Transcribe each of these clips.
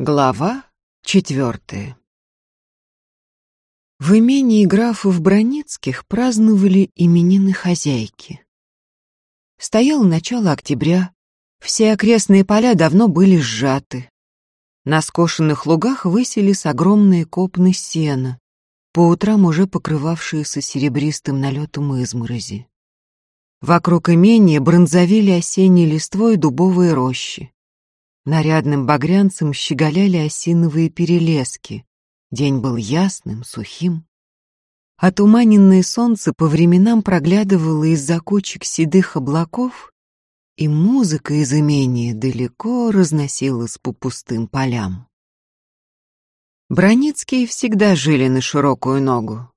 Глава четвертая В имении графов Броницких праздновали именины хозяйки. Стояло начало октября, все окрестные поля давно были сжаты. На скошенных лугах высились огромные копны сена, по утрам уже покрывавшиеся серебристым налетом изморози. Вокруг имения бронзовели осенней листвой дубовые рощи. Нарядным багрянцем щеголяли осиновые перелески. День был ясным, сухим. Отуманенное солнце по временам проглядывало из-за кучек седых облаков, и музыка из имения далеко разносилась по пустым полям. Броницкие всегда жили на широкую ногу.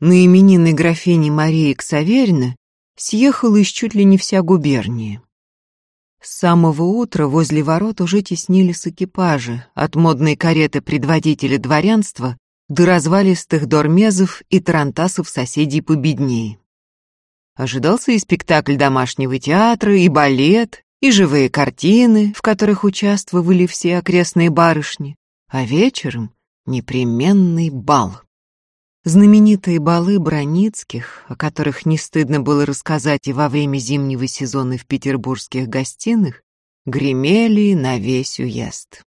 На именины графини Марии Ксаверьны съехалась чуть ли не вся губерния. С самого утра возле ворот уже теснились экипажи, от модной кареты предводителя дворянства до развалистых дормезов и тарантасов соседей победнее. Ожидался и спектакль домашнего театра, и балет, и живые картины, в которых участвовали все окрестные барышни, а вечером — непременный бал. Знаменитые балы Броницких, о которых не стыдно было рассказать и во время зимнего сезона в петербургских гостиных, гремели на весь уезд.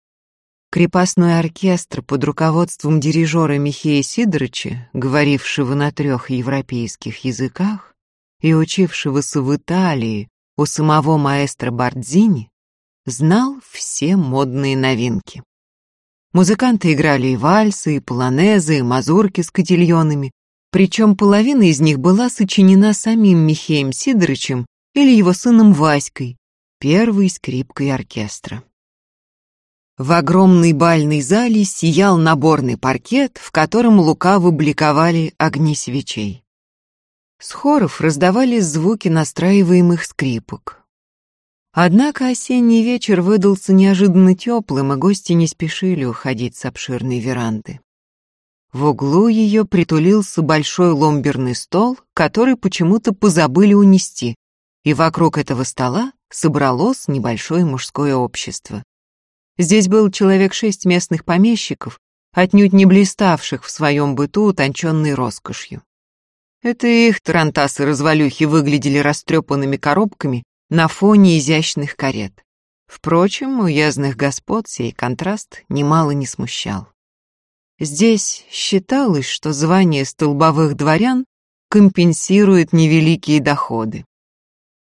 Крепостной оркестр под руководством дирижера Михея Сидоровича, говорившего на трех европейских языках и учившегося в Италии у самого маэстро Бардзини, знал все модные новинки. Музыканты играли и вальсы, и полонезы, и мазурки с котильонами, причем половина из них была сочинена самим Михеем Сидорычем или его сыном Васькой, первой скрипкой оркестра. В огромной бальной зале сиял наборный паркет, в котором лукаво бликовали огни свечей. С хоров раздавались звуки настраиваемых скрипок. Однако осенний вечер выдался неожиданно теплым, и гости не спешили уходить с обширной веранды. В углу ее притулился большой ломберный стол, который почему-то позабыли унести, и вокруг этого стола собралось небольшое мужское общество. Здесь был человек шесть местных помещиков, отнюдь не блиставших в своем быту утонченной роскошью. Это их тарантасы-развалюхи выглядели растрепанными коробками на фоне изящных карет. Впрочем, уездных господ сей контраст немало не смущал. Здесь считалось, что звание столбовых дворян компенсирует невеликие доходы.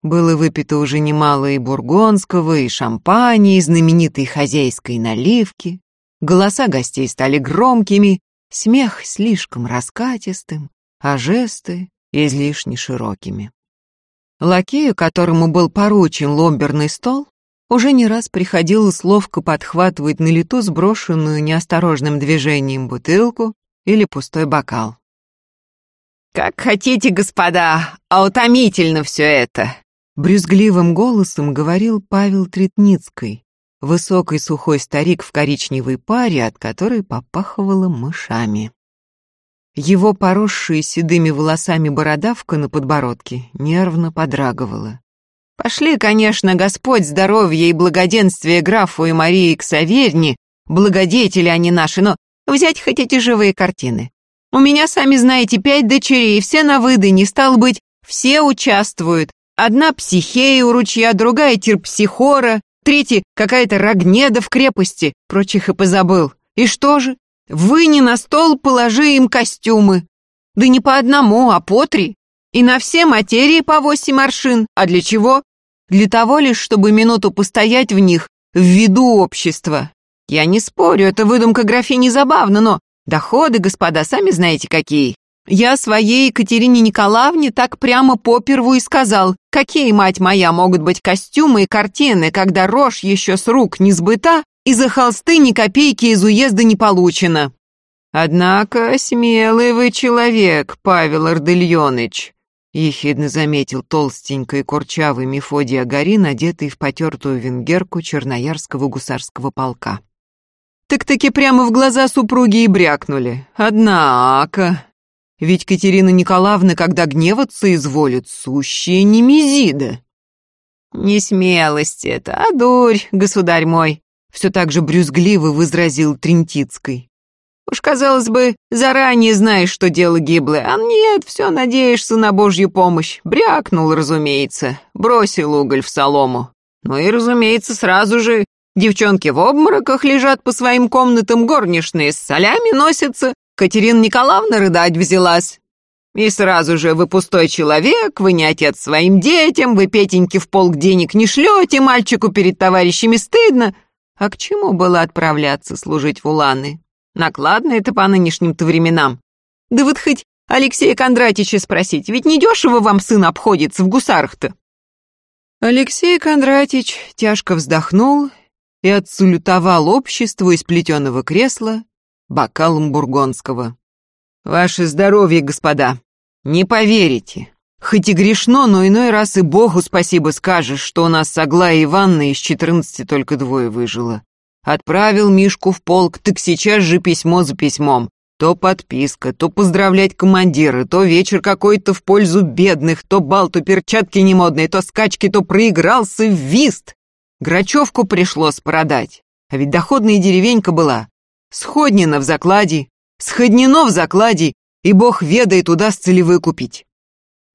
Было выпито уже немало и бургонского, и шампани, и знаменитой хозяйской наливки. Голоса гостей стали громкими, смех слишком раскатистым, а жесты излишне широкими. Лакею, которому был поручен ломберный стол, уже не раз приходилось ловко подхватывать на лету сброшенную неосторожным движением бутылку или пустой бокал. «Как хотите, господа, а утомительно все это!» Брюзгливым голосом говорил Павел Третницкий, высокий сухой старик в коричневой паре, от которой попахивало мышами. Его поросшая седыми волосами бородавка на подбородке нервно подрагивала. «Пошли, конечно, Господь здоровья и благоденствия графу и Марии Ксаверни, благодетели они наши, но взять хотите живые картины. У меня, сами знаете, пять дочерей, все на выдане, стал быть, все участвуют. Одна психея у ручья, другая терпсихора, третья какая-то рогнеда в крепости, прочих и позабыл. И что же? Вы не на стол положи им костюмы. Да не по одному, а по три. И на все материи по восемь аршин. А для чего? Для того лишь, чтобы минуту постоять в них, в виду общества. Я не спорю, это выдумка графини забавно, но доходы, господа, сами знаете какие. Я своей Екатерине Николаевне так прямо поперву и сказал, какие, мать моя, могут быть костюмы и картины, когда рожь еще с рук не сбыта, и за холсты ни копейки из уезда не получено. Однако смелый вы человек, Павел Ардельоныч, ехидно заметил толстенький и курчавый Мефодий Агарин, одетый в потертую венгерку черноярского гусарского полка. Так-таки прямо в глаза супруги и брякнули. Однако... Ведь Катерина Николаевна, когда гневаться изволит, сущая немезида. Не смелость это, а дурь, государь мой, все так же брюзгливо возразил Трентицкой. Уж, казалось бы, заранее знаешь, что дело гиблое, а нет, все надеешься на божью помощь. Брякнул, разумеется, бросил уголь в солому. Ну и, разумеется, сразу же девчонки в обмороках лежат по своим комнатам, горничные с солями носятся. Катерина Николаевна рыдать взялась. И сразу же вы пустой человек, вы не отец своим детям, вы Петеньке в полк денег не шлете, мальчику перед товарищами стыдно. А к чему было отправляться служить в Уланы? Накладно это по нынешним-то временам. Да вот хоть Алексея Кондратича спросить, ведь недешево вам сын обходится в гусарах-то. Алексей Кондратич тяжко вздохнул и отсулютовал обществу из плетеного кресла бокалом бургонского. «Ваше здоровье, господа! Не поверите! Хоть и грешно, но иной раз и Богу спасибо скажешь, что у нас с Аглаей Ивановной из четырнадцати только двое выжило. Отправил Мишку в полк, так сейчас же письмо за письмом. То подписка, то поздравлять командира, то вечер какой-то в пользу бедных, то бал, то перчатки немодные, то скачки, то проигрался в вист. Грачевку пришлось продать. А ведь доходная деревенька была. Сходнина в закладе, сходнино в закладе, и бог ведает, удастся ли выкупить.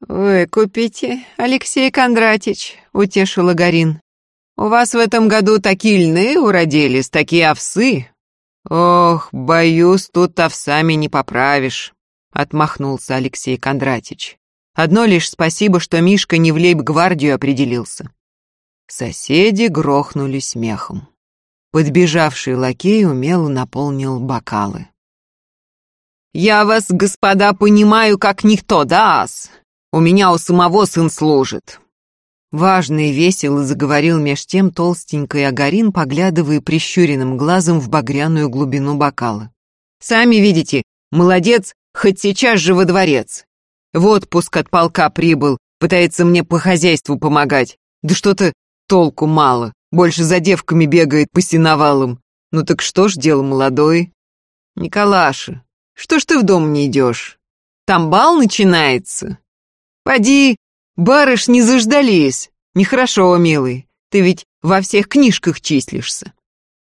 «Выкупите, Алексей Кондратич», — утешила Гарин. У вас в этом году такие льны уродились, такие овсы. Ох, боюсь, тут овсами не поправишь, отмахнулся Алексей Кондратич. Одно лишь спасибо, что Мишка не в лейб-гвардию определился. Соседи грохнули смехом. Подбежавший лакей умело наполнил бокалы. «Я вас, господа, понимаю, как никто, да-ас. У меня у самого сын служит. Важно и весело заговорил меж тем толстенький Агарин, поглядывая прищуренным глазом в багряную глубину бокала. «Сами видите, молодец, хоть сейчас же во дворец. В отпуск от полка прибыл, пытается мне по хозяйству помогать. Да что-то толку мало, больше за девками бегает по сеновалам. Ну так что ж дело молодой? Николаша, что ж ты в дом не идешь? Там бал начинается. Поди, «Барышни заждались! Нехорошо, милый, ты ведь во всех книжках числишься!»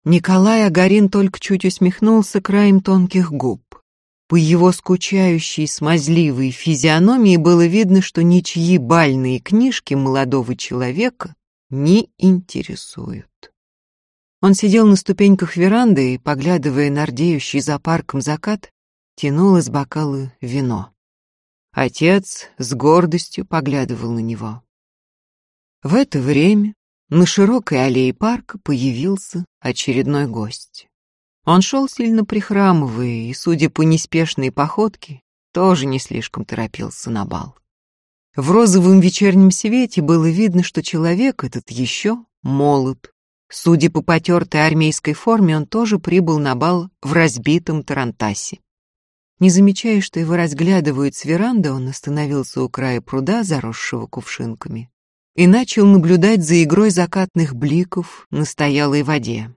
Николай Агарин только чуть усмехнулся краем тонких губ. По его скучающей, смазливой физиономии было видно, что ничьи бальные книжки молодого человека не интересуют. Он сидел на ступеньках веранды и, поглядывая на рдеющий за парком закат, тянул из бокала вино. Отец с гордостью поглядывал на него. В это время на широкой аллее парка появился очередной гость. Он шел сильно прихрамывая и, судя по неспешной походке, тоже не слишком торопился на бал. В розовом вечернем свете было видно, что человек этот еще молод. Судя по потертой армейской форме, он тоже прибыл на бал в разбитом тарантасе. Не замечая, что его разглядывают с веранды, он остановился у края пруда, заросшего кувшинками, и начал наблюдать за игрой закатных бликов на стоялой воде.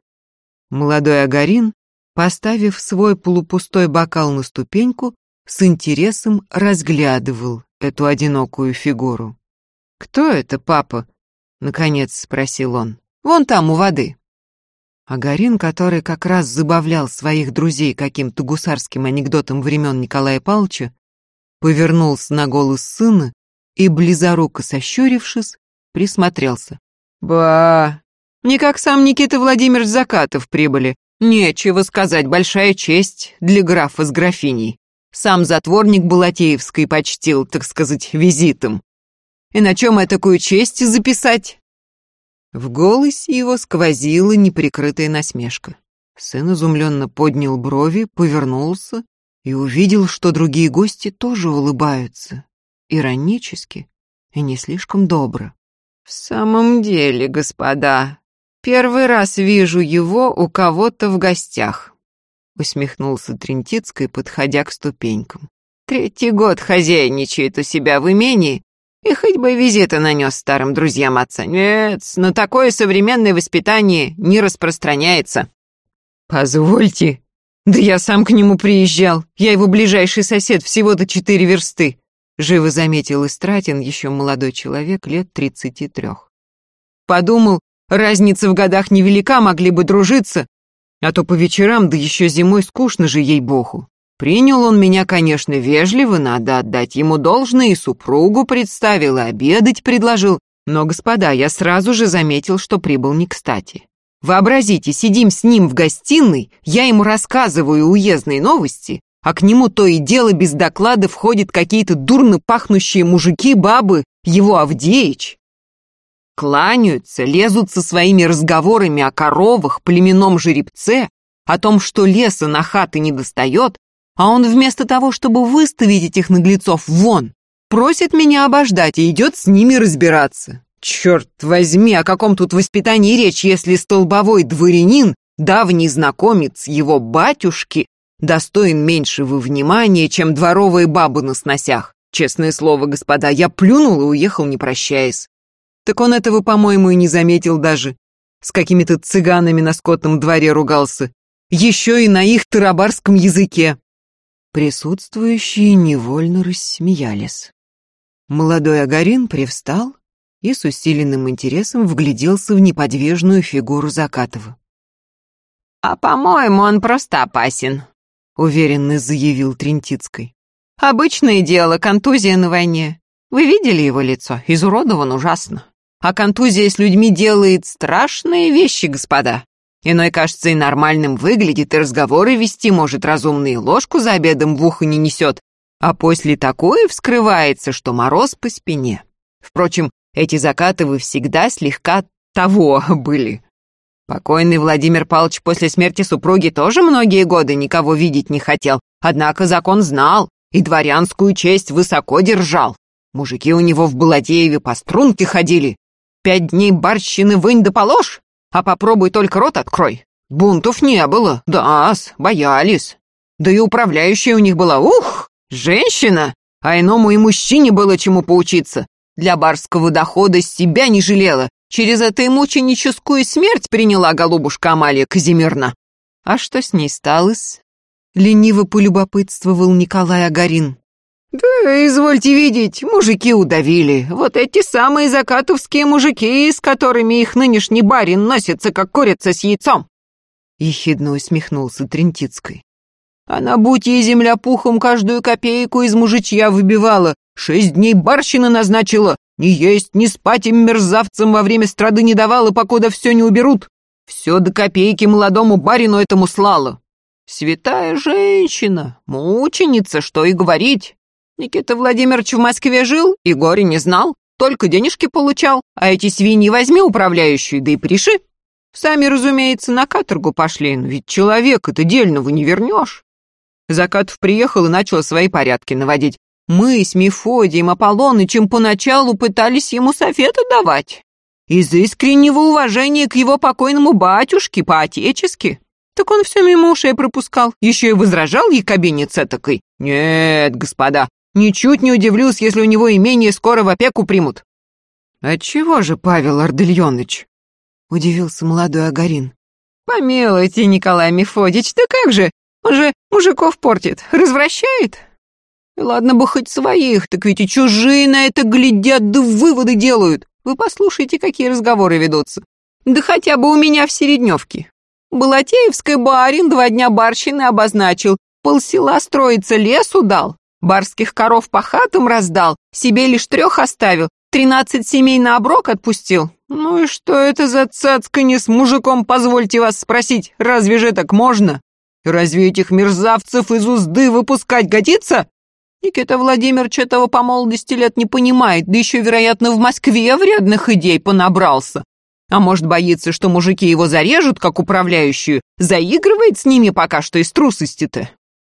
Молодой Агарин, поставив свой полупустой бокал на ступеньку, с интересом разглядывал эту одинокую фигуру. «Кто это, папа?» — наконец спросил он. «Вон там, у воды». А Гарин, который как раз забавлял своих друзей каким-то гусарским анекдотом времен Николая Павловича, повернулся на голос сына и, близоруко сощурившись, присмотрелся. «Ба! Не как сам Никита Владимирович Закатов прибыли. Нечего сказать, большая честь для графа с графиней. Сам затворник Балатеевской почтил, так сказать, визитом. И на чем я такую честь записать?» В голосе его сквозила неприкрытая насмешка. Сын изумленно поднял брови, повернулся и увидел, что другие гости тоже улыбаются. Иронически и не слишком добро. «В самом деле, господа, первый раз вижу его у кого-то в гостях», усмехнулся Трентицкий, подходя к ступенькам. «Третий год хозяйничает у себя в имении и хоть бы визиты нанес старым друзьям отца. Нет, на такое современное воспитание не распространяется. Позвольте. Да я сам к нему приезжал. Я его ближайший сосед, всего-то четыре версты. Живо заметил Истратин, еще молодой человек, лет тридцати трех. Подумал, Разница в годах невелика, могли бы дружиться. А то по вечерам, да еще зимой скучно же, ей-богу. Принял он меня, конечно, вежливо, надо отдать ему должное, и супругу представил, и обедать предложил. Но, господа, я сразу же заметил, что прибыл не кстати. Вообразите, сидим с ним в гостиной, я ему рассказываю уездные новости, а к нему то и дело без доклада входят какие-то дурно пахнущие мужики, бабы, его Авдеич. Кланяются, лезут со своими разговорами о коровах, племенном жеребце, о том, что леса на хаты не достает, а он вместо того, чтобы выставить этих наглецов вон, просит меня обождать и идет с ними разбираться. Черт возьми, о каком тут воспитании речь, если столбовой дворянин, давний знакомец его батюшки, достоин меньшего внимания, чем дворовые бабы на сносях. Честное слово, господа, я плюнул и уехал, не прощаясь. Так он этого, по-моему, и не заметил даже. С какими-то цыганами на скотном дворе ругался. Еще и на их тарабарском языке. Присутствующие невольно рассмеялись. Молодой Агарин привстал и с усиленным интересом вгляделся в неподвижную фигуру Закатова. «А, по-моему, он просто опасен», — уверенно заявил Трентицкой. «Обычное дело, контузия на войне. Вы видели его лицо? Изуродован ужасно. А контузия с людьми делает страшные вещи, господа. Иной, кажется, и нормальным выглядит, и разговоры вести может разумные, ложку за обедом в ухо не несет. А после такое вскрывается, что мороз по спине. Впрочем, эти закаты вы всегда слегка того были. Покойный Владимир Павлович после смерти супруги тоже многие годы никого видеть не хотел, однако закон знал и дворянскую честь высоко держал. Мужики у него в Баладееве по струнке ходили. Пять дней барщины вынь да положь, а попробуй только рот открой. Бунтов не было, да-с, боялись. Да и управляющая у них была, ух, женщина, а иному и мужчине было чему поучиться. Для барского дохода себя не жалела. Через это и мученическую смерть приняла голубушка Амалия Казимирна. А что с ней сталось? Лениво полюбопытствовал Николай Агарин. «Да, извольте видеть, мужики удавили. Вот эти самые закатовские мужики, с которыми их нынешний барин носится, как курица с яйцом!» Ехидно усмехнулся Трентицкой. «Она, будь ей земля пухом, каждую копейку из мужичья выбивала, Шесть дней барщина назначила. Ни есть, ни спать им мерзавцам во время страды не давала, покуда все не уберут. Все до копейки молодому барину этому слала. Святая женщина, мученица, что и говорить. Никита Владимирович в Москве жил и горе не знал, только денежки получал, а эти свиньи возьми управляющую, да и приши. Сами, разумеется, на каторгу пошли, но ведь человека-то дельного не вернешь. Закатов приехал и начал свои порядки наводить. Мы с Мефодием Аполлонычем поначалу пытались ему советы давать. Из искреннего уважения к его покойному батюшке, по-отечески. Так он все мимо ушей пропускал, еще и возражал якобине цетакой. Нет, господа, ничуть не удивлюсь, если у него имение скоро в опеку примут. Отчего же, Павел Ардельоныч? Удивился молодой Агарин. Помилуйте, Николай Мефодич, да как же, он же мужиков портит, развращает. Ладно бы хоть своих, так ведь и чужие на это глядят, да выводы делают. Вы послушайте, какие разговоры ведутся. Да хотя бы у меня в Середневке. Балатеевская барин два дня барщины обозначил, полсела строится, лесу дал, барских коров по хатам раздал, себе лишь трех оставил, тринадцать семей на оброк отпустил. Ну и что это за цацканье с мужиком, позвольте вас спросить, разве же так можно? Разве этих мерзавцев из узды выпускать годится? Никита Владимирович этого по молодости лет не понимает, да еще, вероятно, в Москве вредных идей понабрался. А может, боится, что мужики его зарежут, как управляющую, заигрывает с ними пока что из трусости-то.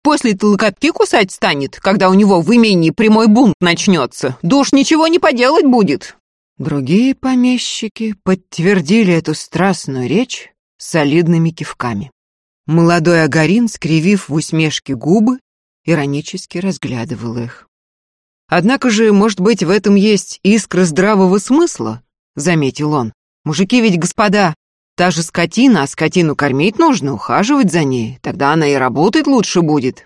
После-то локотки кусать станет, когда у него в имении прямой бунт начнется. Да уж ничего не поделать будет. Другие помещики подтвердили эту страстную речь солидными кивками. Молодой Агарин, скривив в усмешке губы, иронически разглядывал их. «Однако же, может быть, в этом есть искра здравого смысла?» — заметил он. «Мужики ведь господа, та же скотина, а скотину кормить нужно, ухаживать за ней, тогда она и работать лучше будет».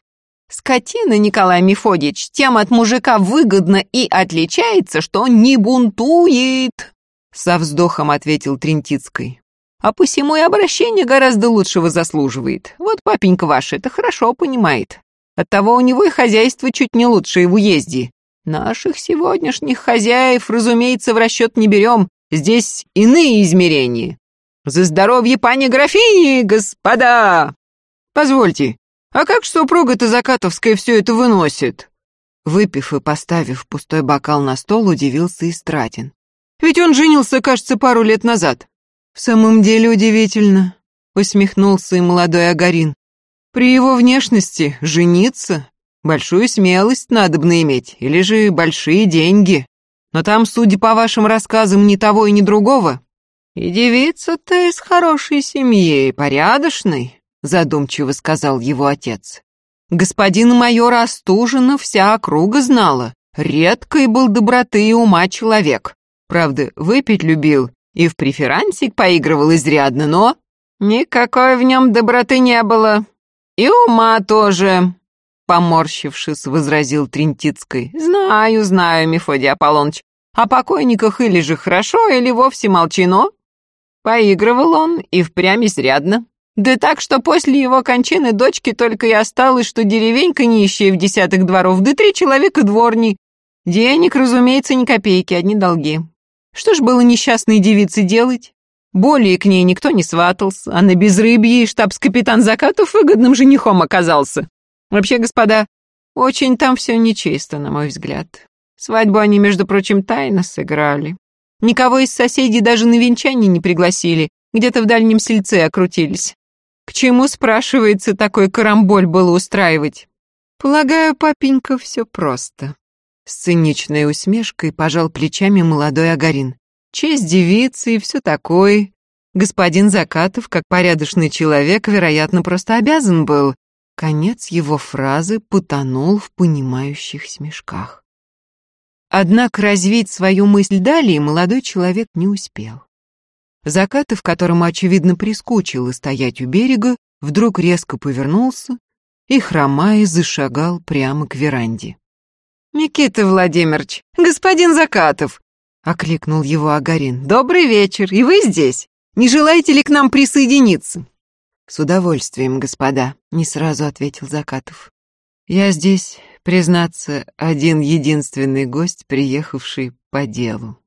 «Скотина, Николай Мефодич, тем от мужика выгодно и отличается, что он не бунтует». Со вздохом ответил Трентицкой. А посему и обращение гораздо лучшего заслуживает. Вот папенька ваш это хорошо понимает. Оттого у него и хозяйство чуть не лучшее в уезде. Наших сегодняшних хозяев, разумеется, в расчет не берем. Здесь иные измерения. За здоровье пани графини, господа! Позвольте, а как супруга-то Закатовская все это выносит? Выпив и поставив пустой бокал на стол, удивился Истратин. Ведь он женился, кажется, пару лет назад. В самом деле удивительно, усмехнулся и молодой Агарин. При его внешности жениться большую смелость надобно иметь, или же большие деньги. Но там, судя по вашим рассказам, ни того и ни другого. И девица-то из хорошей семьи, порядочной, задумчиво сказал его отец. Господин майор Остужина вся округа знала. Редкой был доброты и ума человек. Правда, выпить любил и в преферансик поигрывал изрядно, но... Никакой в нем доброты не было. И ума тоже, поморщившись, возразил Тринтицкой. Знаю, знаю, Мефодий Аполлоныч. О покойниках или же хорошо, или вовсе молчино. Поигрывал он и впрямь изрядно. Да так, что после его кончины дочки только и осталось, что деревенька нищая в десяток дворов, да три человека дворни. Денег, разумеется, ни копейки, одни долги. Что ж было несчастной девице делать? Более к ней никто не сватался, а на безрыбье штабс-капитан Закатов выгодным женихом оказался. Вообще, господа, очень там все нечисто, на мой взгляд. Свадьбу они, между прочим, тайно сыграли. Никого из соседей даже на венчание не пригласили, где-то в дальнем сельце окрутились. К чему, спрашивается, такой карамболь было устраивать? Полагаю, папенька, все просто. С циничной усмешкой пожал плечами молодой Агарин. Честь девицы и все такое. Господин Закатов, как порядочный человек, вероятно, просто обязан был. Конец его фразы потонул в понимающих смешках. Однако развить свою мысль далее молодой человек не успел. Закатов, которому, очевидно, прискучило стоять у берега, вдруг резко повернулся и, хромая, зашагал прямо к веранде. «Никита Владимирович, господин Закатов!» — окликнул его Агарин. «Добрый вечер, и вы здесь? Не желаете ли к нам присоединиться?» «С удовольствием, господа», — не сразу ответил Закатов. «Я здесь, признаться, один единственный гость, приехавший по делу.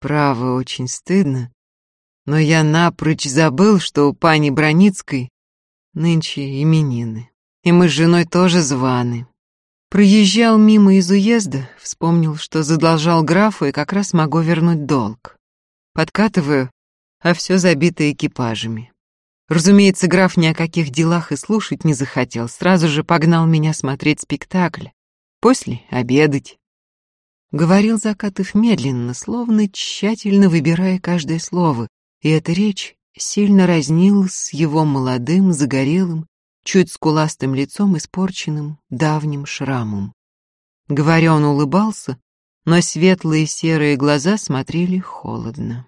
Право, очень стыдно, но я напрочь забыл, что у пани Броницкой нынче именины, и мы с женой тоже званы. Проезжал мимо из уезда, вспомнил, что задолжал графу и как раз могу вернуть долг. Подкатываю, а все забито экипажами. Разумеется, граф ни о каких делах и слушать не захотел, сразу же погнал меня смотреть спектакль. После — обедать. Говорил Закатов медленно, словно тщательно выбирая каждое слово, и эта речь сильно разнилась с его молодым, загорелым, чуть скуластым лицом, испорченным давним шрамом. Говоря, он улыбался, но светлые серые глаза смотрели холодно.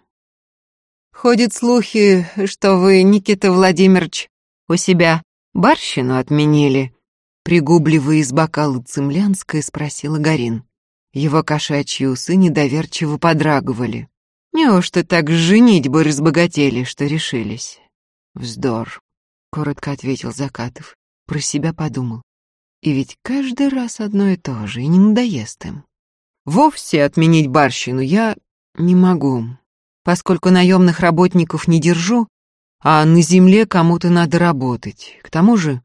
«Ходят слухи, что вы, Никита Владимирович, у себя барщину отменили?» Пригубливая из бокала цемлянское, спросила Гарин. Его кошачьи усы недоверчиво подрагивали. «Неужто так женить бы разбогатели, что решились?» «Вздор. — коротко ответил Закатов. Про себя подумал. И ведь каждый раз одно и то же, и не надоест им. Вовсе отменить барщину я не могу, поскольку наемных работников не держу, а на земле кому-то надо работать. К тому же...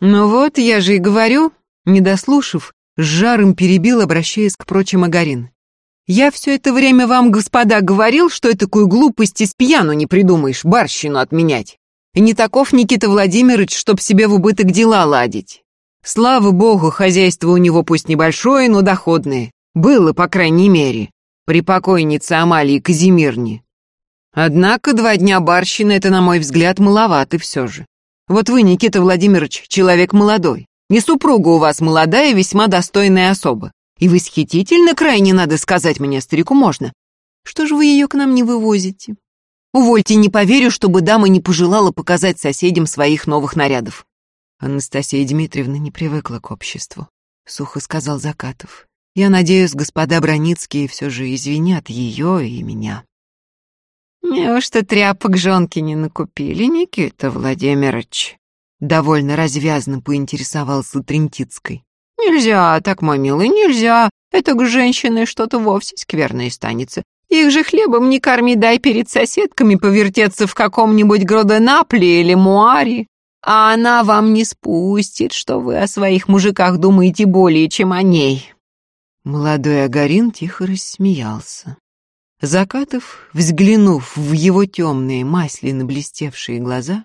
Ну вот, я же и говорю, не дослушав, с жаром перебил, обращаясь к прочим Агарин. Я все это время вам, господа, говорил, что такую глупость из пьяну не придумаешь, барщину отменять. И не таков Никита Владимирович, чтоб себе в убыток дела ладить. Слава богу, хозяйство у него пусть небольшое, но доходное. Было, по крайней мере, при покойнице Амалии Казимирне. Однако два дня барщины — это, на мой взгляд, маловато все же. Вот вы, Никита Владимирович, человек молодой. И супруга у вас молодая, весьма достойная особа. И восхитительно крайне, надо сказать мне, старику можно. Что же вы ее к нам не вывозите? Увольте, не поверю, чтобы дама не пожелала показать соседям своих новых нарядов. Анастасия Дмитриевна не привыкла к обществу, сухо сказал Закатов. Я надеюсь, господа Броницкие все же извинят ее и меня. Неужто тряпок жонки не накупили, Никита Владимирович? Довольно развязно поинтересовался Трентицкой. Нельзя так, мой милый, нельзя. Это к женщине что-то вовсе скверное станется. Их же хлебом не корми, дай перед соседками повертеться в каком-нибудь Гроденапле или Муаре. А она вам не спустит, что вы о своих мужиках думаете более, чем о ней. Молодой Агарин тихо рассмеялся. Закатов, взглянув в его темные масляно блестевшие глаза,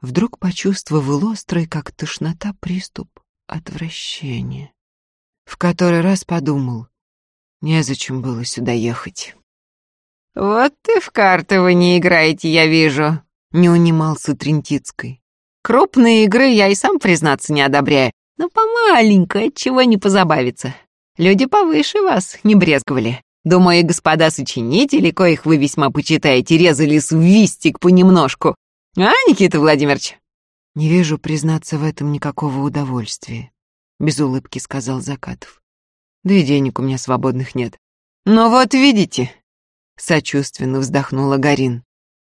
вдруг почувствовал острый, как тошнота, приступ отвращения. В который раз подумал, незачем было сюда ехать. «Вот ты в карты вы не играете, я вижу», — не унимался Трентицкой. «Крупные игры я и сам, признаться, не одобряю, но помаленько, чего не позабавиться. Люди повыше вас не брезговали. Думаю, и господа сочинители, коих вы весьма почитаете, резали свистик понемножку. А, Никита Владимирович?» «Не вижу, признаться, в этом никакого удовольствия», — без улыбки сказал Закатов. «Да и денег у меня свободных нет». «Ну вот видите», — сочувственно вздохнула Гарин.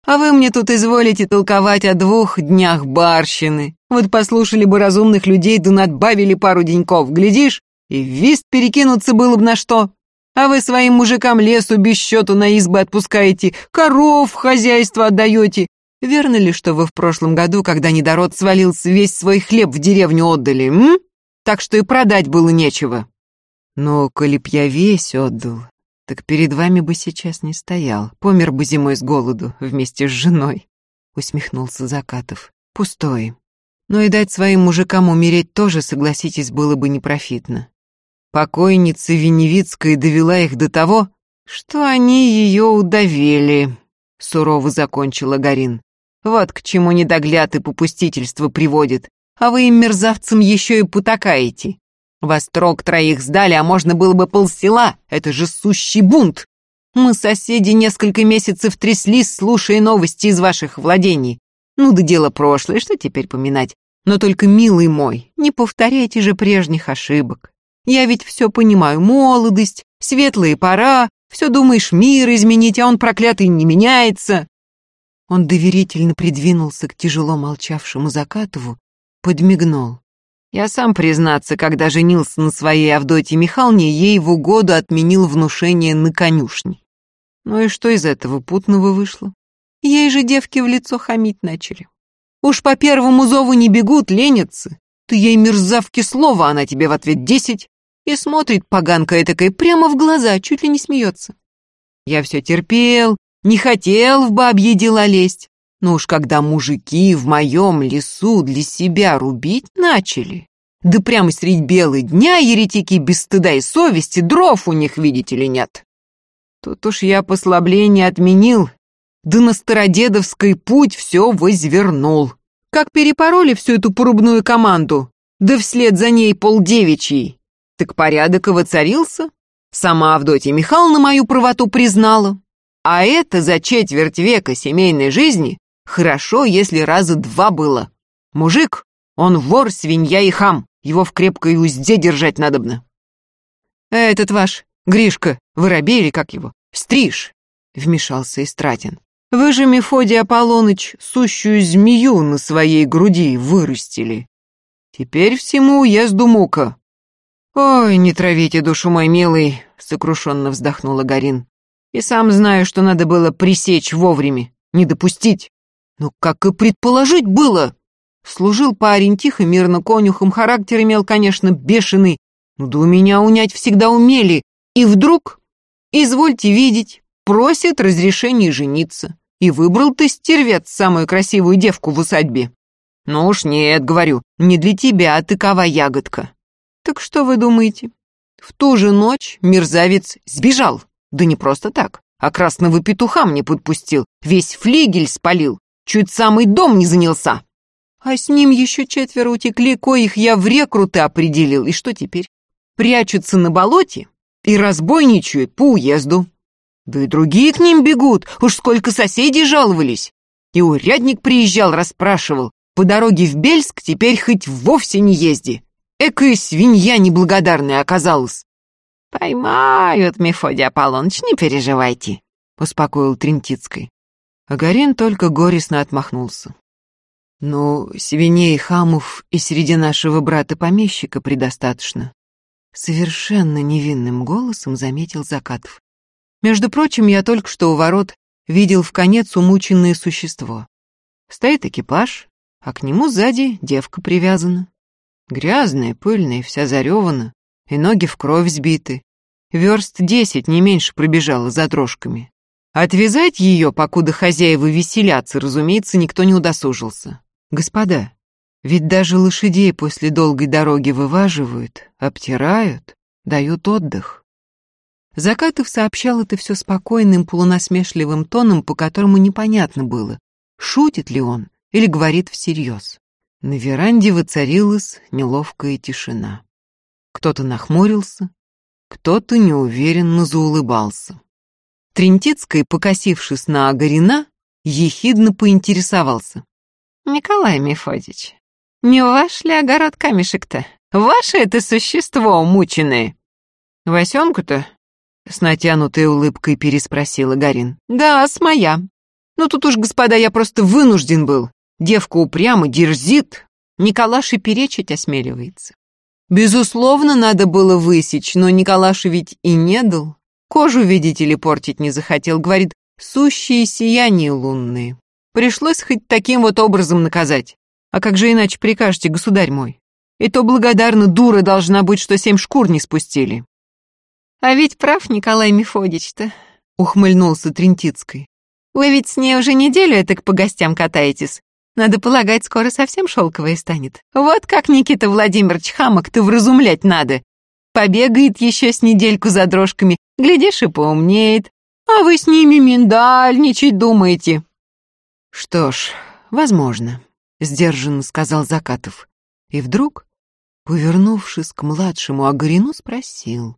«А вы мне тут изволите толковать о двух днях барщины. Вот послушали бы разумных людей, да надбавили пару деньков, глядишь, и вист перекинуться было бы на что. А вы своим мужикам лесу без счету на избы отпускаете, коров в хозяйство отдаете. Верно ли, что вы в прошлом году, когда недород свалился, весь свой хлеб в деревню отдали, м? Так что и продать было нечего. Но, коли б я весь отдал, так перед вами бы сейчас не стоял, помер бы зимой с голоду вместе с женой, усмехнулся Закатов. Пустой. Но и дать своим мужикам умереть тоже, согласитесь, было бы непрофитно. Покойница Веневицкая довела их до того, что они ее удавили, сурово закончила Гарин. Вот к чему недогляд и попустительство приводит, а вы им, мерзавцам, еще и потакаете. Вас трог троих сдали, а можно было бы полсела, это же сущий бунт. Мы, соседи, несколько месяцев тряслись, слушая новости из ваших владений. Ну да дело прошлое, что теперь поминать. Но только, милый мой, не повторяйте же прежних ошибок. Я ведь все понимаю, молодость, светлые пора, все думаешь мир изменить, а он проклятый не меняется. Он доверительно придвинулся к тяжело молчавшему Закатову, подмигнул. Я сам, признаться, когда женился на своей Авдотье Михайловне, ей в угоду отменил внушение на конюшне. Ну и что из этого путного вышло? Ей же девки в лицо хамить начали. Уж по первому зову не бегут, ленятся. Ты ей мерзавки слова, она тебе в ответ десять. И смотрит поганка этакой прямо в глаза, чуть ли не смеется. Я все терпел, не хотел в бабье дела лезть. Но уж когда мужики в моем лесу для себя рубить начали, да прямо средь белой дня еретики без стыда и совести, дров у них, видите ли, нет. Тут уж я послабление отменил, да на Стародедовский путь все возвернул. Как перепороли всю эту порубную команду, да вслед за ней полдевичий, так порядок и воцарился. Сама Авдотья Михайловна мою правоту признала. А это за четверть века семейной жизни хорошо, если раза два было. Мужик, он вор, свинья и хам. Его в крепкой узде держать надобно. Этот ваш, Гришка, воробей или как его? Стриж, вмешался Истратин. Вы же, Мефодий Аполлоныч, сущую змею на своей груди вырастили. Теперь всему уезду мука. «Ой, не травите душу, мой милый», — сокрушенно вздохнула Гарин. «И сам знаю, что надо было пресечь вовремя, не допустить. Но как и предположить было!» Служил парень тихо, мирно конюхом, характер имел, конечно, бешеный, но да у меня унять всегда умели. И вдруг, извольте видеть, просит разрешения жениться. И выбрал ты, стервец, самую красивую девку в усадьбе. Ну уж нет, говорю, не для тебя, такова ягодка. Так что вы думаете? В ту же ночь мерзавец сбежал. Да не просто так, а красного петуха мне подпустил, весь флигель спалил, чуть самый дом не занялся. А с ним еще четверо утекли, коих я в рекруты определил. И что теперь? Прячутся на болоте и разбойничают по уезду. Да и другие к ним бегут, уж сколько соседей жаловались. И урядник приезжал, расспрашивал. По дороге в Бельск теперь хоть вовсе не езди. Экая свинья неблагодарная оказалась. «Поймают, Мефодий Аполлоныч, не переживайте», — успокоил Трентицкой. Агарин только горестно отмахнулся. «Ну, свиней, хамов и среди нашего брата-помещика предостаточно», — совершенно невинным голосом заметил Закатов. «Между прочим, я только что у ворот видел в конец умученное существо. Стоит экипаж, а к нему сзади девка привязана. Грязная, пыльная, вся заревана, и ноги в кровь сбиты. Верст десять, не меньше, пробежала за дрожками. Отвязать ее, покуда хозяева веселятся, разумеется, никто не удосужился. Господа, ведь даже лошадей после долгой дороги вываживают, обтирают, дают отдых. Закатов сообщал это все спокойным, полунасмешливым тоном, по которому непонятно было, шутит ли он или говорит всерьез. На веранде воцарилась неловкая тишина. Кто-то нахмурился, кто-то неуверенно заулыбался. Трентицкий, покосившись на Агарина, ехидно поинтересовался. «Николай Мефодич, не ваш ли огород камешек-то? Ваше это существо мученое?» «Васенку-то?» — с натянутой улыбкой переспросила Гарин. «Да, с моя. Ну тут уж, господа, я просто вынужден был. Девка упрямо дерзит, Николаш и перечить осмеливается. Безусловно, надо было высечь, но Николаша ведь и не дал. Кожу, видите ли, портить не захотел, говорит, сущие сияния лунные. Пришлось хоть таким вот образом наказать. А как же иначе прикажете, государь мой? И то благодарна дура должна быть, что семь шкур не спустили. А ведь прав Николай Мефодич-то, ухмыльнулся Трентицкой. Вы ведь с ней уже неделю этак по гостям катаетесь. Надо полагать, скоро совсем шелковая станет. Вот как Никита Владимирович хамок-то вразумлять надо. Побегает еще с недельку за дрожками, глядишь и поумнеет. А вы с ними миндальничать думаете. Что ж, возможно, сдержанно сказал Закатов. И вдруг, повернувшись к младшему Агарину, спросил.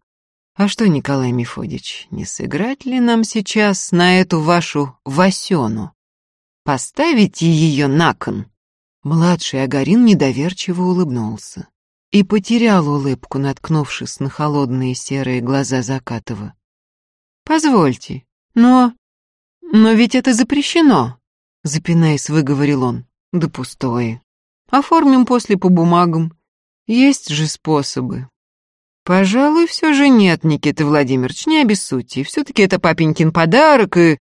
А что, Николай Мефодич, не сыграть ли нам сейчас на эту вашу Васену? Поставите ее на кон?» Младший Агарин недоверчиво улыбнулся и потерял улыбку, наткнувшись на холодные серые глаза Закатова. «Позвольте, но... но ведь это запрещено!» Запинаясь, выговорил он. «Да пустое. Оформим после по бумагам. Есть же способы. «Пожалуй, все же нет, Никита Владимирович, не обессудьте. Все-таки это папенькин подарок и...»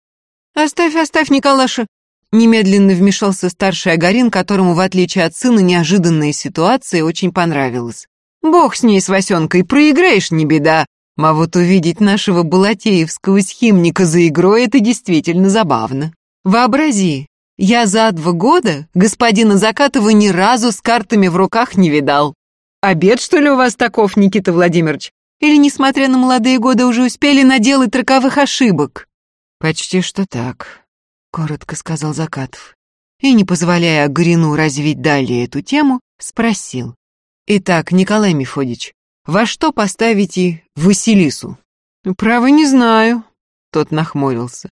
«Оставь, оставь, Николаша!» Немедленно вмешался старший Агарин, которому, в отличие от сына, неожиданная ситуация очень понравилась. «Бог с ней, с Васенкой, проиграешь, не беда. А вот увидеть нашего Балатеевского схимника за игрой — это действительно забавно. Вообрази, я за два года господина Закатова ни разу с картами в руках не видал. Обед, что ли, у вас таков, Никита Владимирович? Или, несмотря на молодые годы, уже успели наделать роковых ошибок?» «Почти что так», — коротко сказал Закатов. И, не позволяя Грину развить далее эту тему, спросил. «Итак, Николай Мефодич, во что поставите Василису?» «Право не знаю», — тот нахмурился.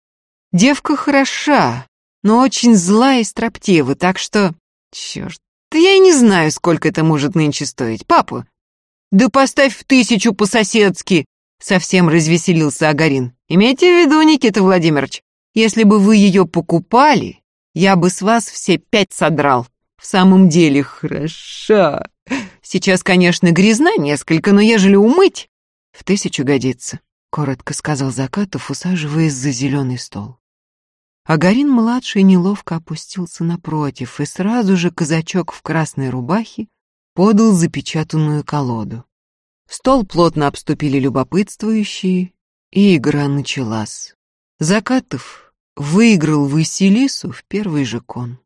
«Девка хороша, но очень злая и строптива, так что...» «Черт, да я и не знаю, сколько это может нынче стоить. Папа, да поставь в тысячу по-соседски. Совсем развеселился Агарин. Имейте в виду, Никита Владимирович, если бы вы ее покупали, я бы с вас все пять содрал. В самом деле хороша. Сейчас, конечно, грязна несколько, но ежели умыть, в тысячу годится, коротко сказал Закатов, усаживаясь за зеленый стол. А Гарин-младший неловко опустился напротив, и сразу же казачок в красной рубахе подал запечатанную колоду. Стол плотно обступили любопытствующие, и игра началась. Закатов выиграл Василису в первый же кон.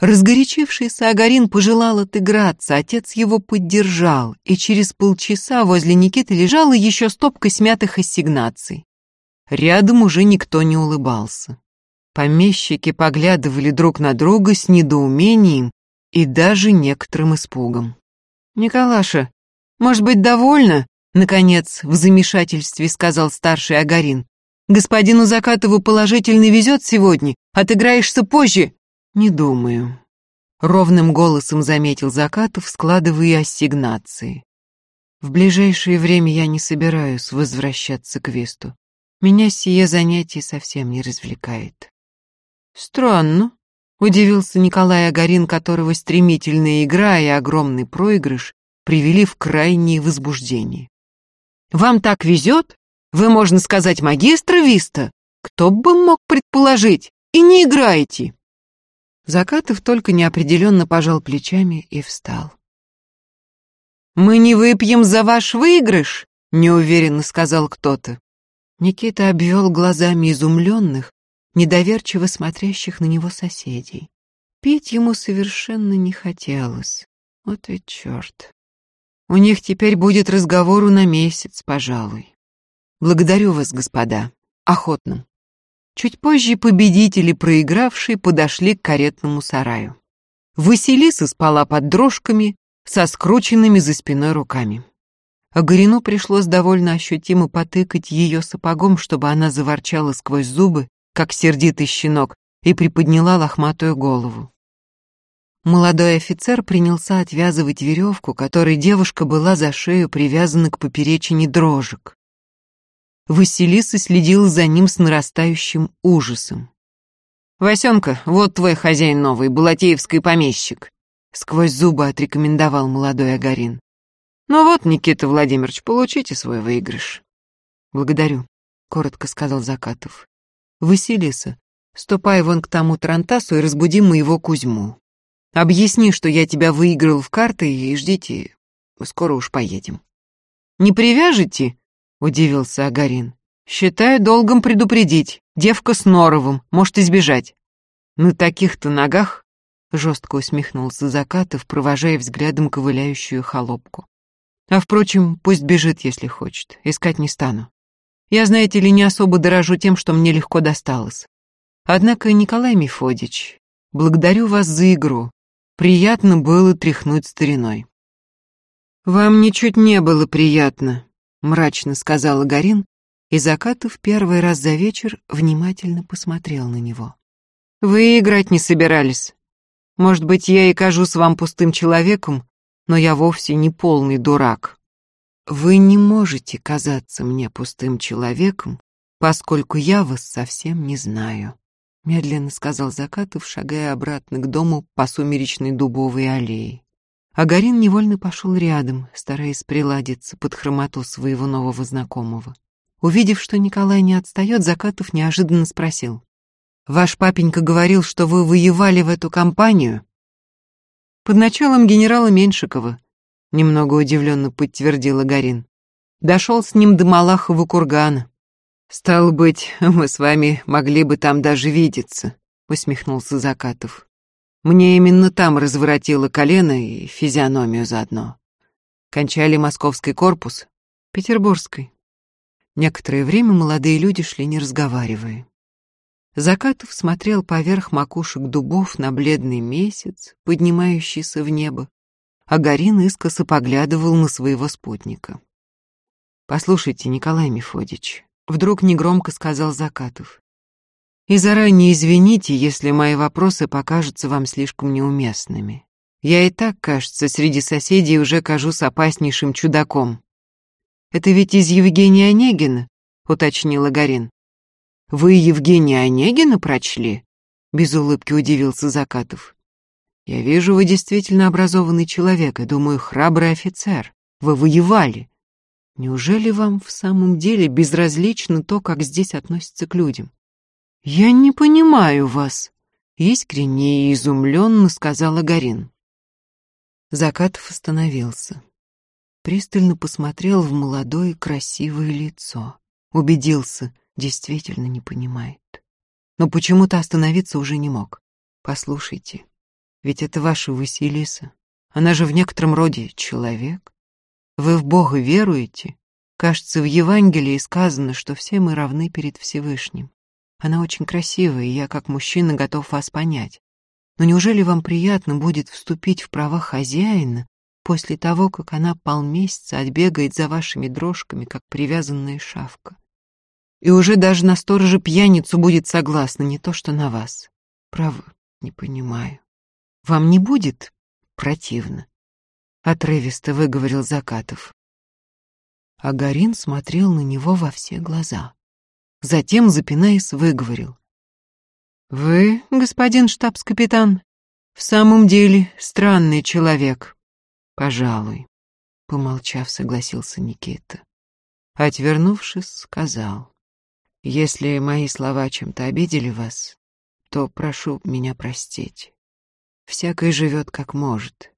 Разгорячившийся Агарин пожелал отыграться, отец его поддержал, и через полчаса возле Никиты лежала еще стопка смятых ассигнаций. Рядом уже никто не улыбался. Помещики поглядывали друг на друга с недоумением и даже некоторым испугом. «Николаша, может быть, довольна?» — наконец в замешательстве сказал старший Агарин. «Господину Закатову положительно везет сегодня, отыграешься позже». «Не думаю», — ровным голосом заметил Закатов, складывая ассигнации. «В ближайшее время я не собираюсь возвращаться к Весту. Меня сие занятие совсем не развлекает». Странно, удивился Николай Агарин, которого стремительная игра и огромный проигрыш привели в крайнее возбуждение. Вам так везет? Вы, можно сказать, магистра Виста? Кто бы мог предположить? И не играете. Закатов только неопределенно пожал плечами и встал. «Мы не выпьем за ваш выигрыш», — неуверенно сказал кто-то. Никита обвел глазами изумленных, недоверчиво смотрящих на него соседей. Пить ему совершенно не хотелось. Вот ведь черт. У них теперь будет разговору на месяц, пожалуй. Благодарю вас, господа. Охотно. Чуть позже победители, проигравшие, подошли к каретному сараю. Василиса спала под дрожками, со скрученными за спиной руками. Агарину пришлось довольно ощутимо потыкать ее сапогом, чтобы она заворчала сквозь зубы, как сердитый щенок, и приподняла лохматую голову. Молодой офицер принялся отвязывать веревку, которой девушка была за шею привязана к поперечине дрожек. Василиса следила за ним с нарастающим ужасом. «Васенка, вот твой хозяин новый, Балатеевский помещик», — сквозь зубы отрекомендовал молодой Агарин. «Ну вот, Никита Владимирович, получите свой выигрыш». «Благодарю», — коротко сказал Закатов. «Василиса, ступай вон к тому Тарантасу и разбуди моего Кузьму. Объясни, что я тебя выиграл в карты, и ждите, скоро уж поедем». «Не привяжете?» — удивился Агарин. «Считаю долгом предупредить. Девка с Норовым, может избежать». «На таких-то ногах?» — жестко усмехнулся Закатов, провожая взглядом ковыляющую холопку. «А впрочем, пусть бежит, если хочет. Искать не стану. Я, знаете ли, не особо дорожу тем, что мне легко досталось. Однако, Николай Мефодич, благодарю вас за игру. Приятно было тряхнуть стариной». «Вам ничуть не было приятно», — мрачно сказала Гарин, и Закатов первый раз за вечер внимательно посмотрел на него. «Вы играть не собирались. Может быть, я и кажусь вам пустым человеком, но я вовсе не полный дурак. Вы не можете казаться мне пустым человеком, поскольку я вас совсем не знаю», — медленно сказал Закатов, шагая обратно к дому по сумеречной дубовой аллее. Агарин невольно пошел рядом, стараясь приладиться под хромоту своего нового знакомого. Увидев, что Николай не отстает, Закатов неожиданно спросил. «Ваш папенька говорил, что вы воевали в эту кампанию?» «Под началом генерала Меньшикова», — немного удивленно подтвердил Агарин. «Дошел с ним до Малахова кургана». «Стало быть, мы с вами могли бы там даже видеться», — усмехнулся Закатов. Мне именно там разворотило колено и физиономию заодно. Кончали московский корпус, петербургской. Некоторое время молодые люди шли не разговаривая. Закатов смотрел поверх макушек дубов на бледный месяц, поднимающийся в небо, а Гарин искоса поглядывал на своего спутника. «Послушайте, Николай Мефодич», — вдруг негромко сказал Закатов, и заранее извините, если мои вопросы покажутся вам слишком неуместными. Я и так, кажется, среди соседей уже кажусь опаснейшим чудаком. Это ведь из Евгения Онегина, уточнила Гарин. Вы Евгения Онегина прочли? Без улыбки удивился Закатов. Я вижу, вы действительно образованный человек и, думаю, храбрый офицер. Вы воевали. Неужели вам в самом деле безразлично то, как здесь относятся к людям? «Я не понимаю вас», — искренне и изумленно сказала Гарин. Закатов остановился. Пристально посмотрел в молодое красивое лицо. Убедился, действительно не понимает. Но почему-то остановиться уже не мог. «Послушайте, ведь это ваша Василиса. Она же в некотором роде человек. Вы в Бога веруете? Кажется, в Евангелии сказано, что все мы равны перед Всевышним. Она очень красивая, и я, как мужчина, готов вас понять. Но неужели вам приятно будет вступить в права хозяина после того, как она полмесяца отбегает за вашими дрожками, как привязанная шавка? И уже даже на сторожа пьяницу будет согласна, не то что на вас. Право, не понимаю. Вам не будет противно? Отрывисто выговорил Закатов. А Гарин смотрел на него во все глаза. Затем, запинаясь, выговорил. Вы, господин штабс-капитан, в самом деле странный человек. Пожалуй, помолчав, согласился Никита. Отвернувшись, сказал, если мои слова чем-то обидели вас, то прошу меня простить. Всякой живет как может.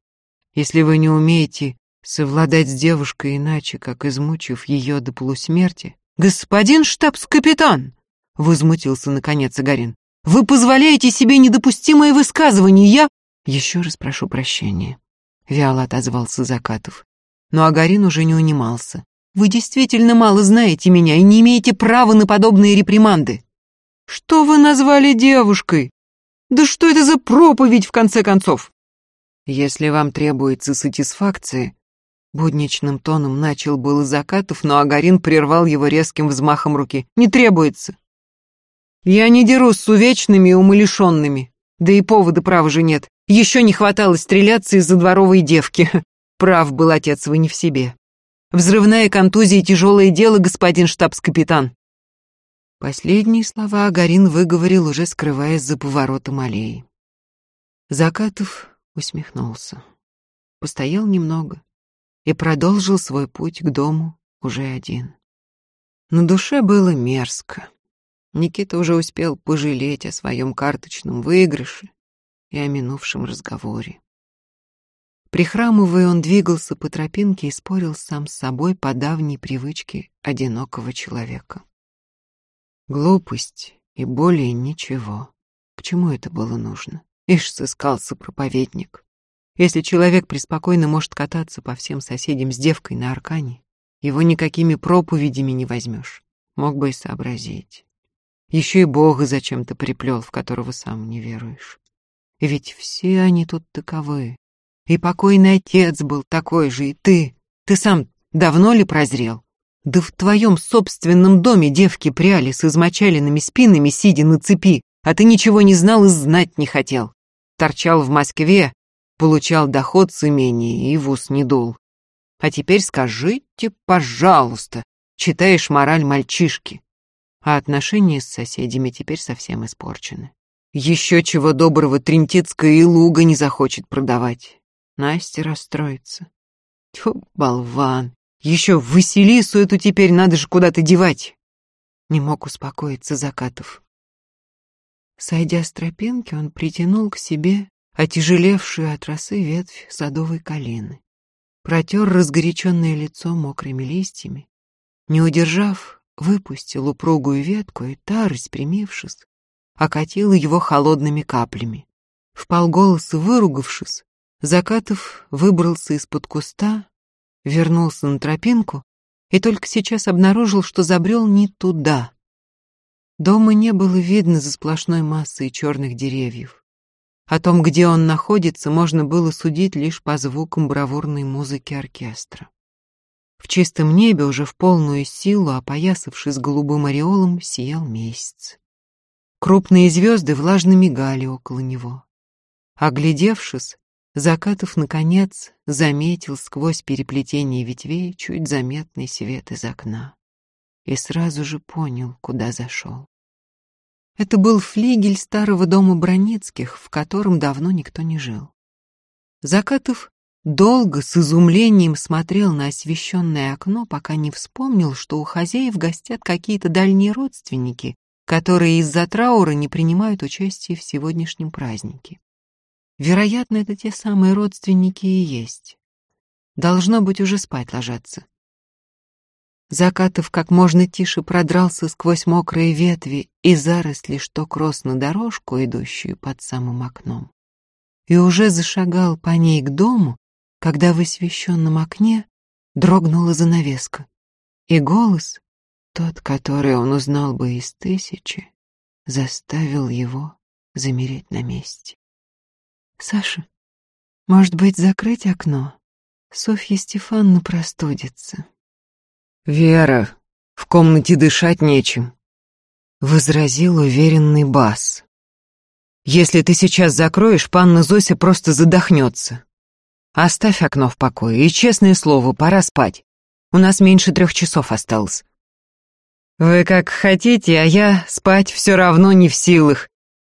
Если вы не умеете совладать с девушкой иначе, как измучив ее до полусмерти... «Господин штабс-капитан!» — возмутился наконец Агарин. «Вы позволяете себе недопустимое высказывание, я...» «Еще раз прошу прощения», — вяло отозвался Закатов. Но Агарин уже не унимался. «Вы действительно мало знаете меня и не имеете права на подобные реприманды». «Что вы назвали девушкой? Да что это за проповедь, в конце концов?» «Если вам требуется сатисфакция, Будничным тоном начал было Закатов, но Агарин прервал его резким взмахом руки. «Не требуется. Я не дерусь с увечными и умалишенными. Да и повода, права же, нет. Еще не хватало стреляться из-за дворовой девки. Прав был отец, вы не в себе. Взрывная контузия — тяжелое дело, господин штабс-капитан». Последние слова Агарин выговорил, уже скрываясь за поворотом аллеи. Закатов усмехнулся. Постоял немного, и продолжил свой путь к дому уже один. На душе было мерзко. Никита уже успел пожалеть о своем карточном выигрыше и о минувшем разговоре. Прихрамывая, он двигался по тропинке и спорил сам с собой по давней привычке одинокого человека. Глупость и более ничего. К чему это было нужно? Ишь, сыскался проповедник. Если человек преспокойно может кататься по всем соседям с девкой на аркане, его никакими проповедями не возьмешь. Мог бы и сообразить. Еще и Бога зачем-то приплел, в которого сам не веруешь. Ведь все они тут таковы. И покойный отец был такой же, и ты. Ты сам давно ли прозрел? Да в твоем собственном доме девки пряли с измочаленными спинами, сидя на цепи, а ты ничего не знал и знать не хотел. Торчал в Москве, получал доход с имения и в ус не дул. А теперь скажите, пожалуйста, читаешь мораль мальчишки. А отношения с соседями теперь совсем испорчены. Еще чего доброго Тринтицкая и луга не захочет продавать. Настя расстроится. Тьфу, болван. Еще Василису эту теперь надо же куда-то девать. Не мог успокоиться Закатов. Сойдя с тропинки, он притянул к себе отяжелевшую от росы ветвь садовой калины. Протер разгоряченное лицо мокрыми листьями. Не удержав, выпустил упругую ветку, и та, распрямившись, окатила его холодными каплями. В полголоса выругавшись, Закатов выбрался из-под куста, вернулся на тропинку и только сейчас обнаружил, что забрел не туда. Дома не было видно за сплошной массой черных деревьев. О том, где он находится, можно было судить лишь по звукам бравурной музыки оркестра. В чистом небе уже в полную силу, опоясавшись голубым ореолом, сиял месяц. Крупные звезды влажно мигали около него. Оглядевшись, Закатов, наконец, заметил сквозь переплетение ветвей чуть заметный свет из окна и сразу же понял, куда зашел. Это был флигель старого дома Броницких, в котором давно никто не жил. Закатов долго с изумлением смотрел на освещенное окно, пока не вспомнил, что у хозяев гостят какие-то дальние родственники, которые из-за траура не принимают участие в сегодняшнем празднике. Вероятно, это те самые родственники и есть. Должно быть, уже спать ложатся. Закатов как можно тише продрался сквозь мокрые ветви и заросли, что крос на дорожку, идущую под самым окном. И уже зашагал по ней к дому, когда в освещенном окне дрогнула занавеска. И голос, тот, который он узнал бы из тысячи, заставил его замереть на месте. «Саша, может быть, закрыть окно? Софья Стефановна простудится». «Вера, в комнате дышать нечем», — возразил уверенный бас. «Если ты сейчас закроешь, панна Зося просто задохнется. Оставь окно в покое, и, честное слово, пора спать. У нас меньше трех часов осталось». «Вы как хотите, а я спать все равно не в силах»,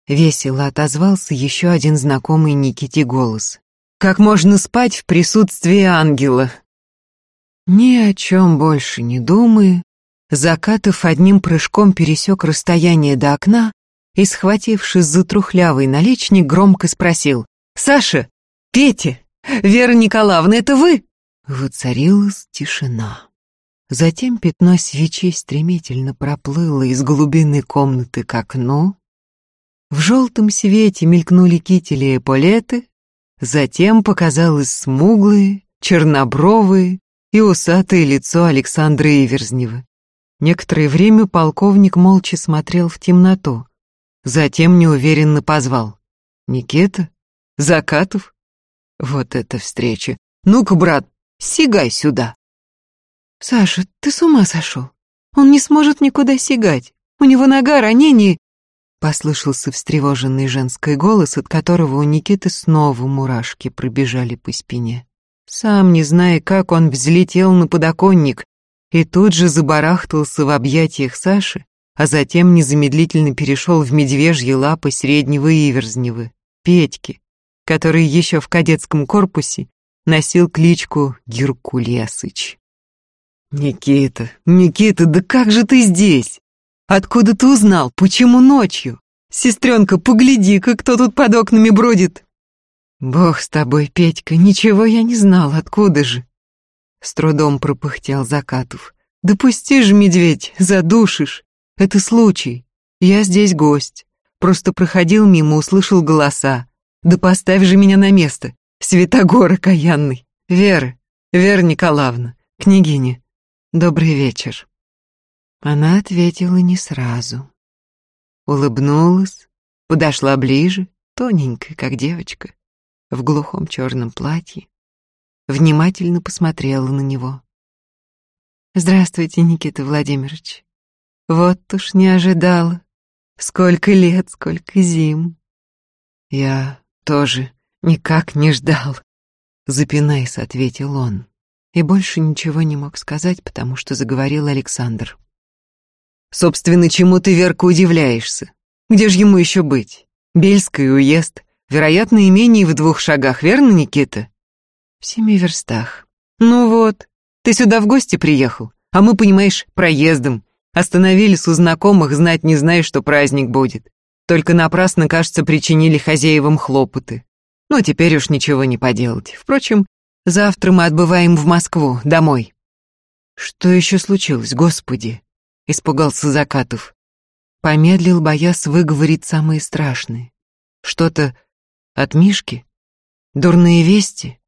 Весело отозвался еще один знакомый Никите голос. «Как можно спать в присутствии ангела?» Ни о чем больше не думая, Закатов одним прыжком пересек расстояние до окна и, схватившись за трухлявый наличник, громко спросил. «Саша! Петя! Вера Николаевна, это вы?» Воцарилась тишина. Затем пятно свечей стремительно проплыло из глубины комнаты к окну. В желтом свете мелькнули кители и эполеты, затем показалось смуглое, чернобровое и усатое лицо Александра Иверзнева. Некоторое время полковник молча смотрел в темноту, затем неуверенно позвал. «Никита? Закатов? Вот эта встреча! Ну-ка, брат, сигай сюда!» «Саша, ты с ума сошел? Он не сможет никуда сигать. У него нога, ранение...» Послышался встревоженный женский голос, от которого у Никиты снова мурашки пробежали по спине. Сам не зная, как он взлетел на подоконник и тут же забарахтался в объятиях Саши, а затем незамедлительно перешел в медвежьи лапы среднего Иверзнева, Петьки, который еще в кадетском корпусе носил кличку Геркулесыч. «Никита, Никита, да как же ты здесь? Откуда ты узнал? Почему ночью? Сестренка, погляди-ка, кто тут под окнами бродит!» «Бог с тобой, Петька, ничего я не знал, откуда же?» С трудом пропыхтел Закатов. «Да пусти же, медведь, задушишь. Это случай. Я здесь гость. Просто проходил мимо, услышал голоса. Да поставь же меня на место, Святогор окаянный. Вера, Вера Николаевна, княгиня, Добрый вечер. Она ответила не сразу. Улыбнулась, подошла ближе, тоненькая, как девочка, в глухом черном платье, внимательно посмотрела на него. «Здравствуйте, Никита Владимирович. Вот уж не ожидала. Сколько лет, сколько зим». «Я тоже никак не ждал», — запинаясь, ответил он и больше ничего не мог сказать, потому что заговорил Александр. «Собственно, чему ты, Верка, удивляешься? Где же ему еще быть? Бельский уезд, вероятно, имение в двух шагах, верно, Никита?» «В семи верстах». «Ну вот, ты сюда в гости приехал, а мы, понимаешь, проездом. Остановились у знакомых, знать не зная, что праздник будет. Только напрасно, кажется, причинили хозяевам хлопоты. Но теперь уж ничего не поделать. Впрочем, Завтра мы отбываем в Москву, домой». «Что еще случилось, Господи?» — испугался Закатов. Помедлил, боясь выговорить самые страшные. «Что-то от Мишки? Дурные вести?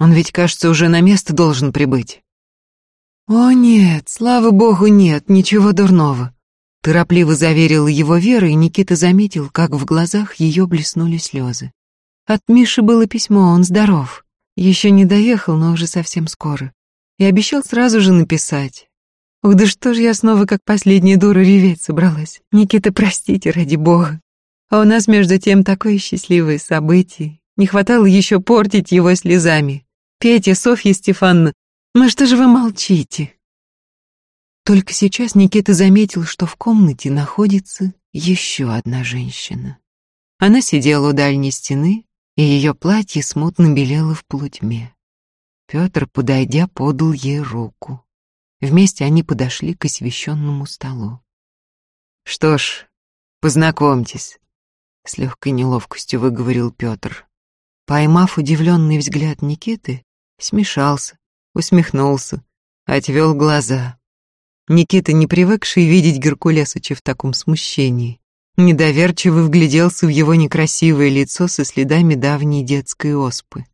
Он ведь, кажется, уже на место должен прибыть». «О нет, слава богу, нет, ничего дурного», — торопливо заверила его Вера, и Никита заметил, как в глазах ее блеснули слезы. «От Миши было письмо, он здоров». Еще не доехал, но уже совсем скоро. И обещал сразу же написать. Ух, да что ж я снова как последняя дура реветь собралась. Никита, простите, ради бога. А у нас между тем такое счастливое событие. Не хватало еще портить его слезами. Петя, Софья Стефановна, ну что же вы молчите? Только сейчас Никита заметил, что в комнате находится еще одна женщина. Она сидела у дальней стены, и ее платье смутно белело в полутьме. Петр, подойдя, подал ей руку. Вместе они подошли к освещенному столу. «Что ж, познакомьтесь», — с легкой неловкостью выговорил Петр. Поймав удивленный взгляд Никиты, смешался, усмехнулся, отвел глаза. Никита, не привыкший видеть Геркулесыча в таком смущении, недоверчиво вгляделся в его некрасивое лицо со следами давней детской оспы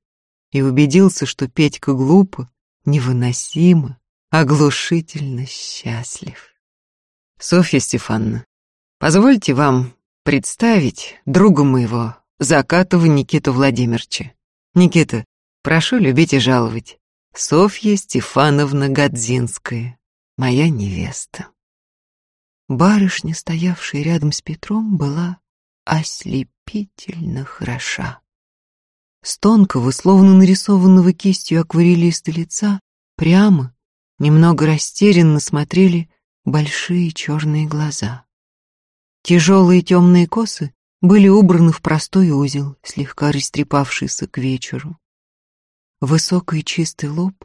и убедился, что Петька глупо, невыносимо, оглушительно счастлив. «Софья Стефановна, позвольте вам представить друга моего, Закатова Никиту Владимировича. Никита, прошу любить и жаловать. Софья Стефановна Годзинская, моя невеста». Барышня, стоявшая рядом с Петром, была ослепительно хороша. С тонкого, словно нарисованного кистью акварелиста лица, прямо, немного растерянно смотрели большие черные глаза. Тяжелые темные косы были убраны в простой узел, слегка растрепавшийся к вечеру. Высокий чистый лоб,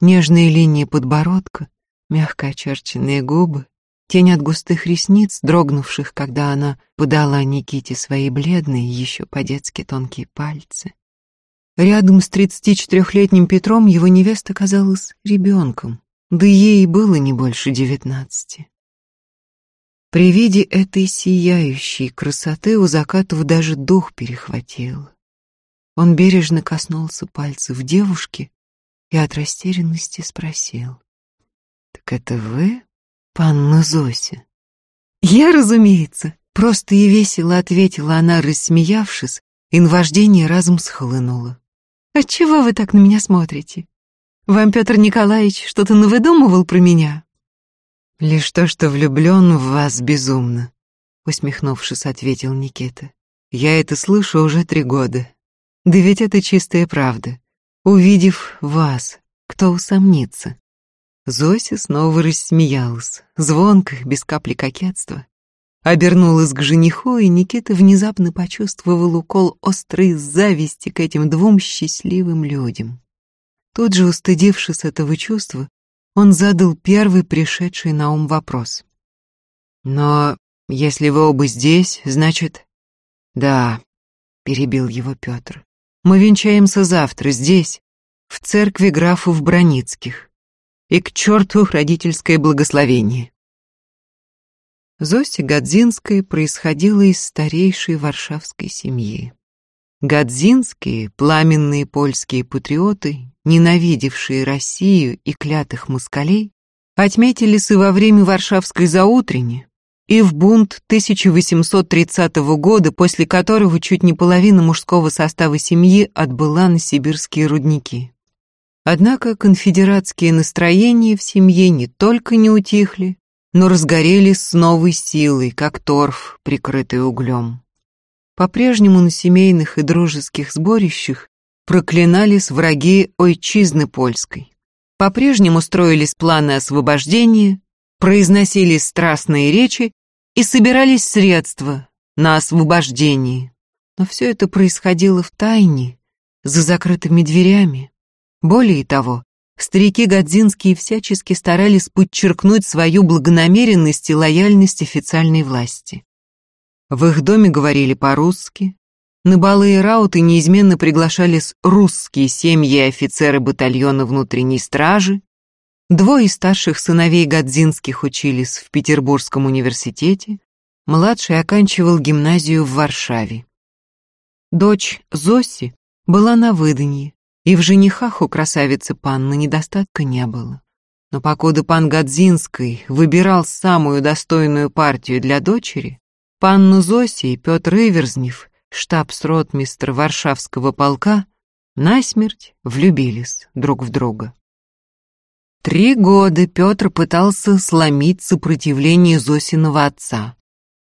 нежные линии подбородка, мягко очерченные губы, тень от густых ресниц, дрогнувших, когда она подала Никите свои бледные, еще по-детски тонкие пальцы. Рядом с 34-летним Петром его невеста казалась ребенком, да ей было не больше девятнадцати. При виде этой сияющей красоты у Закатова даже дух перехватил. Он бережно коснулся пальцев девушки и от растерянности спросил. «Так это вы, панна Зося?» «Я, разумеется», — просто и весело ответила она, рассмеявшись, и наваждение разом схлынуло. «Отчего вы так на меня смотрите? Вам Петр Николаевич что-то навыдумывал про меня?» «Лишь то, что влюблен в вас безумно», — усмехнувшись, ответил Никита. «Я это слышу уже три года. Да ведь это чистая правда. Увидев вас, кто усомнится?» Зося снова рассмеялась, звонко, без капли кокетства. Обернулась к жениху, и Никита внезапно почувствовал укол острой зависти к этим двум счастливым людям. Тут же, устыдившись этого чувства, он задал первый пришедший на ум вопрос. «Но если вы оба здесь, значит...» «Да», — перебил его Петр. «Мы венчаемся завтра здесь, в церкви графов Броницких. И к черту родительское благословение». Зося Годзинская происходила из старейшей варшавской семьи. Годзинские, пламенные польские патриоты, ненавидевшие Россию и клятых москалей, отметились и во время Варшавской заутрени, и в бунт 1830 года, после которого чуть не половина мужского состава семьи отбыла на сибирские рудники. Однако конфедератские настроения в семье не только не утихли, но разгорелись с новой силой, как торф, прикрытый углем. По-прежнему на семейных и дружеских сборищах проклинались враги ойчизны польской. По-прежнему строились планы освобождения, произносились страстные речи и собирались средства на освобождение. Но все это происходило в тайне, за закрытыми дверями. Более того, старики Годзинские всячески старались подчеркнуть свою благонамеренность и лояльность официальной власти. В их доме говорили по-русски, на балы и рауты неизменно приглашались русские семьи и офицеры батальона внутренней стражи. Двое старших сыновей Годзинских учились в Петербургском университете, младший оканчивал гимназию в Варшаве. Дочь Зоси была на выданье, и в женихах у красавицы панны недостатка не было. Но покуда пан Годзинский выбирал самую достойную партию для дочери, панну Зоси и Петр Иверзнев штабс-ротмистр Варшавского полка, насмерть влюбились друг в друга. Три года Петр пытался сломить сопротивление Зосиного отца.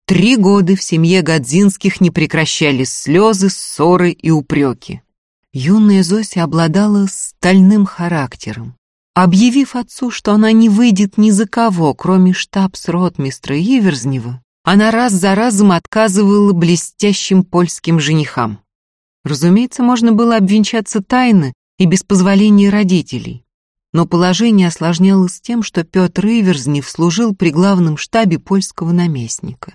Три года в семье Годзинских не прекращались слезы, ссоры и упреки. Юная Зося обладала стальным характером. Объявив отцу, что она не выйдет ни за кого, кроме штабс-ротмистра Иверзнева, она раз за разом отказывала блестящим польским женихам. Разумеется, можно было обвенчаться тайно и без позволения родителей. Но положение осложнялось тем, что Петр Иверзнев служил при главном штабе польского наместника.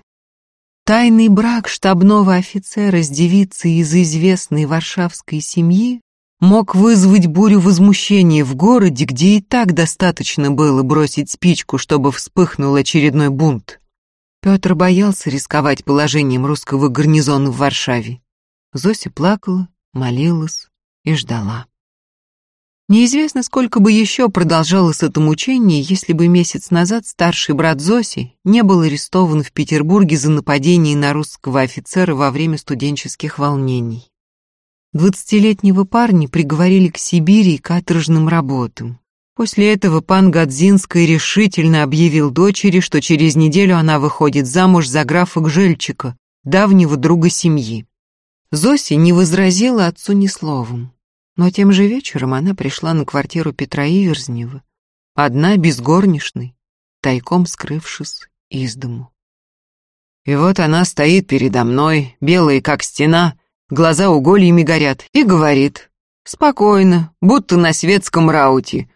Тайный брак штабного офицера с девицей из известной варшавской семьи мог вызвать бурю возмущения в городе, где и так достаточно было бросить спичку, чтобы вспыхнул очередной бунт. Петр боялся рисковать положением русского гарнизона в Варшаве. Зося плакала, молилась и ждала. Неизвестно, сколько бы еще продолжалось это мучение, если бы месяц назад старший брат Зоси не был арестован в Петербурге за нападение на русского офицера во время студенческих волнений. Двадцатилетнего парня приговорили к Сибири и каторжным работам. После этого пан Годзинский решительно объявил дочери, что через неделю она выходит замуж за графа Гжельчика, давнего друга семьи. Зося не возразила отцу ни словом, но тем же вечером она пришла на квартиру Петра Иверзнева, одна без горничной, тайком скрывшись из дому. И вот она стоит передо мной, белая как стена, глаза угольями горят, и говорит, спокойно, будто на светском рауте.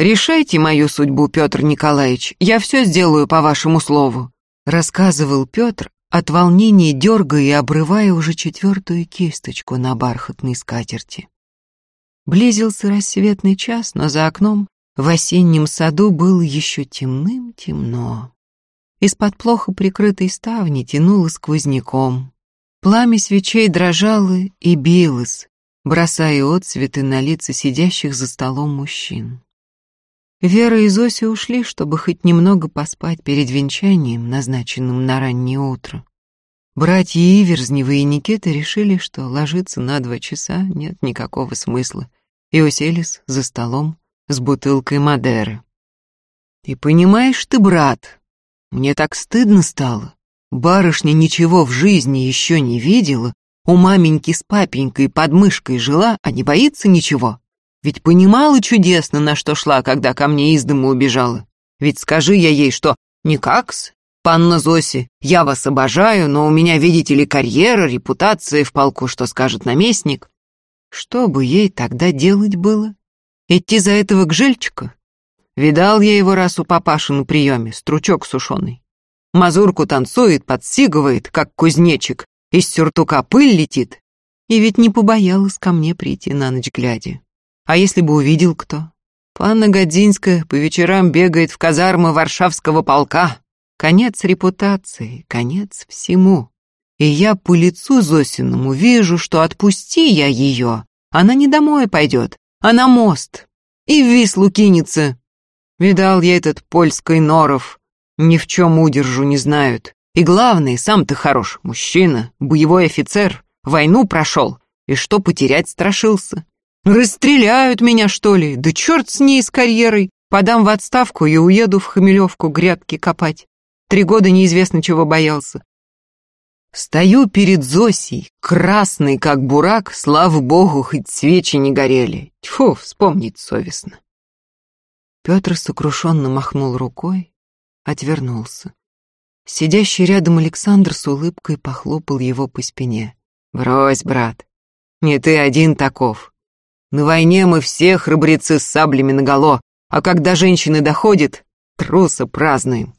«Решайте мою судьбу, Петр Николаевич, я все сделаю по вашему слову», рассказывал Петр, от волнения дергая и обрывая уже четвертую кисточку на бархатной скатерти. Близился рассветный час, но за окном в осеннем саду было еще темным-темно. Из-под плохо прикрытой ставни тянуло сквозняком. Пламя свечей дрожало и билось, бросая отцветы на лица сидящих за столом мужчин. Вера и Зося ушли, чтобы хоть немного поспать перед венчанием, назначенным на раннее утро. Братья Иверзневы и Никита решили, что ложиться на два часа нет никакого смысла, и уселись за столом с бутылкой Мадеры. «И понимаешь ты, брат, мне так стыдно стало. Барышня ничего в жизни еще не видела, у маменьки с папенькой под мышкой жила, а не боится ничего. Ведь понимала чудесно, на что шла, когда ко мне из дома убежала. Ведь скажи я ей, что «Никак-с, панна Зоси, я вас обожаю, но у меня, видите ли, карьера, репутация в полку, что скажет наместник». Что бы ей тогда делать было? Идти за этого к жильчика? Видал я его раз у папаши на приеме, стручок сушеный. Мазурку танцует, подсигывает, как кузнечик, из сюртука пыль летит. И ведь не побоялась ко мне прийти на ночь глядя. А если бы увидел кто? Панна Годзинская по вечерам бегает в казармы Варшавского полка. Конец репутации, конец всему. И я по лицу Зосиному вижу, что отпусти я ее, она не домой пойдет, а на мост. И в Вислу кинется. Видал я этот польский норов, ни в чем удержу не знают. И главное, сам ты хорош, мужчина, боевой офицер, войну прошел, и что потерять страшился. Расстреляют меня, что ли? Да черт с ней, с карьерой. Подам в отставку и уеду в Хмелевку грядки копать. Три года неизвестно чего боялся. Стою перед Зосей, красный как бурак, слава богу, хоть свечи не горели. Тьфу, вспомнить совестно. Петр сокрушенно махнул рукой, отвернулся. Сидящий рядом Александр с улыбкой похлопал его по спине. «Брось, брат, не ты один таков. На войне мы все храбрецы с саблями наголо, а когда женщины доходят, труса празднуем.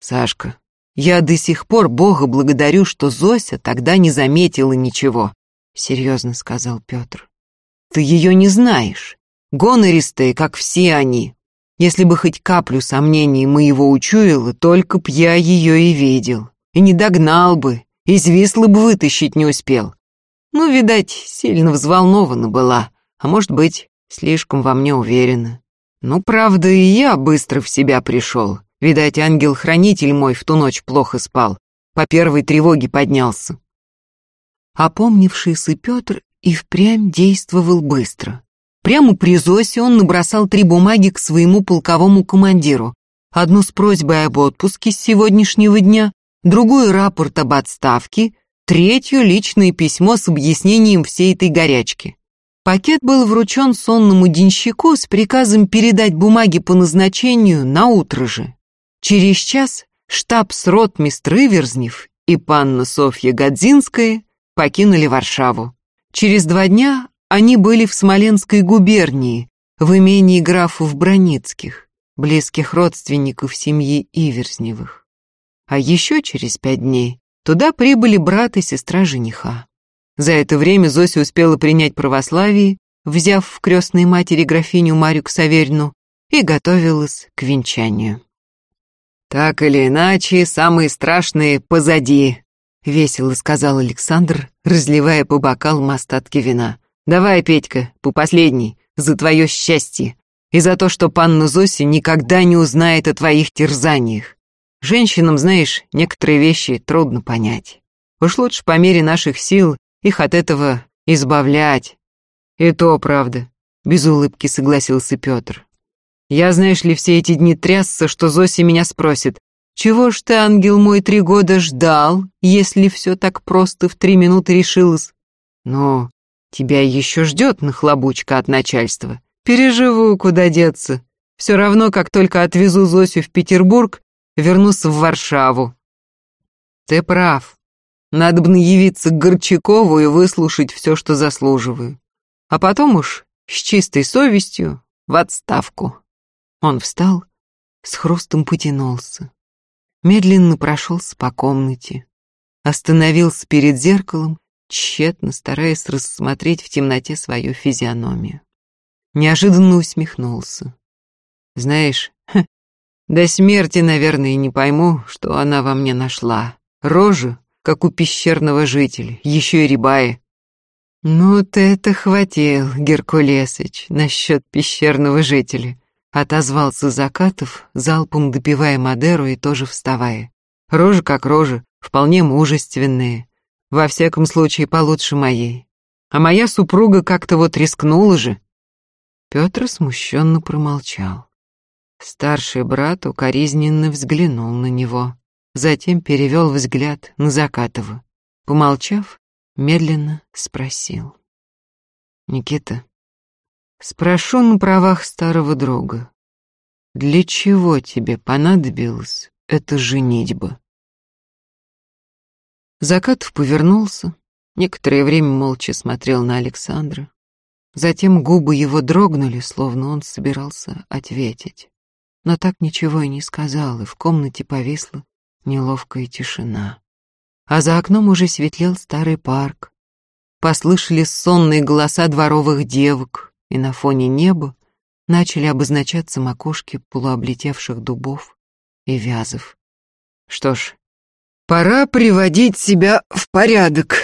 Сашка, я до сих пор Бога благодарю, что Зося тогда не заметила ничего, серьезно сказал Петр. Ты ее не знаешь, гонористые, как все они. Если бы хоть каплю сомнений моего учуяла, только б я ее и видел. И не догнал бы, из Вислы бы вытащить не успел. Ну, видать, сильно взволнована была, а может быть, слишком во мне уверена. Ну, правда, и я быстро в себя пришел. Видать, ангел-хранитель мой в ту ночь плохо спал, по первой тревоге поднялся. Опомнившийся Петр и впрямь действовал быстро. Прямо при Зосе он набросал три бумаги к своему полковому командиру. Одну с просьбой об отпуске с сегодняшнего дня, другую рапорт об отставке, Третью — личное письмо с объяснением всей этой горячки. Пакет был вручен сонному денщику с приказом передать бумаги по назначению на утро же. Через час штаб с ротмистр Иверзнев и панна Софья Годзинская покинули Варшаву. Через два дня они были в Смоленской губернии, в имении графов Броницких, близких родственников семьи Иверзневых. А еще через пять дней Туда прибыли брат и сестра жениха. За это время Зося успела принять православие, взяв в крестной матери графиню Марию Ксаверьну, и готовилась к венчанию. «Так или иначе, самые страшные позади», — весело сказал Александр, разливая по бокалам остатки вина. «Давай, Петька, по последней, за твое счастье и за то, что панна Зося никогда не узнает о твоих терзаниях. Женщинам, знаешь, некоторые вещи трудно понять. Уж лучше по мере наших сил их от этого избавлять. И то правда, без улыбки согласился Петр. Я, знаешь ли, все эти дни трясся, что Зося меня спросит, «Чего ж ты, ангел мой, три года ждал, если все так просто в три минуты решилось?» «Ну, тебя еще ждет нахлобучка от начальства. Переживу, куда деться. Все равно, как только отвезу Зосю в Петербург, вернусь в Варшаву. Ты прав. Надо бы явиться к Горчакову и выслушать все, что заслуживаю. А потом уж с чистой совестью в отставку. Он встал, с хрустом потянулся. Медленно прошелся по комнате. Остановился перед зеркалом, тщетно стараясь рассмотреть в темноте свою физиономию. Неожиданно усмехнулся. Знаешь, до смерти, наверное, не пойму, что она во мне нашла. Рожу, как у пещерного жителя, еще и рябая. Ну, ты это хватил, Геркулесыч, насчет пещерного жителя. Отозвался Закатов, залпом допивая Мадеру и тоже вставая. Рожа как рожа, вполне мужественная. Во всяком случае, получше моей. А моя супруга как-то вот рискнула же. Петр смущенно промолчал. Старший брат укоризненно взглянул на него, затем перевел взгляд на Закатова. Помолчав, медленно спросил. «Никита, спрошу на правах старого друга, для чего тебе понадобилась эта женитьба?» Закатов повернулся, некоторое время молча смотрел на Александра. Затем губы его дрогнули, словно он собирался ответить но так ничего и не сказал, и в комнате повисла неловкая тишина. А за окном уже светлел старый парк. Послышались сонные голоса дворовых девок, и на фоне неба начали обозначаться макушки полуоблетевших дубов и вязов. Что ж, пора приводить себя в порядок.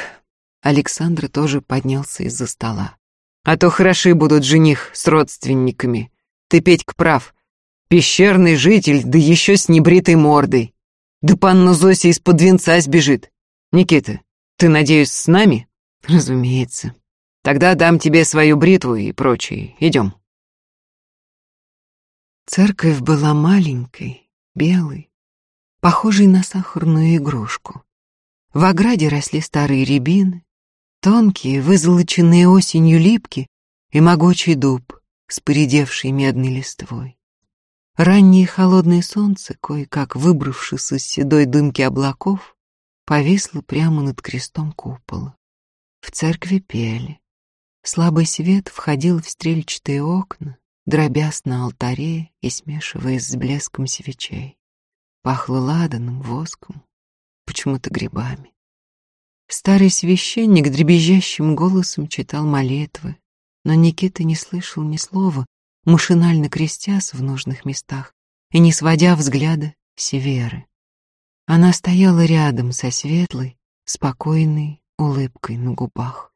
Александр тоже поднялся из-за стола. А то хороши будут жених с родственниками. Ты, Петька, прав. Пещерный житель, да еще с небритой мордой. Да панна Зося из-под венца сбежит. Никита, ты, надеюсь, с нами? Разумеется. Тогда дам тебе свою бритву и прочее. Идем. Церковь была маленькой, белой, похожей на сахарную игрушку. В ограде росли старые рябины, тонкие, вызолоченные осенью липки и могучий дуб с поредевшей медной листвой. Раннее холодное солнце, кое-как выбравшись из седой дымки облаков, повисло прямо над крестом купола. В церкви пели. Слабый свет входил в стрельчатые окна, дробясь на алтаре и смешиваясь с блеском свечей. Пахло ладаном, воском, почему-то грибами. Старый священник дребезжащим голосом читал молитвы, но Никита не слышал ни слова, машинально крестясь в нужных местах и не сводя взгляда Северы. Она стояла рядом со светлой, спокойной улыбкой на губах.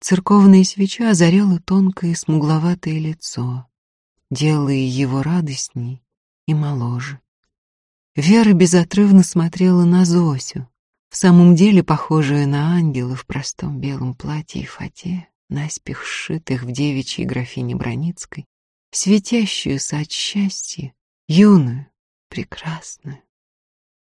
Церковная свеча озаряла тонкое смугловатое лицо, делая его радостней и моложе. Вера безотрывно смотрела на Зосю, в самом деле похожую на ангела в простом белом платье и фате, наспех сшитых в девичьей графине Броницкой, светящуюся от счастья, юную, прекрасную.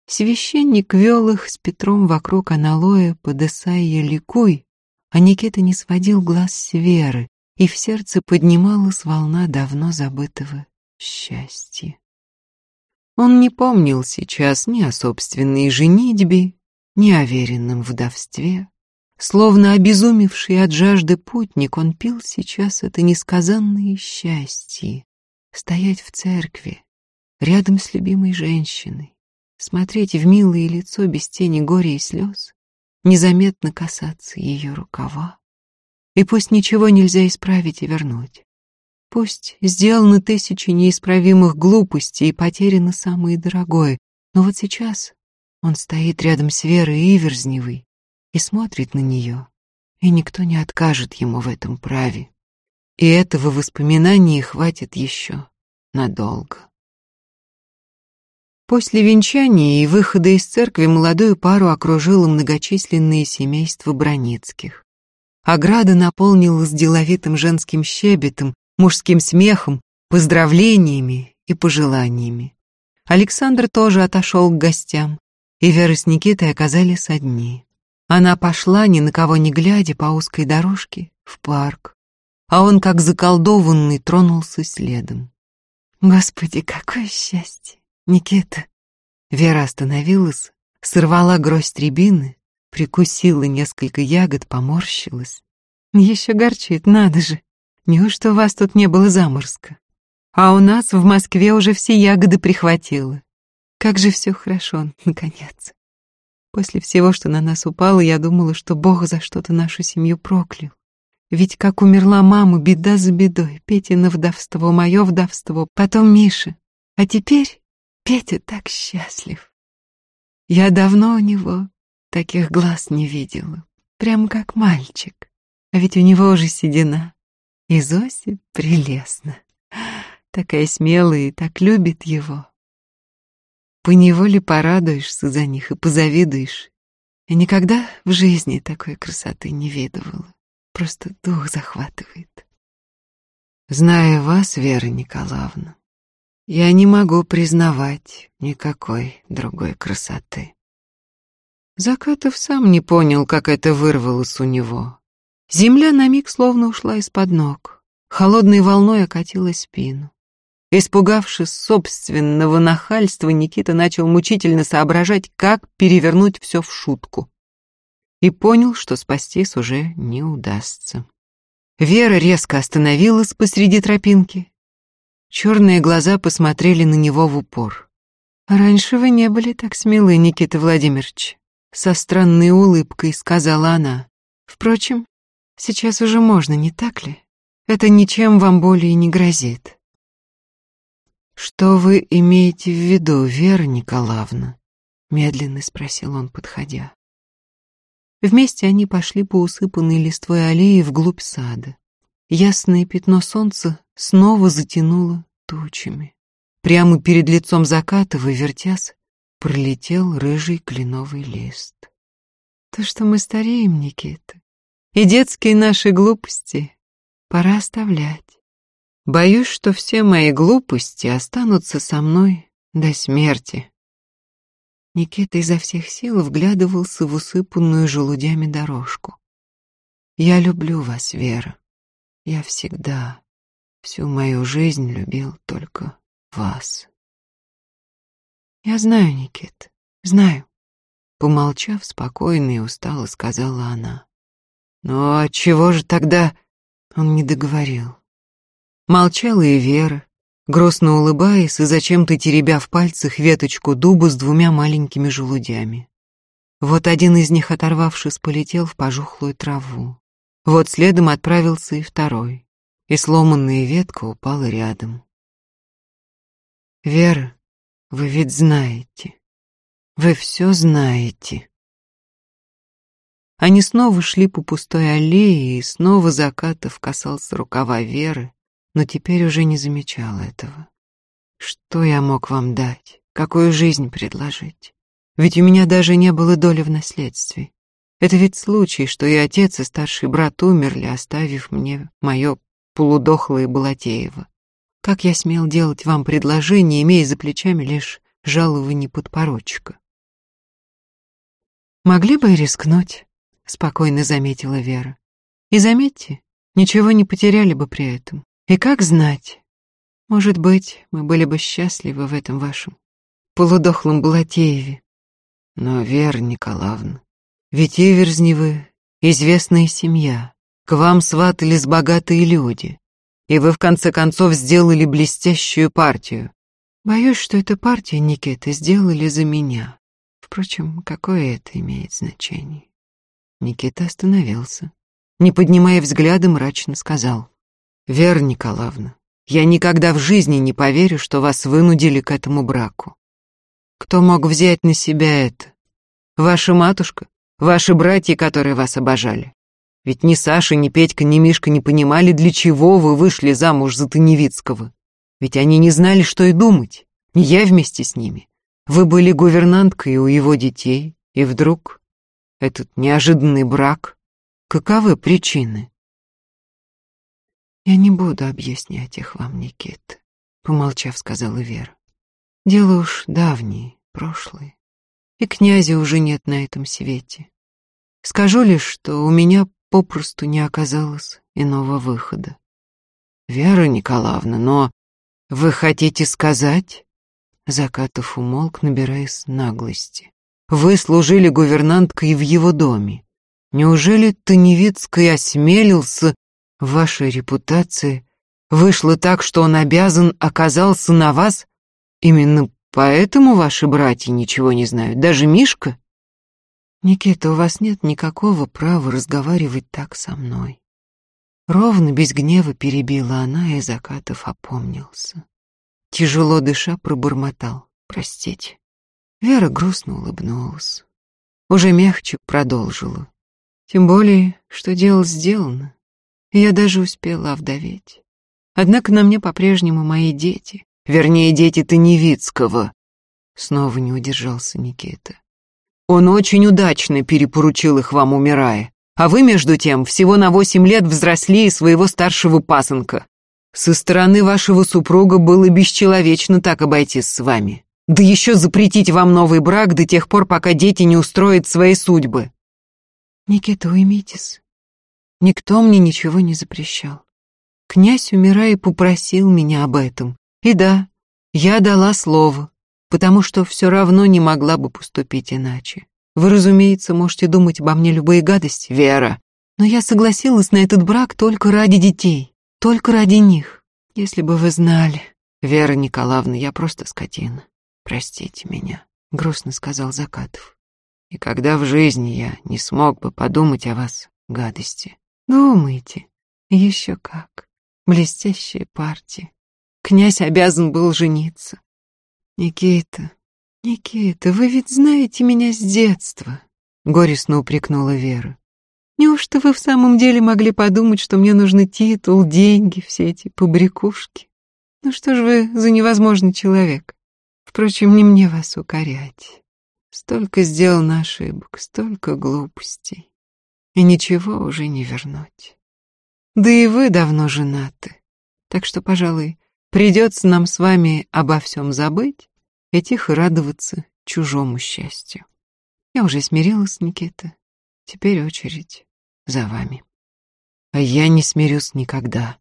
Священник вел их с Петром вокруг аналоя под Исаия ликуй, а Никита не сводил глаз с Веры, и в сердце поднималась волна давно забытого счастья. Он не помнил сейчас ни о собственной женитьбе, ни о веренном вдовстве, Словно обезумевший от жажды путник, он пил сейчас это несказанное счастье. Стоять в церкви, рядом с любимой женщиной, смотреть в милое лицо без тени горя и слез, незаметно касаться ее рукава. И пусть ничего нельзя исправить и вернуть. Пусть сделаны тысячи неисправимых глупостей и потеряно самое дорогое, но вот сейчас он стоит рядом с Верой Иверзневой, и смотрит на нее, и никто не откажет ему в этом праве. И этого воспоминания хватит еще надолго. После венчания и выхода из церкви молодую пару окружило многочисленное семейство Броницких. Ограда наполнилась деловитым женским щебетом, мужским смехом, поздравлениями и пожеланиями. Александр тоже отошел к гостям, и Вера с Никитой оказались одни. Она пошла, ни на кого не глядя, по узкой дорожке в парк, а он, как заколдованный, тронулся следом. Господи, какое счастье! Никита! Вера остановилась, сорвала гроздь рябины, прикусила несколько ягод, поморщилась. Еще горчит, надо же. Неужто у вас тут не было заморска? А у нас в Москве уже все ягоды прихватило. Как же все хорошо, наконец. После всего, что на нас упало, я думала, что Бог за что-то нашу семью проклял. Ведь как умерла мама, беда за бедой. Петина вдовство, мое вдовство, потом Миша. А теперь Петя так счастлив. Я давно у него таких глаз не видела. Прям как мальчик. А ведь у него уже седина. И Зося прелестна. Такая смелая и так любит его. Поневоле порадуешься за них и позавидуешь. Я никогда в жизни такой красоты не видывала. Просто дух захватывает. Зная вас, Вера Николаевна, я не могу признавать никакой другой красоты. Закатов сам не понял, как это вырвалось у него. Земля на миг словно ушла из-под ног, холодной волной окатила спину. Испугавшись собственного нахальства, Никита начал мучительно соображать, как перевернуть все в шутку и понял, что спастись уже не удастся. Вера резко остановилась посреди тропинки. Черные глаза посмотрели на него в упор. «Раньше вы не были так смелы, Никита Владимирович», — со странной улыбкой сказала она. «Впрочем, сейчас уже можно, не так ли? Это ничем вам более не грозит». «Что вы имеете в виду, Вера Николаевна?» — медленно спросил он, подходя. Вместе они пошли по усыпанной листвой аллее вглубь сада. Ясное пятно солнца снова затянуло тучами. Прямо перед лицом Закатова, вертясь, пролетел рыжий кленовый лист. То, что мы стареем, Никита, и детские наши глупости пора оставлять. Боюсь, что все мои глупости останутся со мной до смерти. Никита изо всех сил вглядывался в усыпанную желудями дорожку. «Я люблю вас, Вера. Я всегда, всю мою жизнь любил только вас». «Я знаю, Никит, знаю», — помолчав спокойно и устало, сказала она. «Но чего же тогда...» — он не договорил. Молчала и Вера, грустно улыбаясь и зачем-то теребя в пальцах веточку дуба с двумя маленькими желудями. Вот один из них, оторвавшись, полетел в пожухлую траву. Вот следом отправился и второй, и сломанная ветка упала рядом. «Вера, вы ведь знаете, вы все знаете». Они снова шли по пустой аллее, и снова Закатов касался рукава Веры, но теперь уже не замечал этого. Что я мог вам дать? Какую жизнь предложить? Ведь у меня даже не было доли в наследстве. Это ведь случай, что и отец, и старший брат умерли, оставив мне мое полудохлое Балатеево. Как я смел делать вам предложение, имея за плечами лишь жалование подпоручика? Могли бы и рискнуть, спокойно заметила Вера. И заметьте, ничего не потеряли бы при этом. И как знать, может быть, мы были бы счастливы в этом вашем полудохлом Балатееве. Но, Вера Николаевна, ведь Иверзневы — известная семья, к вам сватались богатые люди, и вы в конце концов сделали блестящую партию. Боюсь, что эта партия, Никита, сделали за меня. Впрочем, какое это имеет значение? Никита остановился. Не поднимая взгляда, мрачно сказал. Вера Николаевна, я никогда в жизни не поверю, что вас вынудили к этому браку. Кто мог взять на себя это? Ваша матушка? Ваши братья, которые вас обожали? Ведь ни Саша, ни Петька, ни Мишка не понимали, для чего вы вышли замуж за Таневицкого. Ведь они не знали, что и думать. Не я вместе с ними. Вы были гувернанткой у его детей, и вдруг этот неожиданный брак. Каковы причины? «Я не буду объяснять их вам, Никит», — помолчав, сказала Вера. «Дело уж давнее, прошлое, и князя уже нет на этом свете. Скажу лишь, что у меня попросту не оказалось иного выхода». «Вера Николаевна, но вы хотите сказать...» Закатов умолк, набираясь наглости. вы служили гувернанткой в его доме. Неужели Таневицкий осмелился, ваша репутация вышла так, что он обязан оказался на вас? Именно поэтому ваши братья ничего не знают, даже Мишка? Никита, у вас нет никакого права разговаривать так со мной. Ровно без гнева перебила она, и Закатов опомнился. Тяжело дыша пробормотал. Простите. Вера грустно улыбнулась. Уже мягче продолжила. Тем более, что дело сделано. Я даже успела овдоветь. Однако на мне по-прежнему мои дети. Вернее, дети Таневицкого. Снова не удержался Никита. Он очень удачно перепоручил их вам, умирая. А вы, между тем, всего на восемь лет взрослее своего старшего пасынка. Со стороны вашего супруга было бесчеловечно так обойтись с вами. Да еще запретить вам новый брак до тех пор, пока дети не устроят свои судьбы. Никита, уймитесь. Никто мне ничего не запрещал. Князь, умирая, попросил меня об этом. И да, я дала слово, потому что все равно не могла бы поступить иначе. Вы, разумеется, можете думать обо мне любые гадости, Вера. Но я согласилась на этот брак только ради детей, только ради них. Если бы вы знали... Вера Николаевна, я просто скотина. Простите меня, грустно сказал Закатов. И когда в жизни я не смог бы подумать о вас гадости. Думайте, еще как. Блестящая партия. Князь обязан был жениться. Никита, Никита, вы ведь знаете меня с детства, горестно упрекнула Вера. Неужто вы в самом деле могли подумать, что мне нужны титул, деньги, все эти побрякушки? Ну что ж вы за невозможный человек? Впрочем, не мне вас укорять. Столько сделано ошибок, столько глупостей. И ничего уже не вернуть. Да и вы давно женаты. Так что, пожалуй, придется нам с вами обо всем забыть и тихо радоваться чужому счастью. Я уже смирилась, Никита. Теперь очередь за вами. А я не смирюсь никогда,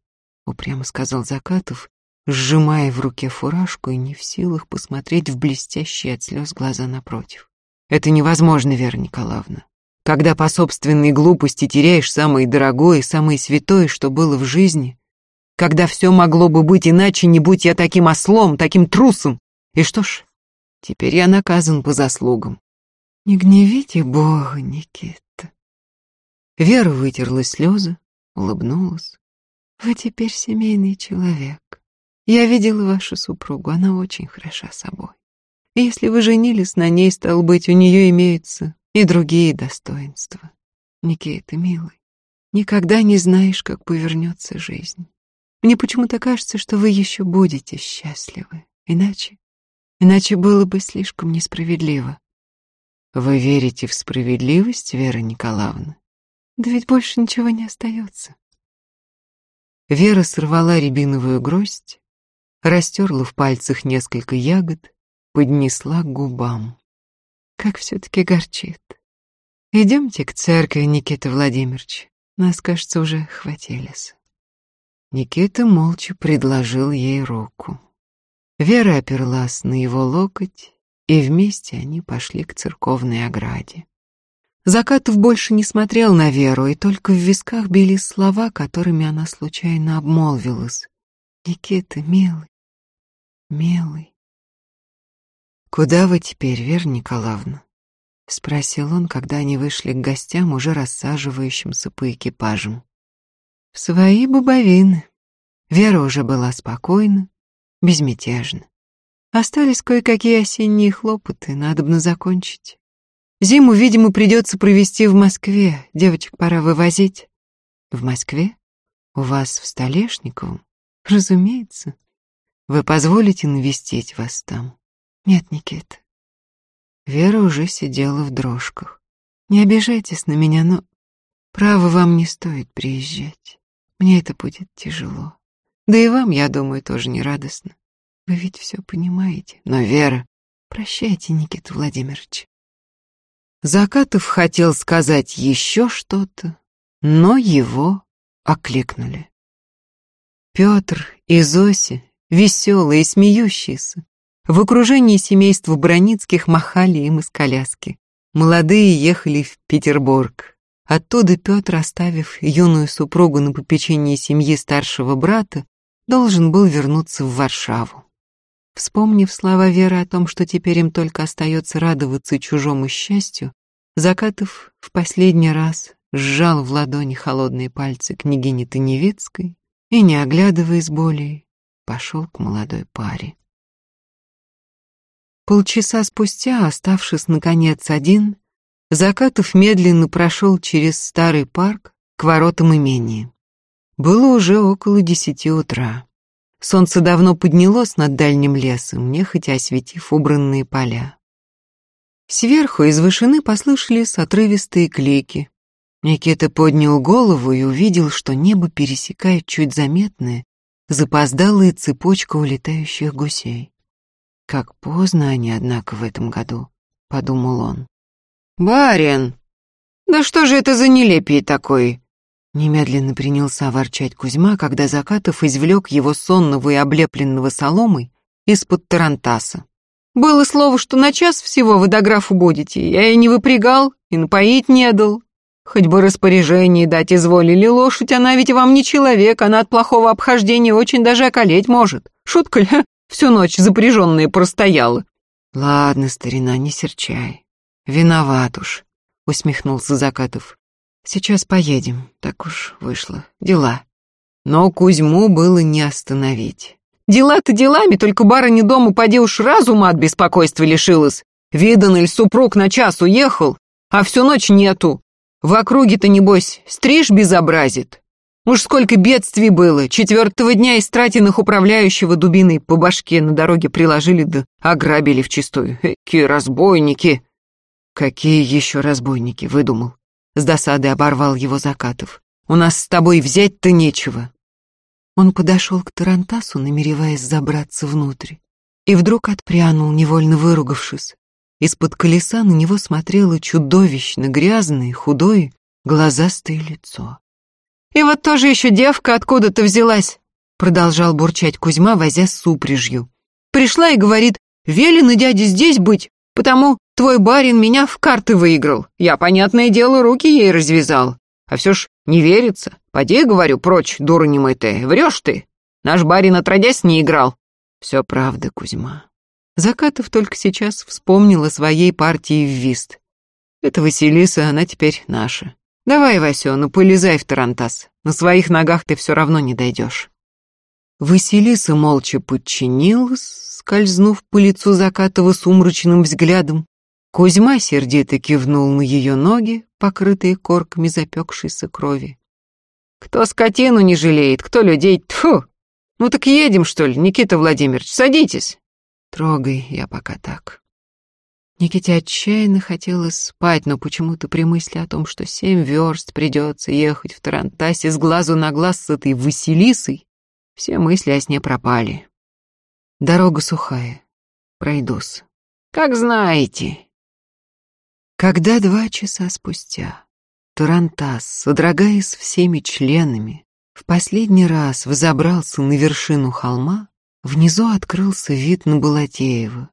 упрямо сказал Закатов, сжимая в руке фуражку и не в силах посмотреть в блестящие от слез глаза напротив. «Это невозможно, Вера Николаевна. Когда по собственной глупости теряешь самое дорогое, самое святое, что было в жизни, когда все могло бы быть иначе, не будь я таким ослом, таким трусом. И что ж, теперь я наказан по заслугам. Не гневите Бога, Никита. Вера вытерла слезы, улыбнулась. Вы теперь семейный человек. Я видела вашу супругу, она очень хороша собой. Если вы женились на ней, стал быть, у нее имеются и другие достоинства. Никита, милый, никогда не знаешь, как повернется жизнь. Мне почему-то кажется, что вы еще будете счастливы. Иначе, иначе было бы слишком несправедливо. Вы верите в справедливость, Вера Николаевна? Да ведь больше ничего не остается. Вера сорвала рябиновую гроздь, растерла в пальцах несколько ягод, поднесла к губам. Как все-таки горчит. Идемте к церкви, Никита Владимирович. Нас, кажется, уже хватились. Никита молча предложил ей руку. Вера оперлась на его локоть, и вместе они пошли к церковной ограде. Закатов больше не смотрел на Веру, и только в висках били слова, которыми она случайно обмолвилась. «Никита, милый, милый». «Куда вы теперь, Вера Николаевна?» — спросил он, когда они вышли к гостям, уже рассаживающимся по экипажам. «В свои бобовины». Вера уже была спокойна, безмятежна. Остались кое-какие осенние хлопоты, надо бы закончить. Зиму, видимо, придется провести в Москве. Девочек пора вывозить. В Москве? У вас в Столешниковом? Разумеется. Вы позволите навестить вас там? Нет, Никита. Вера уже сидела в дрожках. Не обижайтесь на меня, но... Право, вам не стоит приезжать. Мне это будет тяжело. Да и вам, я думаю, тоже не радостно. Вы ведь все понимаете. Но, Вера, прощайте, Никита Владимирович. Закатов хотел сказать еще что-то, но его окликнули. Петр и Зося, веселые и смеющиеся, В окружении семейства Броницких махали им из коляски. Молодые ехали в Петербург. Оттуда Петр, оставив юную супругу на попечении семьи старшего брата, должен был вернуться в Варшаву. Вспомнив слова Веры о том, что теперь им только остается радоваться чужому счастью, Закатов в последний раз сжал в ладони холодные пальцы княгини Таневицкой и, не оглядываясь более, пошел к молодой паре. Полчаса спустя, оставшись наконец один, Закатов медленно прошел через старый парк к воротам имения. Было уже около десяти утра. Солнце давно поднялось над дальним лесом, нехотя осветив убранные поля. Сверху из вышины послышались отрывистые клики. Никита поднял голову и увидел, что небо пересекает чуть заметная, запоздалая цепочка улетающих гусей. Как поздно они, однако, в этом году, подумал он. Барин, да что же это за нелепие такой? Немедленно принялся ворчать Кузьма, когда Закатов извлек его сонного и облепленного соломой из-под тарантаса. Было слово, что на час всего водографу будете. Я и не выпрягал, и напоить не дал. Хоть бы распоряжение дать изволили лошадь, она ведь вам не человек, она от плохого обхождения очень даже околеть может. Шутка ли? Всю ночь запряженная простояла. Ладно, старина, не серчай. Виноват уж, усмехнулся Закатов. Сейчас поедем, так уж вышло. Дела. Но Кузьму было не остановить. Дела-то делами, только барыня дома поди уж разума от беспокойства лишилась. Видан ли супруг на час уехал, а всю ночь нету. В округе-то, небось, стриж безобразит. Уж сколько бедствий было. Четвертого дня истратенных управляющего дубиной по башке на дороге приложили да ограбили вчистую. Какие разбойники!» «Какие еще разбойники?» — выдумал. С досады оборвал его Закатов. «У нас с тобой взять-то нечего». Он подошел к Тарантасу, намереваясь забраться внутрь, и вдруг отпрянул, невольно выругавшись. Из-под колеса на него смотрело чудовищно грязное, худое, глазастое лицо. И вот тоже еще девка откуда-то взялась, продолжал бурчать Кузьма, возя с упряжью. Пришла и говорит, велено дяде здесь быть, потому твой барин меня в карты выиграл. Я, понятное дело, руки ей развязал. А все ж не верится. Поди, говорю, прочь, дура немытая, врешь ты. Наш барин отродясь не играл. Все правда, Кузьма. Закатов только сейчас вспомнил о своей партии в вист. Это Василиса, она теперь наша. Давай, Васё, ну полезай в тарантас. На своих ногах ты все равно не дойдешь. Василиса молча подчинилась, скользнув по лицу Закатова сумрачным взглядом. Кузьма сердито кивнул на ее ноги, покрытые корками запекшейся крови. «Кто скотину не жалеет, кто людей, тьфу! Ну так едем, что ли, Никита Владимирович, садитесь!» «Трогай, я пока так». Никите отчаянно хотелось спать, но почему-то при мысли о том, что семь верст придется ехать в Тарантасе с глазу на глаз с этой Василисой, все мысли о сне пропали. Дорога сухая. Пройдусь. Как знаете. Когда два часа спустя Тарантас, содрогаясь всеми членами, в последний раз взобрался на вершину холма, внизу открылся вид на Балатеева,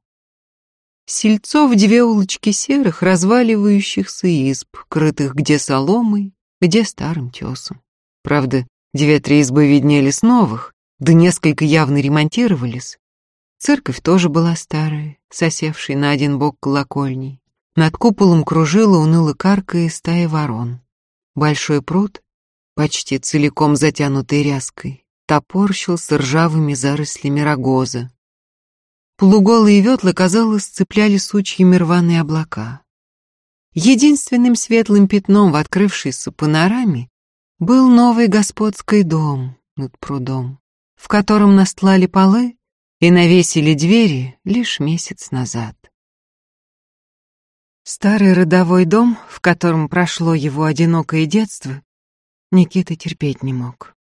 Сельцов две улочки серых, разваливающихся изб, крытых где соломой, где старым тесом. Правда, две-три избы виднелись новых, да несколько явно ремонтировались. Церковь тоже была старая, сосевшей на один бок колокольней. Над куполом кружила уныло каркая стая ворон. Большой пруд, почти целиком затянутый ряской, топорщился ржавыми зарослями рогоза, Полуголые ветлы, казалось, цепляли сучьями рваные облака. Единственным светлым пятном в открывшейся панораме был новый господский дом над прудом, в котором настлали полы и навесили двери лишь месяц назад. Старый родовой дом, в котором прошло его одинокое детство, Никита терпеть не мог.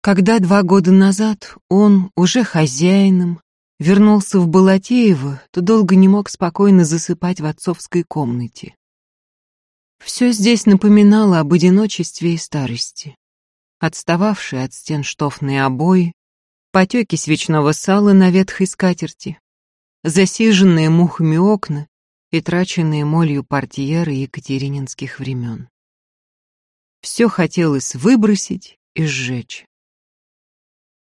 Когда два года назад он, уже хозяином, вернулся в Балатеево, то долго не мог спокойно засыпать в отцовской комнате. Все здесь напоминало об одиночестве и старости. Отстававшие от стен штофные обои, потеки свечного сала на ветхой скатерти, засиженные мухами окна и траченные молью портьеры екатерининских времен. Все хотелось выбросить и сжечь.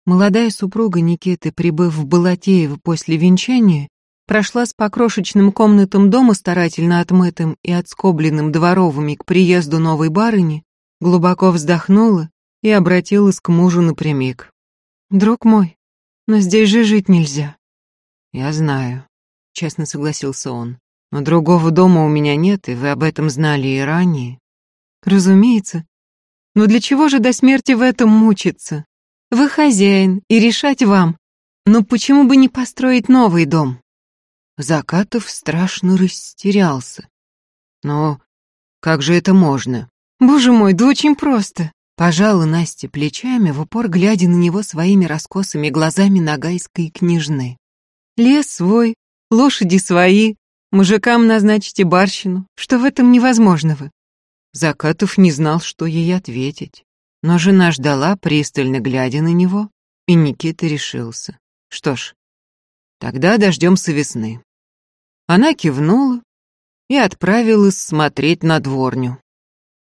Молодая супруга Никиты, прибыв в Балатеево после венчания, прошлась по крошечным комнатам дома, старательно отмытым и отскобленным дворовыми к приезду новой барыни, глубоко вздохнула и обратилась к мужу напрямик. «Друг мой, но здесь же жить нельзя». «Я знаю», — честно согласился он. «Но другого дома у меня нет, и вы об этом знали и ранее». «Разумеется. Но для чего же до смерти в этом мучиться? Вы хозяин, и решать вам. Но почему бы не построить новый дом?» Закатов страшно растерялся. «Но как же это можно?» «Боже мой, да очень просто!» Пожала Настя плечами, в упор глядя на него своими раскосыми глазами нагайской княжны. «Лес свой, лошади свои, мужикам назначите барщину. Что в этом невозможного?» Закатов не знал, что ей ответить. Но жена ждала, пристально глядя на него, и Никита решился. Что ж, тогда дождемся весны. Она кивнула и отправилась смотреть на дворню.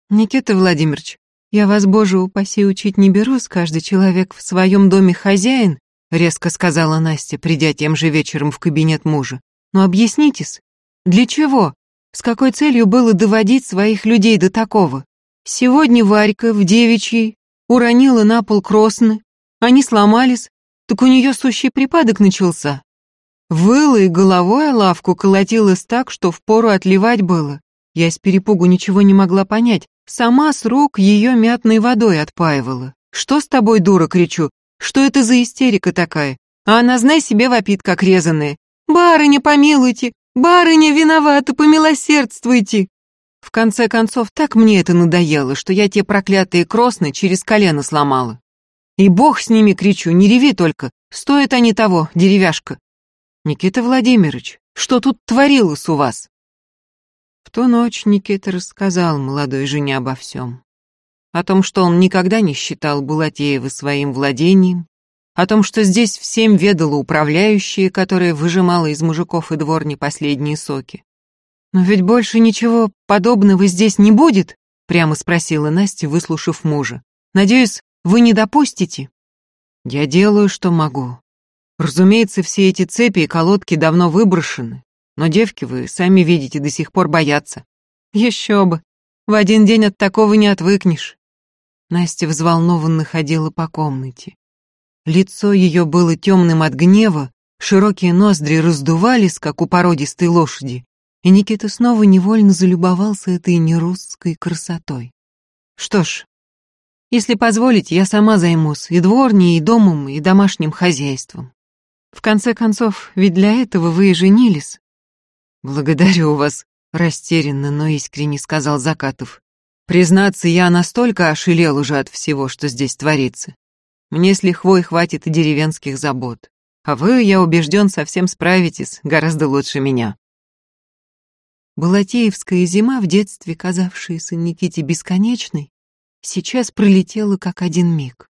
«Никита Владимирович, я вас, боже упаси, учить не берусь, каждый человек в своем доме хозяин», резко сказала Настя, придя тем же вечером в кабинет мужа. «Но объяснитесь, для чего? С какой целью было доводить своих людей до такого? Сегодня Варька в девичьей уронила на пол кросны, они сломались, так у нее сущий припадок начался. Выла и головой лавку колотилась так, что впору отливать было. Я с перепугу ничего не могла понять, Сама с рук ее мятной водой отпаивала. «Что с тобой, дура?» — кричу. «Что это за истерика такая?» А она, знай себе, вопит, как резаная. «Барыня, помилуйте! Барыня виновата, помилосердствуйте!» В конце концов, так мне это надоело, что я те проклятые кросны через колено сломала. И бог с ними, кричу, не реви только, стоят они того, деревяшка. Никита Владимирович, что тут творилось у вас? В ту ночь Никита рассказал молодой жене обо всем. О том, что он никогда не считал Булатеева своим владением, о том, что здесь всем ведала управляющая, которая выжимала из мужиков и дворни последние соки. «Но ведь больше ничего подобного здесь не будет?» — прямо спросила Настя, выслушав мужа. «Надеюсь, вы не допустите?» «Я делаю, что могу. Разумеется, все эти цепи и колодки давно выброшены. Но девки вы, сами видите, до сих пор боятся. Еще бы. В один день от такого не отвыкнешь. Настя взволнованно ходила по комнате. Лицо ее было темным от гнева, широкие ноздри раздувались, как у породистой лошади, и Никита снова невольно залюбовался этой нерусской красотой. Что ж, если позволите, я сама займусь и дворней, и домом, и домашним хозяйством. В конце концов, ведь для этого вы и женились. «Благодарю вас», — растерянно, но искренне сказал Закатов. «Признаться, я настолько ошелел уже от всего, что здесь творится. Мне с лихвой хватит и деревенских забот. А вы, я убежден, совсем справитесь, гораздо лучше меня». Балатеевская зима, в детстве казавшаяся Никите бесконечной, сейчас пролетела как один миг.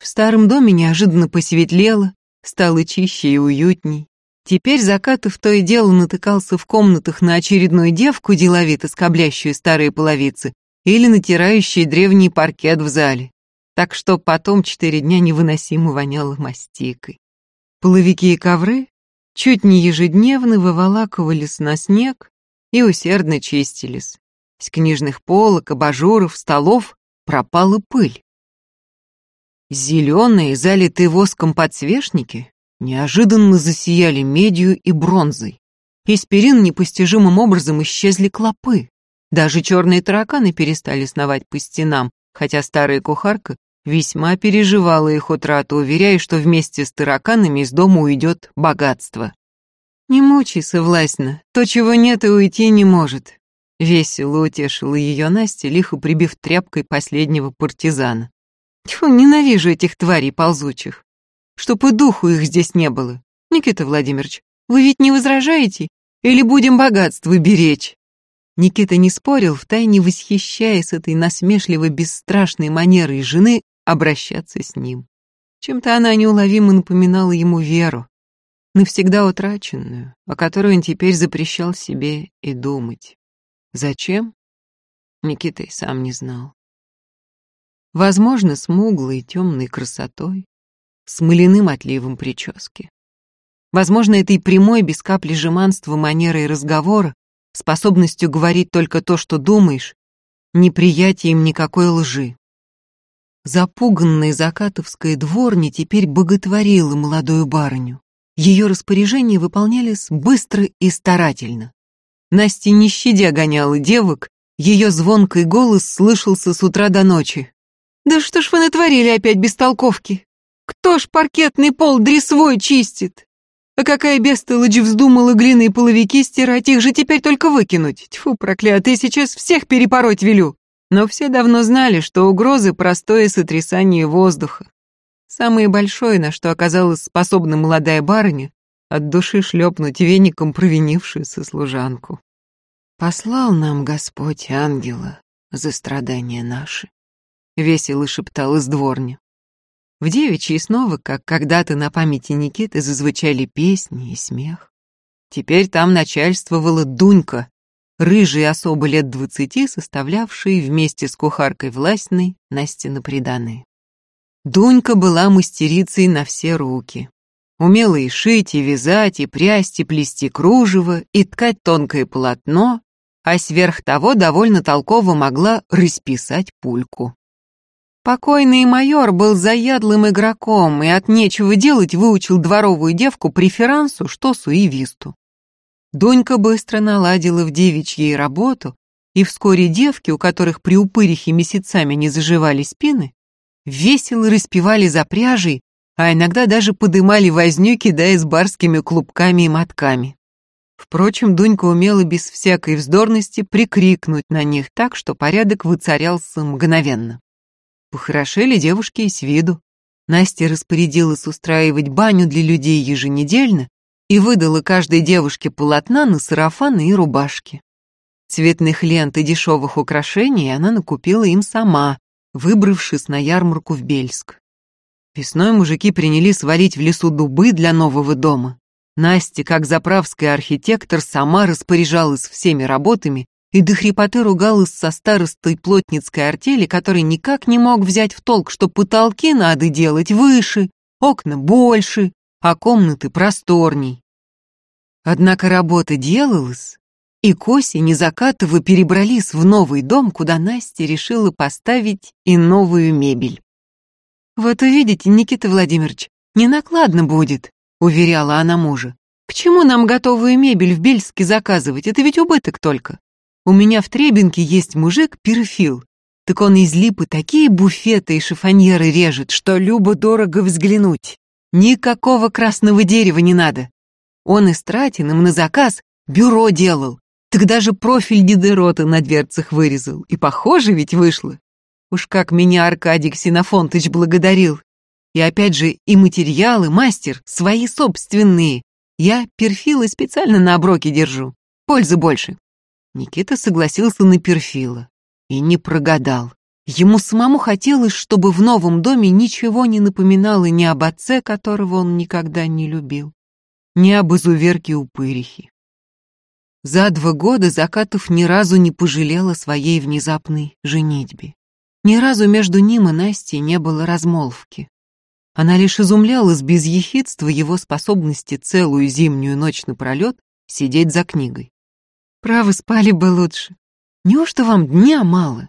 В старом доме неожиданно посветлело, стало чище и уютней. Теперь Закатов то и дело натыкался в комнатах на очередную девку, деловито скоблящую старые половицы, или натирающую древний паркет в зале. Так что потом четыре дня невыносимо воняло мастикой. Половики и ковры чуть не ежедневно выволакивались на снег и усердно чистились. С книжных полок, абажуров, столов пропала пыль. Зеленые, залитые воском подсвечники неожиданно засияли медью и бронзой. Из перин непостижимым образом исчезли клопы. Даже черные тараканы перестали сновать по стенам, хотя старая кухарка весьма переживала их утрату, уверяя, что вместе с тараканами из дома уйдет богатство. «Не мучайся, Власьна, то, чего нет и уйти не может», — весело утешила ее Настя, лихо прибив тряпкой последнего партизана. «Тьфу, ненавижу этих тварей ползучих чтоб и духу их здесь не было. Никита Владимирович, вы ведь не возражаете? Или будем богатство беречь?» Никита не спорил, втайне восхищаясь этой насмешливо бесстрашной манерой жены обращаться с ним. Чем-то она неуловимо напоминала ему Веру. Навсегда утраченную, о которой он теперь запрещал себе и думать. Зачем? Никита и сам не знал. Возможно, смуглой темной красотой, с мыляным отливом прически. Возможно, этой прямой, без капли жеманства манерой разговора, способностью говорить только то, что думаешь, неприятием никакой лжи. Запуганная закатовская дворня теперь боготворила молодую барыню. Ее распоряжения выполнялись быстро и старательно. Настя не щадя гоняла девок, ее звонкий голос слышался с утра до ночи. «Да что ж вы натворили опять бестолковки? Кто ж паркетный пол дресвой чистит? А какая бестолочь вздумала глиной половики стирать, их же теперь только выкинуть. Тьфу, проклятый, сейчас всех перепороть велю. Но все давно знали, что угрозы — простое сотрясание воздуха. Самое большое, на что оказалась способна молодая барыня, от души шлепнуть веником провинившуюся служанку. «Послал нам Господь ангела за страдания наши», — весело шептал из дворни. В девичьей снова, как когда-то на памяти Никиты, зазвучали песни и смех. Теперь там начальствовала Дунька, рыжая особа лет двадцати, составлявшая вместе с кухаркой властной Настина приданые. Дунька была мастерицей на все руки. Умела и шить, и вязать, и прясть, и плести кружево, и ткать тонкое полотно, а сверх того довольно толково могла расписать пульку. Покойный майор был заядлым игроком и от нечего делать выучил дворовую девку преферансу, штосу и висту. Донька быстро наладила в девичьей работу, и вскоре девки, у которых при упырихе месяцами не заживали спины, весело распевали за пряжей, а иногда даже подымали возню, с барскими клубками и мотками. Впрочем, Дунька умела без всякой вздорности прикрикнуть на них так, что порядок выцарялся мгновенно. Похорошели девушки и с виду. Настя распорядилась устраивать баню для людей еженедельно и выдала каждой девушке полотна на сарафаны и рубашки. Цветных лент и дешевых украшений она накупила им сама, выбравшись на ярмарку в Бельск. Весной мужики принялись валить в лесу дубы для нового дома. Настя, как заправская архитектор, сама распоряжалась всеми работами и до хрипоты ругалась со старостой плотницкой артели, который никак не мог взять в толк, что потолки надо делать выше, окна больше, а комнаты просторней. Однако работа делалась, и к осени Закатова перебрались в новый дом, куда Настя решила поставить и новую мебель. «Вот увидите, Никита Владимирович, не накладно будет», — уверяла она мужа. «К чему нам готовую мебель в Бельске заказывать? Это ведь убыток только. У меня в Требинке есть мужик Перфил. Так он из липы такие буфеты и шифоньеры режет, что любо-дорого взглянуть. Никакого красного дерева не надо. Он и Стратиным на заказ бюро делал. Так даже профиль Дидерота на дверцах вырезал. И похоже ведь вышло. Уж как меня Аркадий Ксенофонтыч благодарил. И опять же и материалы, мастер, свои собственные. Я перфилы специально на оброке держу. Пользы больше. Никита согласился на перфила и не прогадал. Ему самому хотелось, чтобы в новом доме ничего не напоминало ни об отце, которого он никогда не любил, ни об изуверке упырихи. За два года Закатов ни разу не пожалел о своей внезапной женитьбе. Ни разу между ним и Настей не было размолвки. Она лишь изумлялась без ехидства его способности целую зимнюю ночь напролет сидеть за книгой. Право, спали бы лучше. Неужто вам дня мало?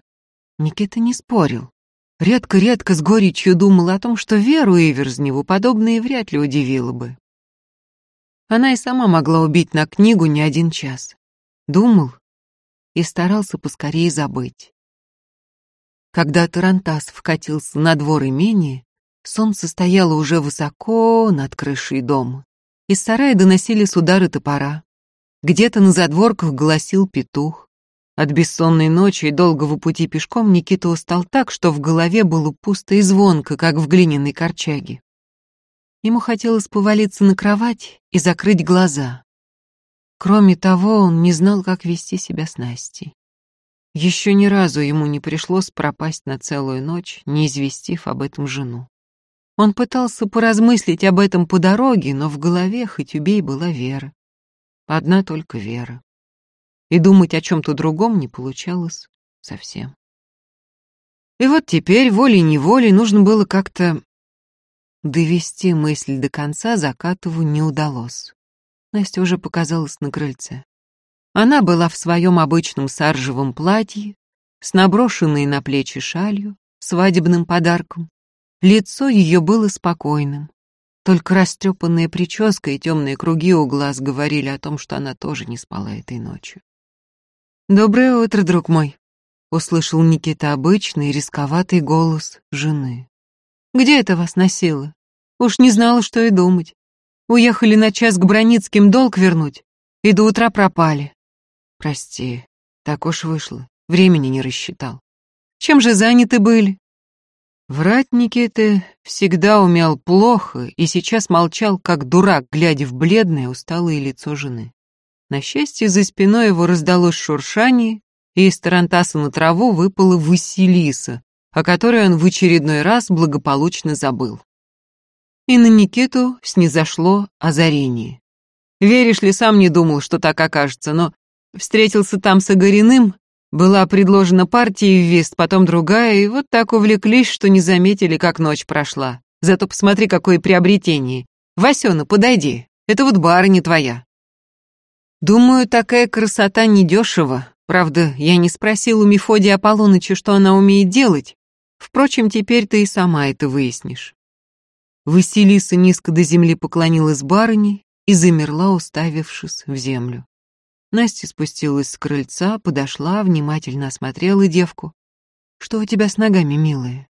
Никита не спорил. Редко-редко с горечью думал о том, что Веру Эверзневу подобное вряд ли удивило бы. Она и сама могла убить на книгу не один час. Думал и старался поскорее забыть. Когда Тарантас вкатился на двор имения, солнце стояло уже высоко над крышей дома. Из сарая доносились удары топора. Где-то на задворках голосил петух. От бессонной ночи и долгого пути пешком Никита устал так, что в голове было пусто и звонко, как в глиняной корчаге. Ему хотелось повалиться на кровать и закрыть глаза. Кроме того, он не знал, как вести себя с Настей. Еще ни разу ему не пришлось пропасть на целую ночь, не известив об этом жену. Он пытался поразмыслить об этом по дороге, но в голове, хоть убей, была Вера. Одна только Вера. И думать о чем-то другом не получалось совсем. И вот теперь, волей-неволей, нужно было как-то довести мысль до конца Закатову не удалось. Настя уже показалась на крыльце. Она была в своем обычном саржевом платье, с наброшенной на плечи шалью, свадебным подарком. Лицо ее было спокойным. Только растрепанная прическа и темные круги у глаз говорили о том, что она тоже не спала этой ночью. «Доброе утро, друг мой», — услышал Никита обычный рисковатый голос жены. «Где это вас носило? Уж не знала, что и думать. Уехали на час к Броницким долг вернуть, и до утра пропали. Прости, так уж вышло, времени не рассчитал. Чем же заняты были? Врать Никита всегда умел плохо и сейчас молчал, как дурак, глядя в бледное, усталое лицо жены. На счастье, за спиной его раздалось шуршание, и из тарантаса на траву выпала Василиса, о которой он в очередной раз благополучно забыл. И на Никиту снизошло озарение. Веришь ли, сам не думал, что так окажется, но Встретился там с Огариным, была предложена партия в вест, потом другая, и вот так увлеклись, что не заметили, как ночь прошла. Зато посмотри, какое приобретение. Васёна, подойди, это вот барыня твоя. Думаю, такая красота недешево. Правда, я не спросил у Мефодия Аполлоныча, что она умеет делать. Впрочем, теперь ты и сама это выяснишь. Василиса низко до земли поклонилась барыне и замерла, уставившись в землю. Настя спустилась с крыльца, подошла, внимательно осмотрела девку. «Что у тебя с ногами, милая?»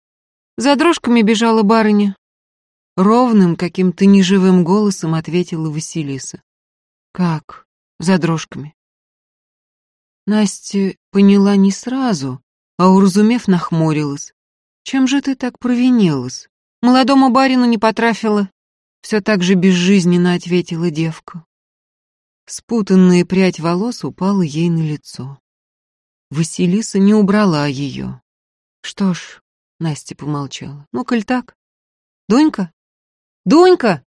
«За дрожками бежала барыня». Ровным, каким-то неживым голосом ответила Василиса. «Как? За дрожками?» Настя поняла не сразу, а уразумев, нахмурилась. «Чем же ты так провинилась? Молодому барину не потрафила?» Все так же безжизненно ответила девка. Спутанная прядь волос упала ей на лицо. Василиса не убрала ее. Что ж, Настя помолчала. Ну, коль так. Дунька? Дунька!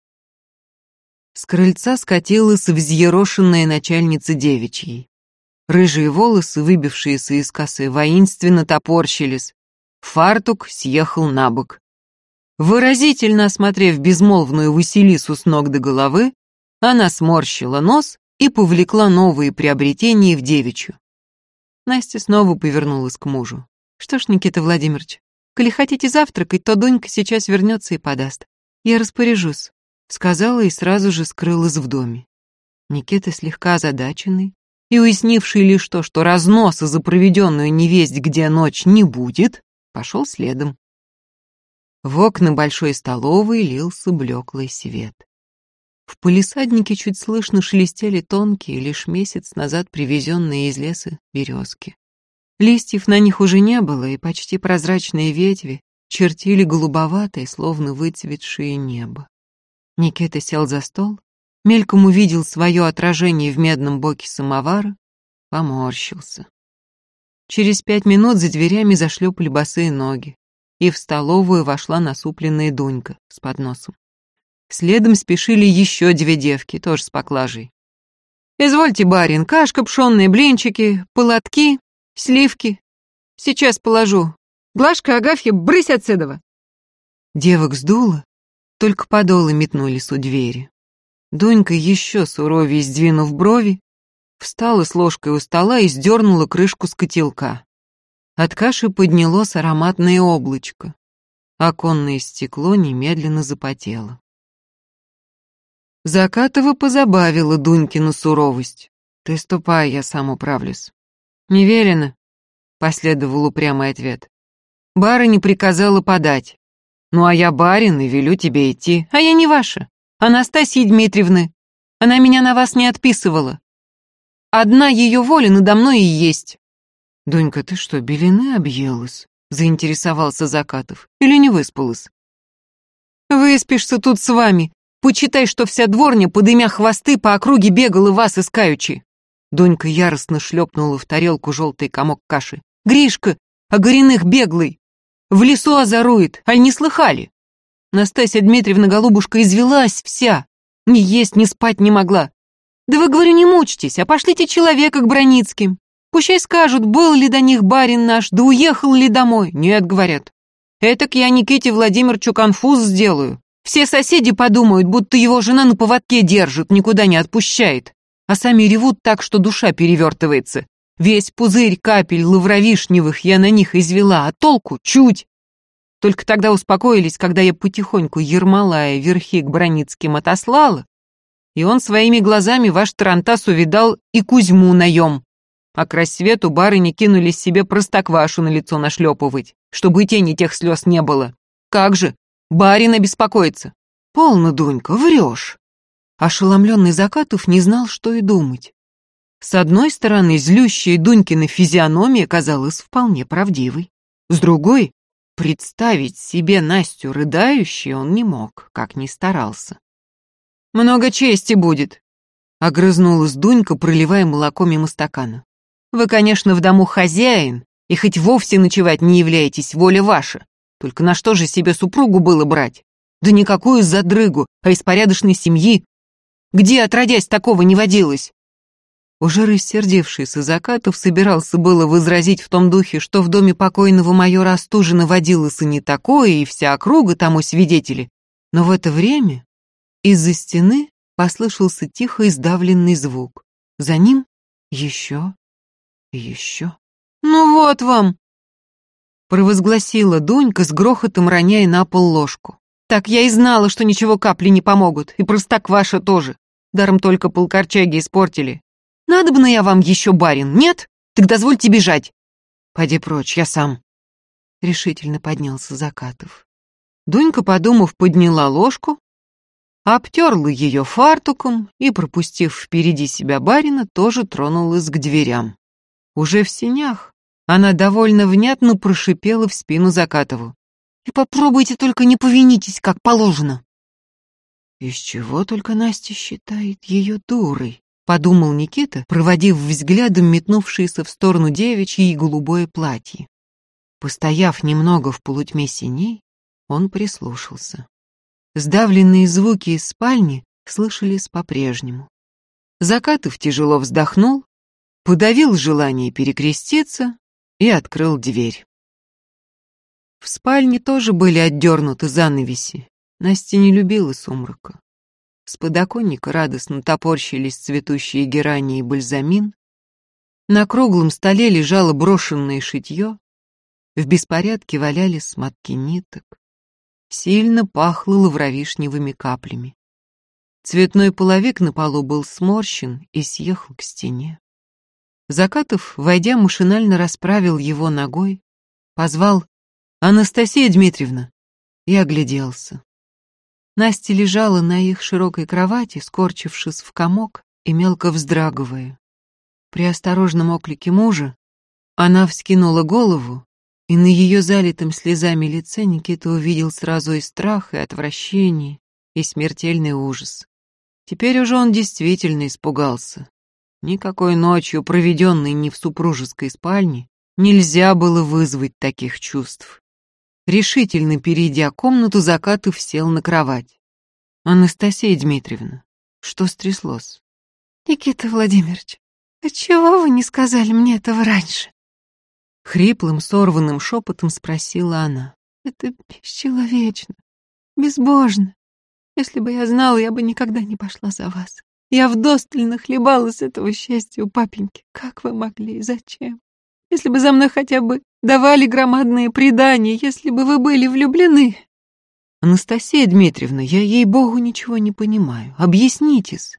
С крыльца скатилась взъерошенная начальница девичьей. Рыжие волосы, выбившиеся из косы, воинственно топорщились. Фартук съехал на бок. Выразительно осмотрев безмолвную Василису с ног до головы, она сморщила нос и повлекла новые приобретения в девичью. Настя снова повернулась к мужу. «Что ж, Никита Владимирович, коли хотите завтракать, то Донька сейчас вернется и подаст. Я распоряжусь», — сказала и сразу же скрылась в доме. Никита слегка озадаченный и уяснивший лишь то, что разноса за проведенную невесть где ночь не будет, пошел следом. В окна большой столовой лился блеклый свет. В полисаднике чуть слышно шелестели тонкие, лишь месяц назад привезенные из леса березки. Листьев на них уже не было, и почти прозрачные ветви чертили голубоватое, словно выцветшее небо. Никита сел за стол, мельком увидел свое отражение в медном боке самовара, поморщился. Через пять минут за дверями зашлепали босые ноги, и в столовую вошла насупленная Дунька с подносом. Следом спешили еще две девки, тоже с поклажей. «Извольте, барин, кашка пшенные, блинчики, полотки, сливки. Сейчас положу. Глашка, Агафья, брысь отседова!» Девок сдуло, только подолы метнулись у двери. Донька, еще суровее сдвинув брови, встала с ложкой у стола и сдернула крышку с котелка. От каши поднялось ароматное облачко. Оконное стекло немедленно запотело. Закатова позабавила Дунькину суровость. «Ты ступай, я сам управлюсь». «Не велено», — последовал упрямый ответ. «Барыня приказала подать. Ну а я барин и велю тебе идти, а я не ваша. Анастасии Дмитриевны. Она меня на вас не отписывала. Одна ее воля надо мной и есть». «Дунька, ты что, белины объелась?» — заинтересовался Закатов. «Или не выспалась?» «Выспишься тут с вами», Почитай, что вся дворня, подымя хвосты, по округе бегала вас искаючи. Донька яростно шлепнула в тарелку желтый комок каши. Гришка, огоряных беглый. В лесу озорует, аль не слыхали? Настасья Дмитриевна голубушка извелась вся. Ни есть, ни спать не могла. Да вы, говорю, не мучьтесь, а пошлите человека к Броницким. Пущай скажут, был ли до них барин наш, да уехал ли домой. Нет, говорят. Этак я Никите Владимировичу конфуз сделаю. Все соседи подумают, будто его жена на поводке держит, никуда не отпущает. А сами ревут так, что душа перевертывается. Весь пузырь капель лавровишневых я на них извела, а толку чуть. Только тогда успокоились, когда я потихоньку Ермолая верхи к Броницким отослала, и он своими глазами ваш Тарантас увидал и Кузьму наем. А к рассвету барыни кинулись себе простоквашу на лицо нашлепывать, чтобы и тени тех слез не было. Как же, барин обеспокоится. Полно, Дунька, врешь. Ошеломленный Закатов не знал, что и думать. С одной стороны, злющая Дунькина физиономия казалась вполне правдивой. С другой, представить себе Настю рыдающей он не мог, как ни старался. «Много чести будет», — огрызнулась Дунька, проливая молоко мимо стакана. «Вы, конечно, в дому хозяин, и хоть вовсе ночевать не являетесь, воля ваша. Только на что же себе супругу было брать? Да никакую задрыгу, а из порядочной семьи. Где, отродясь, такого не водилось? Уже рассердевшийся Закатов собирался было возразить в том духе, что в доме покойного майора Остужина водилось и не такое, и вся округа тому свидетели. Но в это время из-за стены послышался тихо издавленный звук. За ним еще и еще. «Ну вот вам!» провозгласила Дунька с грохотом роняя на пол ложку. «Так я и знала, что ничего капли не помогут, и простокваша тоже. Даром только полкорчаги испортили. Надо бы на я вам еще барин, нет? Так дозвольте бежать. Пойди прочь, я сам. Решительно поднялся Закатов. Дунька, подумав, подняла ложку, обтерла ее фартуком и, пропустив впереди себя барина, тоже тронулась к дверям. Уже в синях она довольно внятно прошипела в спину Закатову. «И попробуйте только не повинитесь, как положено». Из чего только Настя считает ее дурой? подумал Никита, проводив взглядом метнувшееся в сторону девичье голубое платье. Постояв немного в полутьме синей, он прислушался. Сдавленные звуки из спальни слышались по-прежнему. Закатов тяжело вздохнул, подавил желание перекреститься и открыл дверь. В спальне тоже были отдернуты занавеси. Настя не любила сумрака. С подоконника радостно топорщились цветущие герани и бальзамин. На круглом столе лежало брошенное шитье. В беспорядке валялись смотки ниток. Сильно пахло лавровишневыми каплями. Цветной половик на полу был сморщен и съехал к стене. Закатов, войдя, машинально расправил его ногой, позвал «Анастасия Дмитриевна!» и огляделся. Настя лежала на их широкой кровати, скорчившись в комок и мелко вздрагивая. При осторожном оклике мужа она вскинула голову, и на ее залитом слезами лице Никита увидел сразу и страх, и отвращение, и смертельный ужас. Теперь уже он действительно испугался. Никакой ночью, проведенной не в супружеской спальне, нельзя было вызвать таких чувств. Решительно перейдя комнату, Закатов сел на кровать. «Анастасия Дмитриевна, что стряслось?» «Никита Владимирович, отчего вы не сказали мне этого раньше?» Хриплым, сорванным шепотом спросила она. «Это бесчеловечно, безбожно. Если бы я знала, я бы никогда не пошла за вас. Я вдосталь нахлебалась этого счастья у папеньки. Как вы могли? Зачем? Если бы за мной хотя бы давали громадные предания, если бы вы были влюблены. Анастасия Дмитриевна, я ей-богу ничего не понимаю. Объяснитесь.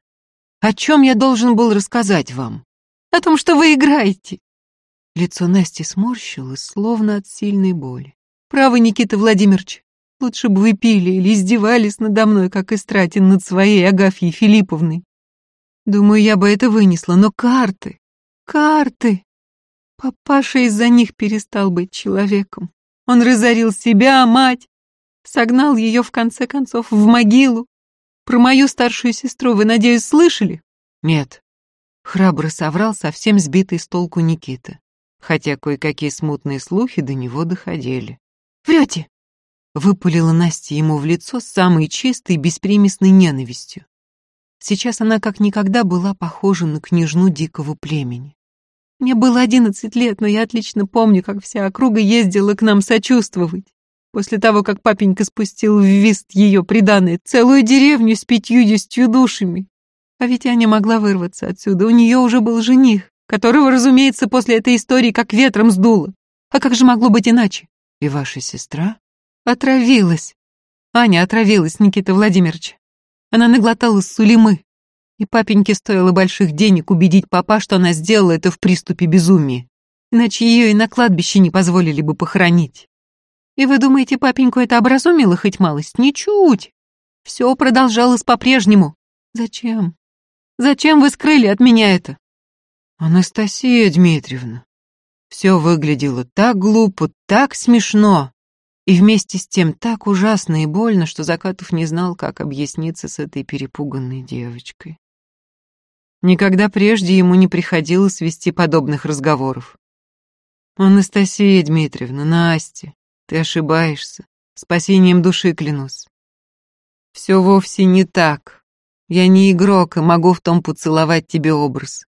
О чем я должен был рассказать вам? О том, что вы играете. Лицо Насти сморщилось, словно от сильной боли. Право, Никита Владимирович, лучше бы вы пили или издевались надо мной, как Истратин над своей Агафьей Филипповной. Думаю, я бы это вынесла, но карты, карты. Папаша из-за них перестал быть человеком. Он разорил себя, мать, согнал ее в конце концов в могилу. Про мою старшую сестру вы, надеюсь, слышали? Нет. Храбро соврал совсем сбитый с толку Никита, хотя кое-какие смутные слухи до него доходили. Врете! выпалила Настя ему в лицо с самой чистой, беспримесной ненавистью. Сейчас она как никогда была похожа на княжну дикого племени. Мне было одиннадцать лет, но я отлично помню, как вся округа ездила к нам сочувствовать. После того, как папенька спустил в вист ее приданное целую деревню с пятьюдесятью душами. А ведь я не могла вырваться отсюда, у нее уже был жених, которого, разумеется, после этой истории как ветром сдуло. А как же могло быть иначе? И ваша сестра? Отравилась. Аня отравилась, Никита Владимирович. Она наглоталась сулимы. И папеньке стоило больших денег убедить папа, что она сделала это в приступе безумия. Иначе ее и на кладбище не позволили бы похоронить. И вы думаете, папеньку это образумило хоть малость? Ничуть. Все продолжалось по-прежнему. Зачем? Зачем вы скрыли от меня это? Анастасия Дмитриевна, все выглядело так глупо, так смешно. И вместе с тем так ужасно и больно, что Закатов не знал, как объясниться с этой перепуганной девочкой. Никогда прежде ему не приходилось вести подобных разговоров. «Анастасия Дмитриевна, Настя, ты ошибаешься. Спасением души клянусь. Все вовсе не так. Я не игрок и могу в том поцеловать тебе образ.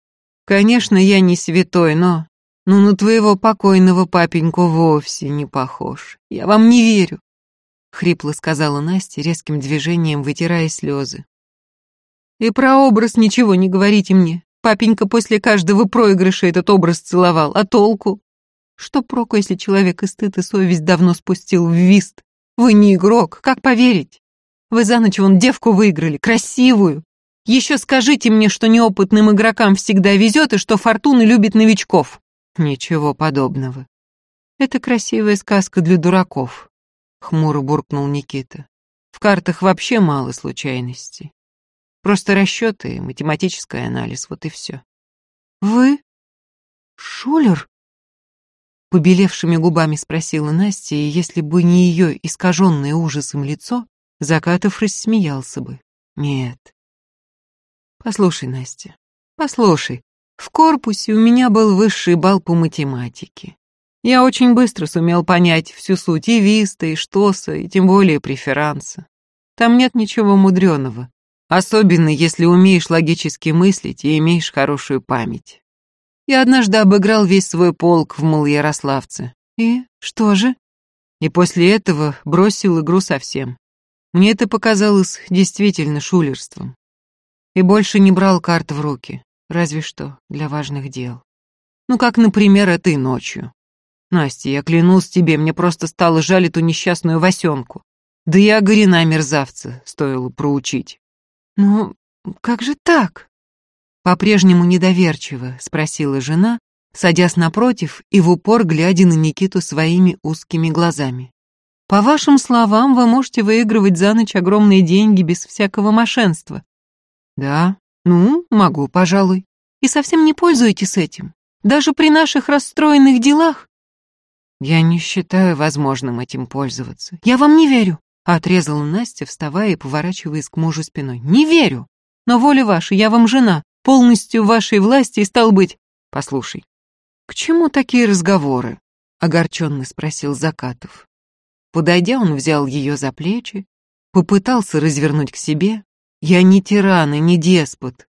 Конечно, я не святой, но ну, на твоего покойного папеньку вовсе не похож. Я вам не верю, хрипло сказала Настя, резким движением вытирая слезы. И про образ ничего не говорите мне. Папенька после каждого проигрыша этот образ целовал, а толку? Что проку, если человек и стыд, и совесть давно спустил в вист? Вы не игрок, как поверить? Вы за ночь вон девку выиграли, красивую. Еще скажите мне, что неопытным игрокам всегда везет и что фортуна любит новичков. Ничего подобного. Это красивая сказка для дураков, хмуро буркнул Никита. В картах вообще мало случайностей. Просто расчеты математический анализ, вот и все. Вы? Шулер? Побелевшими губами спросила Настя, и если бы не ее искаженное ужасом лицо, Закатов рассмеялся бы. Нет. Послушай, Настя, послушай, в корпусе у меня был высший балл по математике. Я очень быстро сумел понять всю суть и Виста, и Штоса, и тем более преферанса. Там нет ничего мудреного, особенно если умеешь логически мыслить и имеешь хорошую память. Я однажды обыграл весь свой полк в Малоярославце. И что же? И после этого бросил игру совсем. Мне это показалось действительно шулерством. И больше не брал карт в руки. Разве что для важных дел. Ну, как, например, этой ночью. Настя, я клянусь тебе, мне просто стало жаль эту несчастную Васенку. Да и огорена мерзавца стоило проучить. Ну, как же так? По-прежнему недоверчиво спросила жена, садясь напротив и в упор глядя на Никиту своими узкими глазами. По вашим словам, вы можете выигрывать за ночь огромные деньги без всякого мошенства. Да, ну, могу, пожалуй. И совсем не пользуетесь этим. Даже при наших расстроенных делах. Я не считаю возможным этим пользоваться. Я вам не верю. Отрезала Настя, вставая и поворачиваясь к мужу спиной. Не верю. Но воля ваша, я вам жена, полностью в вашей власти и стал быть... Послушай, к чему такие разговоры? Огорченно спросил Закатов. Подойдя, он взял ее за плечи, попытался развернуть к себе, я не тиран и не деспот.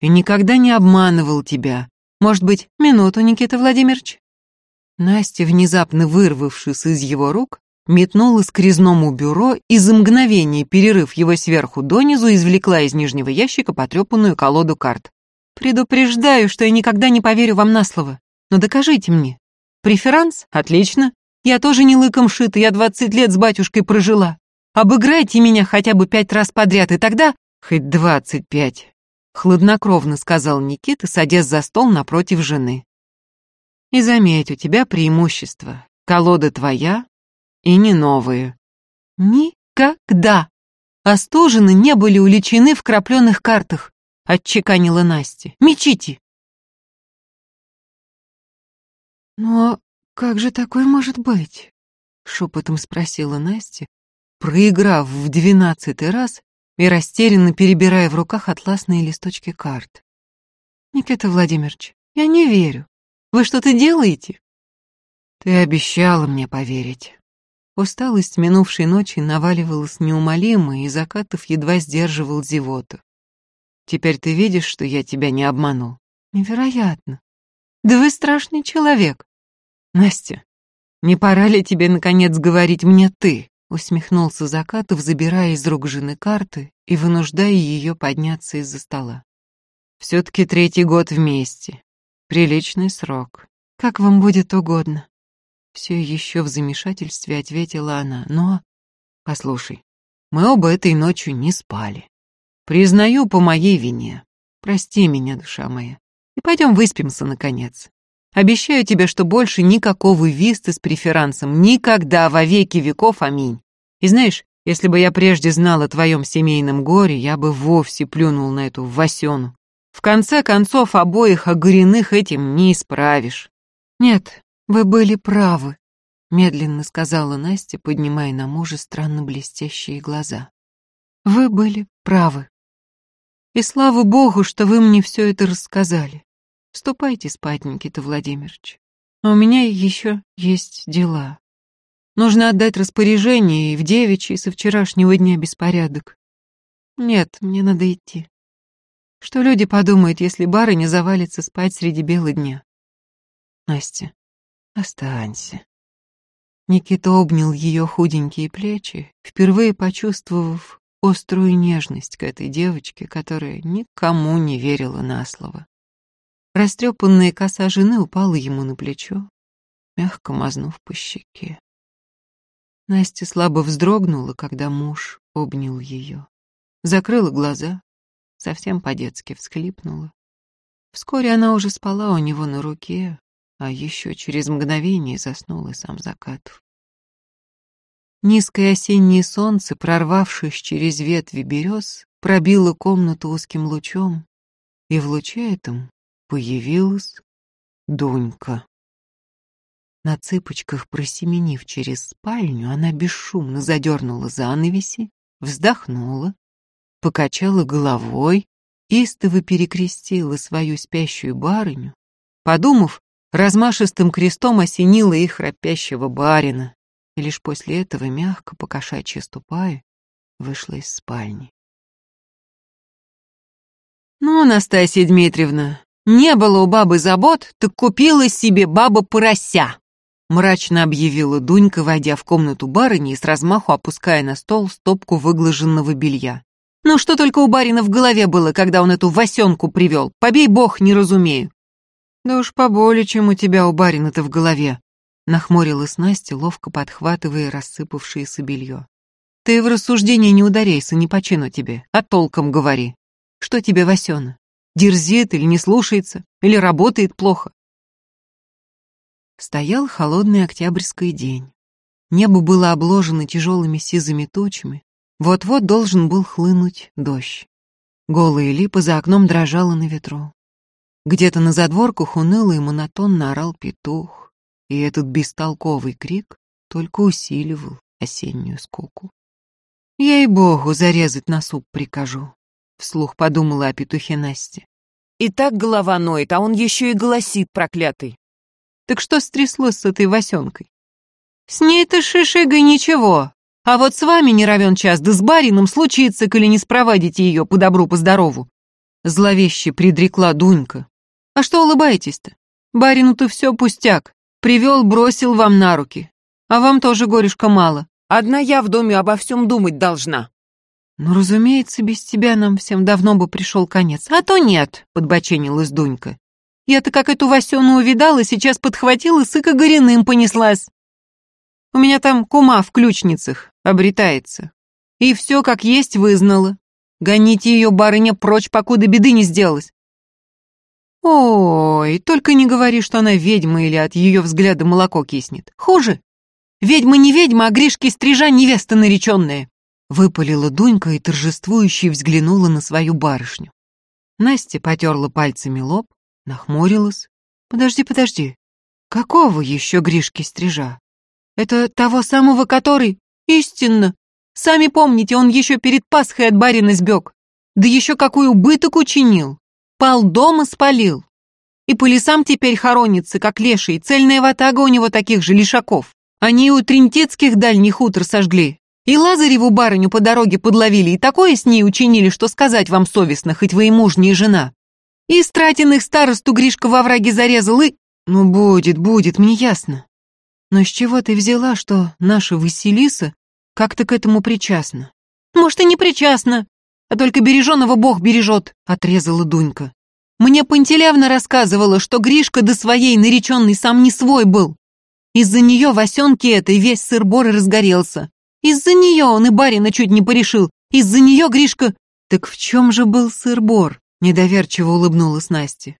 И никогда не обманывал тебя. Может быть, минуту, Никита Владимирович?» Настя, внезапно вырвавшись из его рук, метнулась к резному бюро и за мгновение, перерыв его сверху донизу, извлекла из нижнего ящика потрепанную колоду карт. «Предупреждаю, что я никогда не поверю вам на слово. Но докажите мне. Преферанс? Отлично. Я тоже не лыком шита, я двадцать лет с батюшкой прожила. Обыграйте меня хотя бы пять раз подряд, и тогда «Хоть двадцать пять», — хладнокровно сказал Никита, садясь за стол напротив жены. «И заметь, у тебя преимущество. Колода твоя и не новые». «Никогда!» Остужены не были уличены в крапленых картах, отчеканила Настя. «Мечите!» «Но как же такое может быть?» — шепотом спросила Настя, проиграв в двенадцатый раз и растерянно перебирая в руках атласные листочки карт. «Никита Владимирович, я не верю. Вы что-то делаете?» «Ты обещала мне поверить». Усталость минувшей ночи наваливалась неумолимо, и Закатов едва сдерживал зевоту. «Теперь ты видишь, что я тебя не обманул?» «Невероятно. Да вы страшный человек. Настя, не пора ли тебе, наконец, говорить мне «ты»?» Усмехнулся Закатов, забирая из рук жены карты и вынуждая ее подняться из-за стола. «Все-таки третий год вместе. Приличный срок. Как вам будет угодно». Все еще в замешательстве ответила она, но... Послушай, мы оба этой ночью не спали. Признаю по моей вине. Прости меня, душа моя. И пойдем выспимся, наконец. Обещаю тебе, что больше никакого виста с преферансом. Никогда, во веки веков, аминь. И знаешь, если бы я прежде знал о твоем семейном горе, я бы вовсе плюнул на эту Васену. В конце концов, обоих огореных этим не исправишь. Нет, «Вы были правы», — медленно сказала Настя, поднимая на мужа странно блестящие глаза. «Вы были правы. И слава богу, что вы мне все это рассказали. Ступайте спать, Никита Владимирович. А у меня еще есть дела. Нужно отдать распоряжение, и в девичьей со вчерашнего дня беспорядок. Нет, мне надо идти. Что люди подумают, если барыня завалится спать среди бела дня? Настя, Останься. Никита обнял ее худенькие плечи, впервые почувствовав острую нежность к этой девочке, которая никому не верила на слово. Растрепанная коса жены упала ему на плечо, мягко мазнув по щеке. Настя слабо вздрогнула, когда муж обнял ее. Закрыла глаза, совсем по-детски всхлипнула. Вскоре она уже спала у него на руке, а еще через мгновение заснул и сам Закатов. Низкое осеннее солнце, прорвавшись через ветви берез, пробило комнату узким лучом, и в луче этом появилась Дунька. На цыпочках просеменив через спальню, она бесшумно задернула занавеси, вздохнула, покачала головой, истово перекрестила свою спящую барыню, подумав, размашистым крестом осенила их храпящего барина, и лишь после этого, мягко покошачьи ступая, вышла из спальни. «Ну, Настасья Дмитриевна, не было у бабы забот, так купила себе баба порося», мрачно объявила Дунька, войдя в комнату барыни и с размаху опуская на стол стопку выглаженного белья. «Ну что только у барина в голове было, когда он эту Васенку привел, побей бог, не разумею. «Да уж поболее, чем у тебя у барина-то в голове», — нахмурилась Настя, ловко подхватывая рассыпавшееся белье. «Ты в рассуждение не ударяйся, не почину тебе, а толком говори. Что тебе, Васена? Дерзит или не слушается, или работает плохо?» Стоял холодный октябрьский день. Небо было обложено тяжелыми сизыми тучами. Вот-вот должен был хлынуть дождь. Голая липа за окном дрожала на ветру. Где-то на задворках уныло и монотонно орал петух, и этот бестолковый крик только усиливал осеннюю скуку. «Ей-богу, зарезать на суп прикажу», — вслух подумала о петухе Насте. «И так голова ноет, а он еще и голосит, проклятый. Так что стряслось с этой Васенкой? С ней-то шишигой ничего, а вот с вами не равен час, да с барином случится, коли не спровадите ее по добру, по здорову. Зловеще предрекла Дунька, а что улыбаетесь-то? Барину-то все пустяк. Привел, бросил вам на руки. А вам тоже горюшка мало. Одна я в доме обо всем думать должна. Ну, разумеется, без тебя нам всем давно бы пришел конец. А то нет, подбоченилась Дунька. Я-то как эту Васену увидала, сейчас подхватила, сыка горяным понеслась. У меня там кума в ключницах обретается. И все как есть вызнала. Гоните ее, барыня, прочь, покуда беды не сделалось. Ой, только не говори, что она ведьма или от ее взгляда молоко киснет. Хуже. Ведьма не ведьма, а Гришки стрижа невеста нареченная. Выпалила Дунька и торжествующе взглянула на свою барышню. Настя потерла пальцами лоб, нахмурилась. Подожди, подожди. Какого еще Гришки стрижа? Это того самого, который... Истинно. Сами помните, он еще перед Пасхой от барина сбег. Да еще какой убыток учинил. Пал дома спалил. И по лесам теперь хоронится, как леший, цельная ватага у него таких же лишаков. Они у Тринтецких дальних утр сожгли. И Лазареву барыню по дороге подловили, и такое с ней учинили, что сказать вам совестно, хоть вы и мужняя жена. И стратиных старосту Гришка во враге зарезал, и... Ну, будет, будет, мне ясно. Но с чего ты взяла, что наша Василиса как-то к этому причастна? Может, и не причастна, а только береженого Бог бережет, отрезала Дунька. Мне Пантелявна рассказывала, что Гришка до своей нареченной сам не свой был. Из-за нее Васенки этой весь сыр-бор и разгорелся. Из-за нее он и барина чуть не порешил. Из-за нее Гришка... Так в чем же был сыр-бор? Недоверчиво улыбнулась Настя.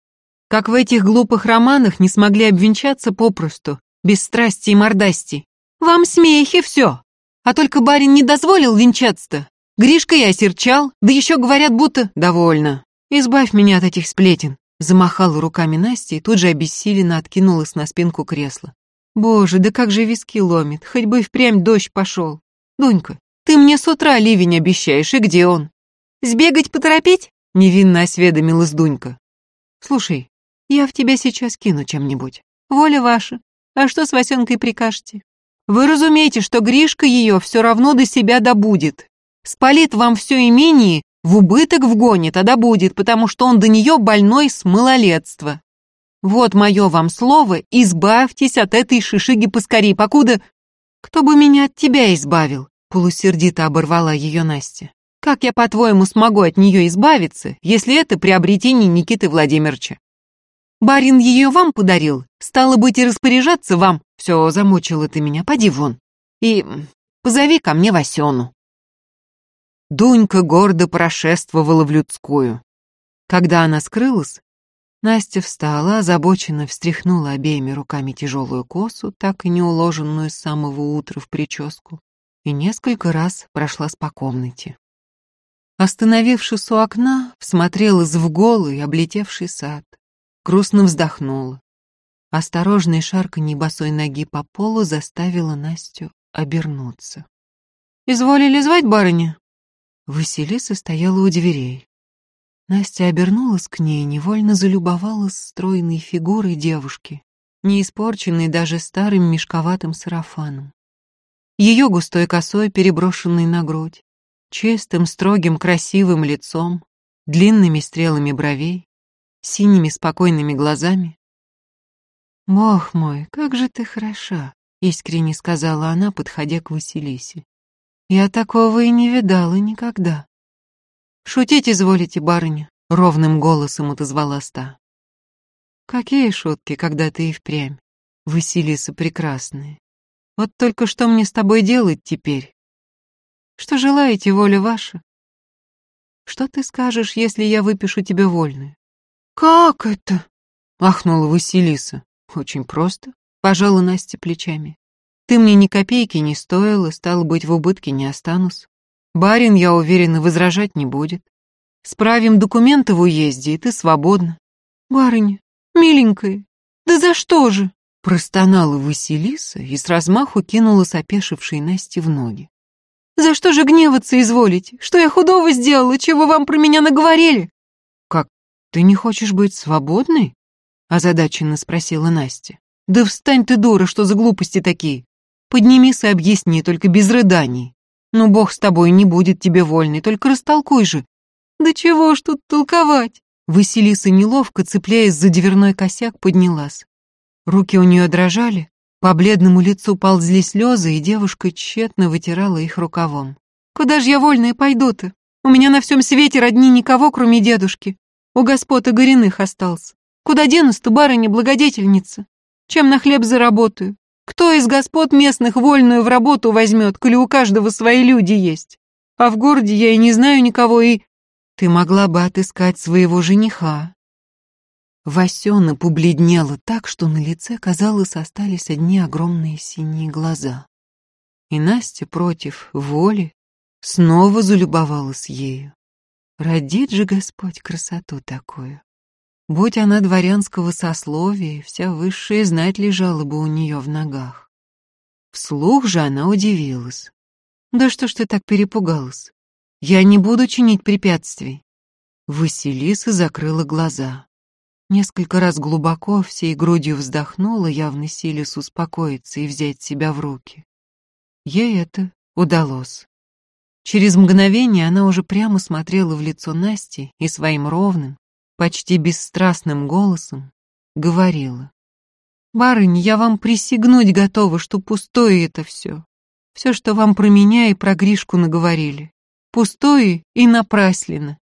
Как в этих глупых романах не смогли обвенчаться попросту, без страсти и мордасти. Вам смехи все. А только барин не дозволил венчаться-то. Гришка и осерчал, да еще говорят, будто... Довольно. Избавь меня от этих сплетен. Замахала руками Настя и тут же обессиленно откинулась на спинку кресла. Боже, да как же виски ломит, хоть бы и впрямь дождь пошел. Дунька, ты мне с утра ливень обещаешь, и где он? Сбегать поторопить? Невинно осведомилась Дунька. Слушай, я в тебя сейчас кину чем-нибудь. Воля ваша. А что с Васенкой прикажете? Вы разумеете, что Гришка ее все равно до себя добудет. Спалит вам все имение, в убыток вгонит, а добудет, потому что он до нее больной с малолетства. Вот мое вам слово, избавьтесь от этой шишиги поскорей, покуда... Кто бы меня от тебя избавил? Полусердито оборвала ее Настя. Как я, по-твоему, смогу от нее избавиться, если это приобретение Никиты Владимировича? Барин ее вам подарил, стало быть, и распоряжаться вам. Все, замучила ты меня, поди вон. И позови ко мне Васену. Дунька гордо прошествовала в людскую. Когда она скрылась, Настя встала, озабоченно встряхнула обеими руками тяжелую косу, так и не уложенную с самого утра в прическу, и несколько раз прошлась по комнате. Остановившись у окна, всмотрелась в голый, облетевший сад, грустно вздохнула. Осторожный шарканье босой ноги по полу заставила Настю обернуться. «Изволили звать, барыня?» Василиса стояла у дверей. Настя обернулась к ней невольно залюбовалась стройной фигурой девушки, не испорченной даже старым мешковатым сарафаном. Ее густой косой, переброшенной на грудь, чистым, строгим, красивым лицом, длинными стрелами бровей, синими спокойными глазами. «Бог мой, как же ты хороша!» — искренне сказала она, подходя к Василисе. «Я такого и не видала никогда». «Шутить изволите, барыня», — ровным голосом отозвалась та. «Какие шутки, когда ты и впрямь, Василиса прекрасная. Вот только что мне с тобой делать теперь? Что желаете, воля ваша? Что ты скажешь, если я выпишу тебе вольную?» «Как это?» — ахнула Василиса. «Очень просто», — пожала Настя плечами. «Ты мне ни копейки не стоила, стало быть, в убытке не останусь. Барин, я уверена, возражать не будет. Справим документы в уезде, и ты свободна. Барыня, миленькая, да за что же? Простонала Василиса и с размаху кинула сопешившей Насте в ноги. За что же гневаться изволите? Что я худого сделала? Чего вам про меня наговорили? Как, ты не хочешь быть свободной? Озадаченно спросила Настя. Да встань ты, дура, что за глупости такие? Поднимись и объясни, только без рыданий. Ну, бог с тобой не будет тебе вольный, только растолкуй же. Да чего ж тут толковать? Василиса неловко, цепляясь за дверной косяк, поднялась. Руки у нее дрожали, по бледному лицу ползли слезы, и девушка тщетно вытирала их рукавом. «Куда же я вольная пойду-то? У меня на всем свете родни никого, кроме дедушки. У господа Горяных остался. Куда денусь-то, барыня-благодетельница? Чем на хлеб заработаю? Кто из господ местных вольную в работу возьмет, коли у каждого свои люди есть? А в городе я и не знаю никого, и... Ты могла бы отыскать своего жениха. Васена побледнела так, что на лице, казалось, остались одни огромные синие глаза. И Настя против воли снова залюбовалась ею. Родит же Господь красоту такую. Будь она дворянского сословия, вся высшая знать лежала бы у нее в ногах. Вслух же она удивилась. «Да что ж ты так перепугалась? Я не буду чинить препятствий». Василиса закрыла глаза. Несколько раз глубоко всей грудью вздохнула, явно силясь успокоиться и взять себя в руки. Ей это удалось. Через мгновение она уже прямо смотрела в лицо Насти и своим ровным, почти бесстрастным голосом говорила. «Барыня, я вам присягнуть готова, что пустое это все. Все, что вам про меня и про Гришку наговорили. Пустое и напрасленно.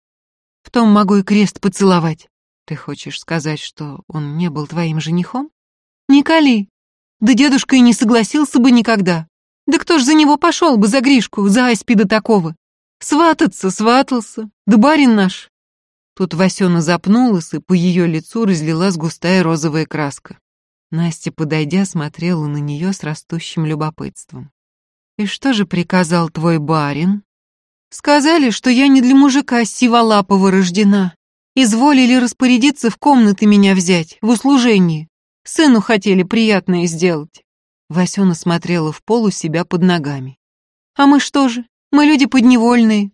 В том могу и крест поцеловать. Ты хочешь сказать, что он не был твоим женихом? Николи. Да дедушка и не согласился бы никогда. Да кто ж за него пошел бы, за Гришку, за Аспида такого? Свататься, сватался. Да барин наш. Тут Васена запнулась, и по ее лицу разлилась густая розовая краска. Настя, подойдя, смотрела на нее с растущим любопытством. «И что же приказал твой барин?» «Сказали, что я не для мужика сиволапого рождена, Изволили распорядиться в комнаты меня взять, в услужении. Сыну хотели приятное сделать. Васёна смотрела в пол у себя под ногами. А мы что же? Мы люди подневольные.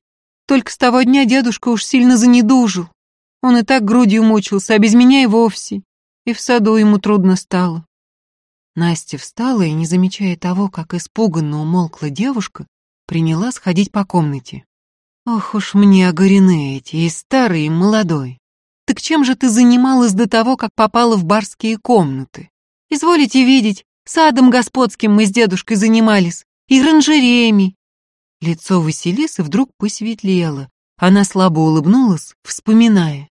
Только с того дня дедушка уж сильно занедужил. Он и так грудью мучился, а без меня и вовсе. И в саду ему трудно стало. Настя встала и, не замечая того, как испуганно умолкла девушка, приняла сходить по комнате. Ох уж мне огорены эти, и старый, и молодой. Так чем же ты занималась до того, как попала в барские комнаты? Изволите видеть, садом господским мы с дедушкой занимались, и ранжереями. Лицо Василисы вдруг посветлело. Она слабо улыбнулась, вспоминая.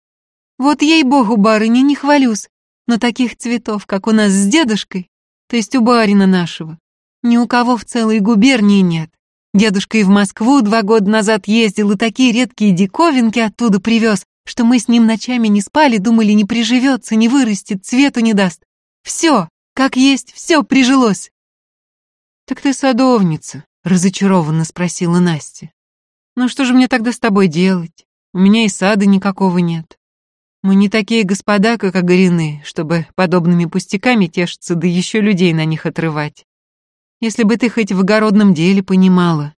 Вот ей-богу, барыня, не хвалюсь, но таких цветов, как у нас с дедушкой, то есть у барина нашего, ни у кого в целой губернии нет. Дедушка и в Москву два года назад ездил и такие редкие диковинки оттуда привез, что мы с ним ночами не спали, думали, не приживется, не вырастет, цвету не даст. Все, как есть, все прижилось. «Так ты садовница», — разочарованно спросила Настя. «Ну что же мне тогда с тобой делать? У меня и сада никакого нет. Мы не такие господа, как Огарены, чтобы подобными пустяками тешиться, да еще людей на них отрывать. Если бы ты хоть в огородном деле понимала.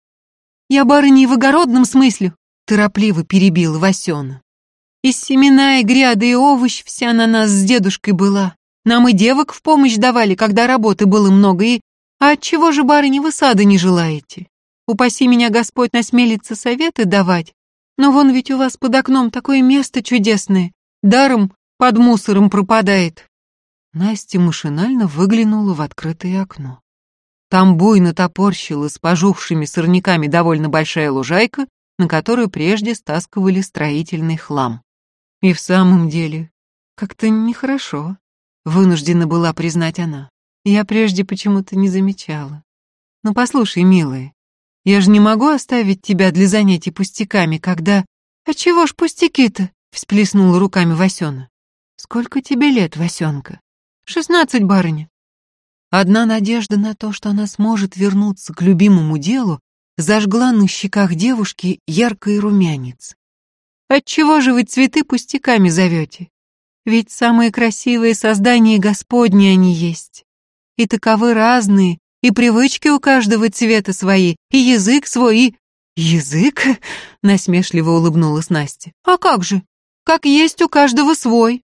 Я барыня и в огородном смысле, торопливо перебил Васёна. Из семена и гряды и овощ вся на нас с дедушкой была. Нам и девок в помощь давали, когда работы было много, и... А отчего же, барыня, вы сада не желаете? Упаси меня Господь насмелится советы давать. Но вон ведь у вас под окном такое место чудесное. Даром под мусором пропадает. Настя машинально выглянула в открытое окно. Там буйно топорщила с пожухшими сорняками довольно большая лужайка, на которую прежде стаскивали строительный хлам. И в самом деле, как-то нехорошо, вынуждена была признать она. Я прежде почему-то не замечала. Ну послушай, милая, я же не могу оставить тебя для занятий пустяками, когда... А чего ж пустяки-то? Всплеснула руками Васёна. Сколько тебе лет, Васёнка? Шестнадцать, барыня. Одна надежда на то, что она сможет вернуться к любимому делу, зажгла на щеках девушки яркий румянец. «Отчего же вы цветы пустяками зовете? Ведь самые красивые создания Господни они есть. И таковы разные, и привычки у каждого цвета свои, и язык свой, и...» «Язык?» — насмешливо улыбнулась Настя. «А как же? Как есть у каждого свой.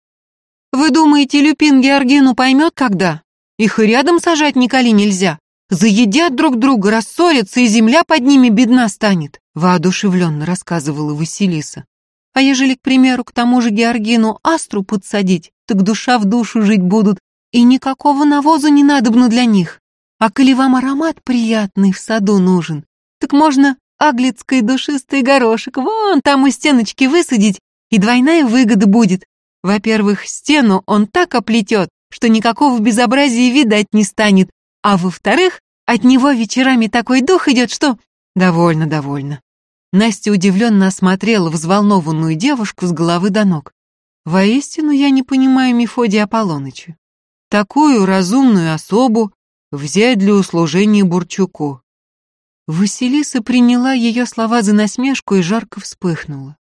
Вы думаете, Люпин Георгину поймет, когда?» Их и рядом сажать николи нельзя. Заедят друг друга, рассорятся, и земля под ними бедна станет», — воодушевленно рассказывала Василиса. «А ежели, к примеру, к тому же Георгину астру подсадить, так душа в душу жить будут, и никакого навоза не надобно для них. А коли вам аромат приятный в саду нужен, так можно аглицкой душистый горошек вон там у стеночки высадить, и двойная выгода будет. Во-первых, стену он так оплетет, что никакого безобразия видать не станет, а во-вторых, от него вечерами такой дух идет, что... Довольно, довольно. Настя удивленно осмотрела взволнованную девушку с головы до ног. Воистину я не понимаю Мефодия Аполлоныча. Такую разумную особу взять для услужения Бурчуку. Василиса приняла ее слова за насмешку и жарко вспыхнула.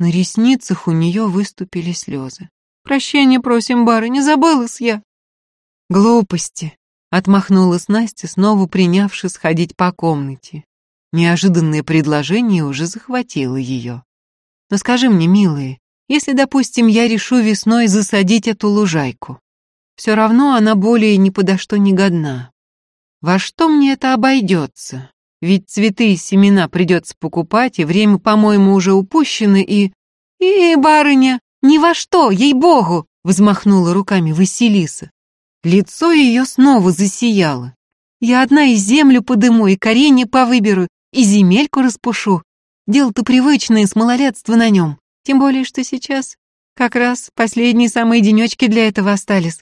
На ресницах у нее выступили слезы. Прощения просим, барыня, забылась я. Глупости, отмахнулась Настя, снова принявшись ходить по комнате. Неожиданное предложение уже захватило ее. Но скажи мне, милые, Если, допустим, я решу весной засадить эту лужайку, все равно она более ни подо что не годна. Во что мне это обойдется? Ведь цветы и семена придется покупать, и время, по-моему, уже упущено, и... И, барыня, ни во что, ей-богу! Взмахнула руками Василиса. Лицо ее снова засияло. Я одна и землю подыму, и коренья повыберу, и земельку распушу. Дело-то привычное, с малолетства на нем. Тем более, что сейчас как раз последние самые денечки для этого остались.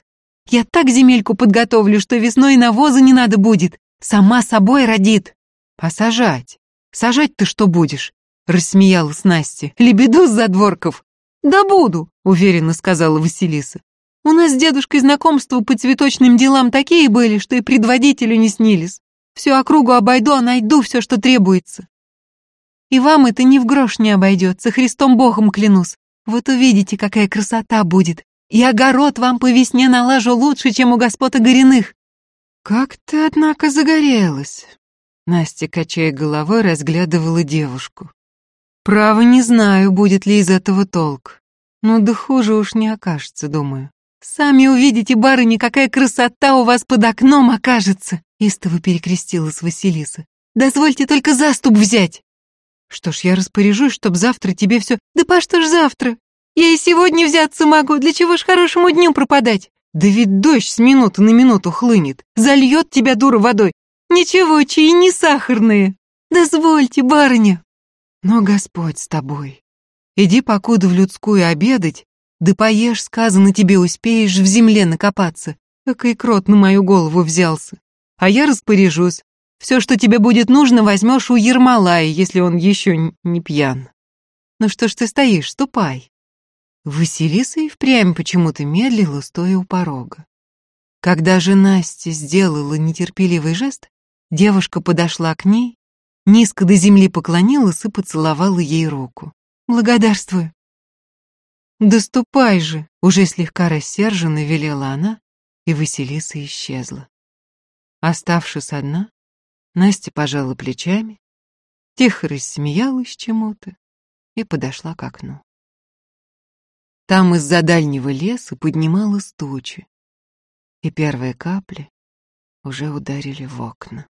Я так земельку подготовлю, что весной навоза не надо будет. Сама собой родит. Посажать. Сажать ты что будешь? Рассмеялась Настя. Лебеду с задворков. Да буду, уверенно сказала Василиса. У нас с дедушкой знакомства по цветочным делам такие были, что и предводителю не снились. Всю округу обойду, а найду все, что требуется. И вам это ни в грош не обойдется, Христом Богом клянусь. Вот увидите, какая красота будет. И огород вам по весне налажу лучше, чем у господа Горяных. Как ты, однако, загорелась. Настя, качая головой, разглядывала девушку. Право не знаю, будет ли из этого толк. Ну да хуже уж не окажется, думаю. Сами увидите, барыни, какая красота у вас под окном окажется, истово перекрестилась Василиса. Дозвольте только заступ взять. Что ж, я распоряжусь, чтоб завтра тебе все... Да по что ж завтра? Я и сегодня взяться могу, для чего ж хорошему дню пропадать? Да ведь дождь с минуты на минуту хлынет, зальет тебя, дура, водой. Ничего, чаи не сахарные. Дозвольте, барыня. Но Господь с тобой. Иди покуда в людскую обедать, да поешь, сказано тебе, успеешь в земле накопаться. Какой крот на мою голову взялся. А я распоряжусь. Все, что тебе будет нужно, возьмешь у Ермолая, если он еще не пьян. Ну что ж ты стоишь, ступай. Василиса и впрямь почему-то медлила, стоя у порога. Когда же Настя сделала нетерпеливый жест, девушка подошла к ней, низко до земли поклонилась и поцеловала ей руку. «Благодарствую». «Да ступай же!» — уже слегка рассерженно велела она, и Василиса исчезла. Оставшись одна, Настя пожала плечами, тихо рассмеялась чему-то и подошла к окну. Там из-за дальнего леса поднималась туча, и первые капли уже ударили в окна.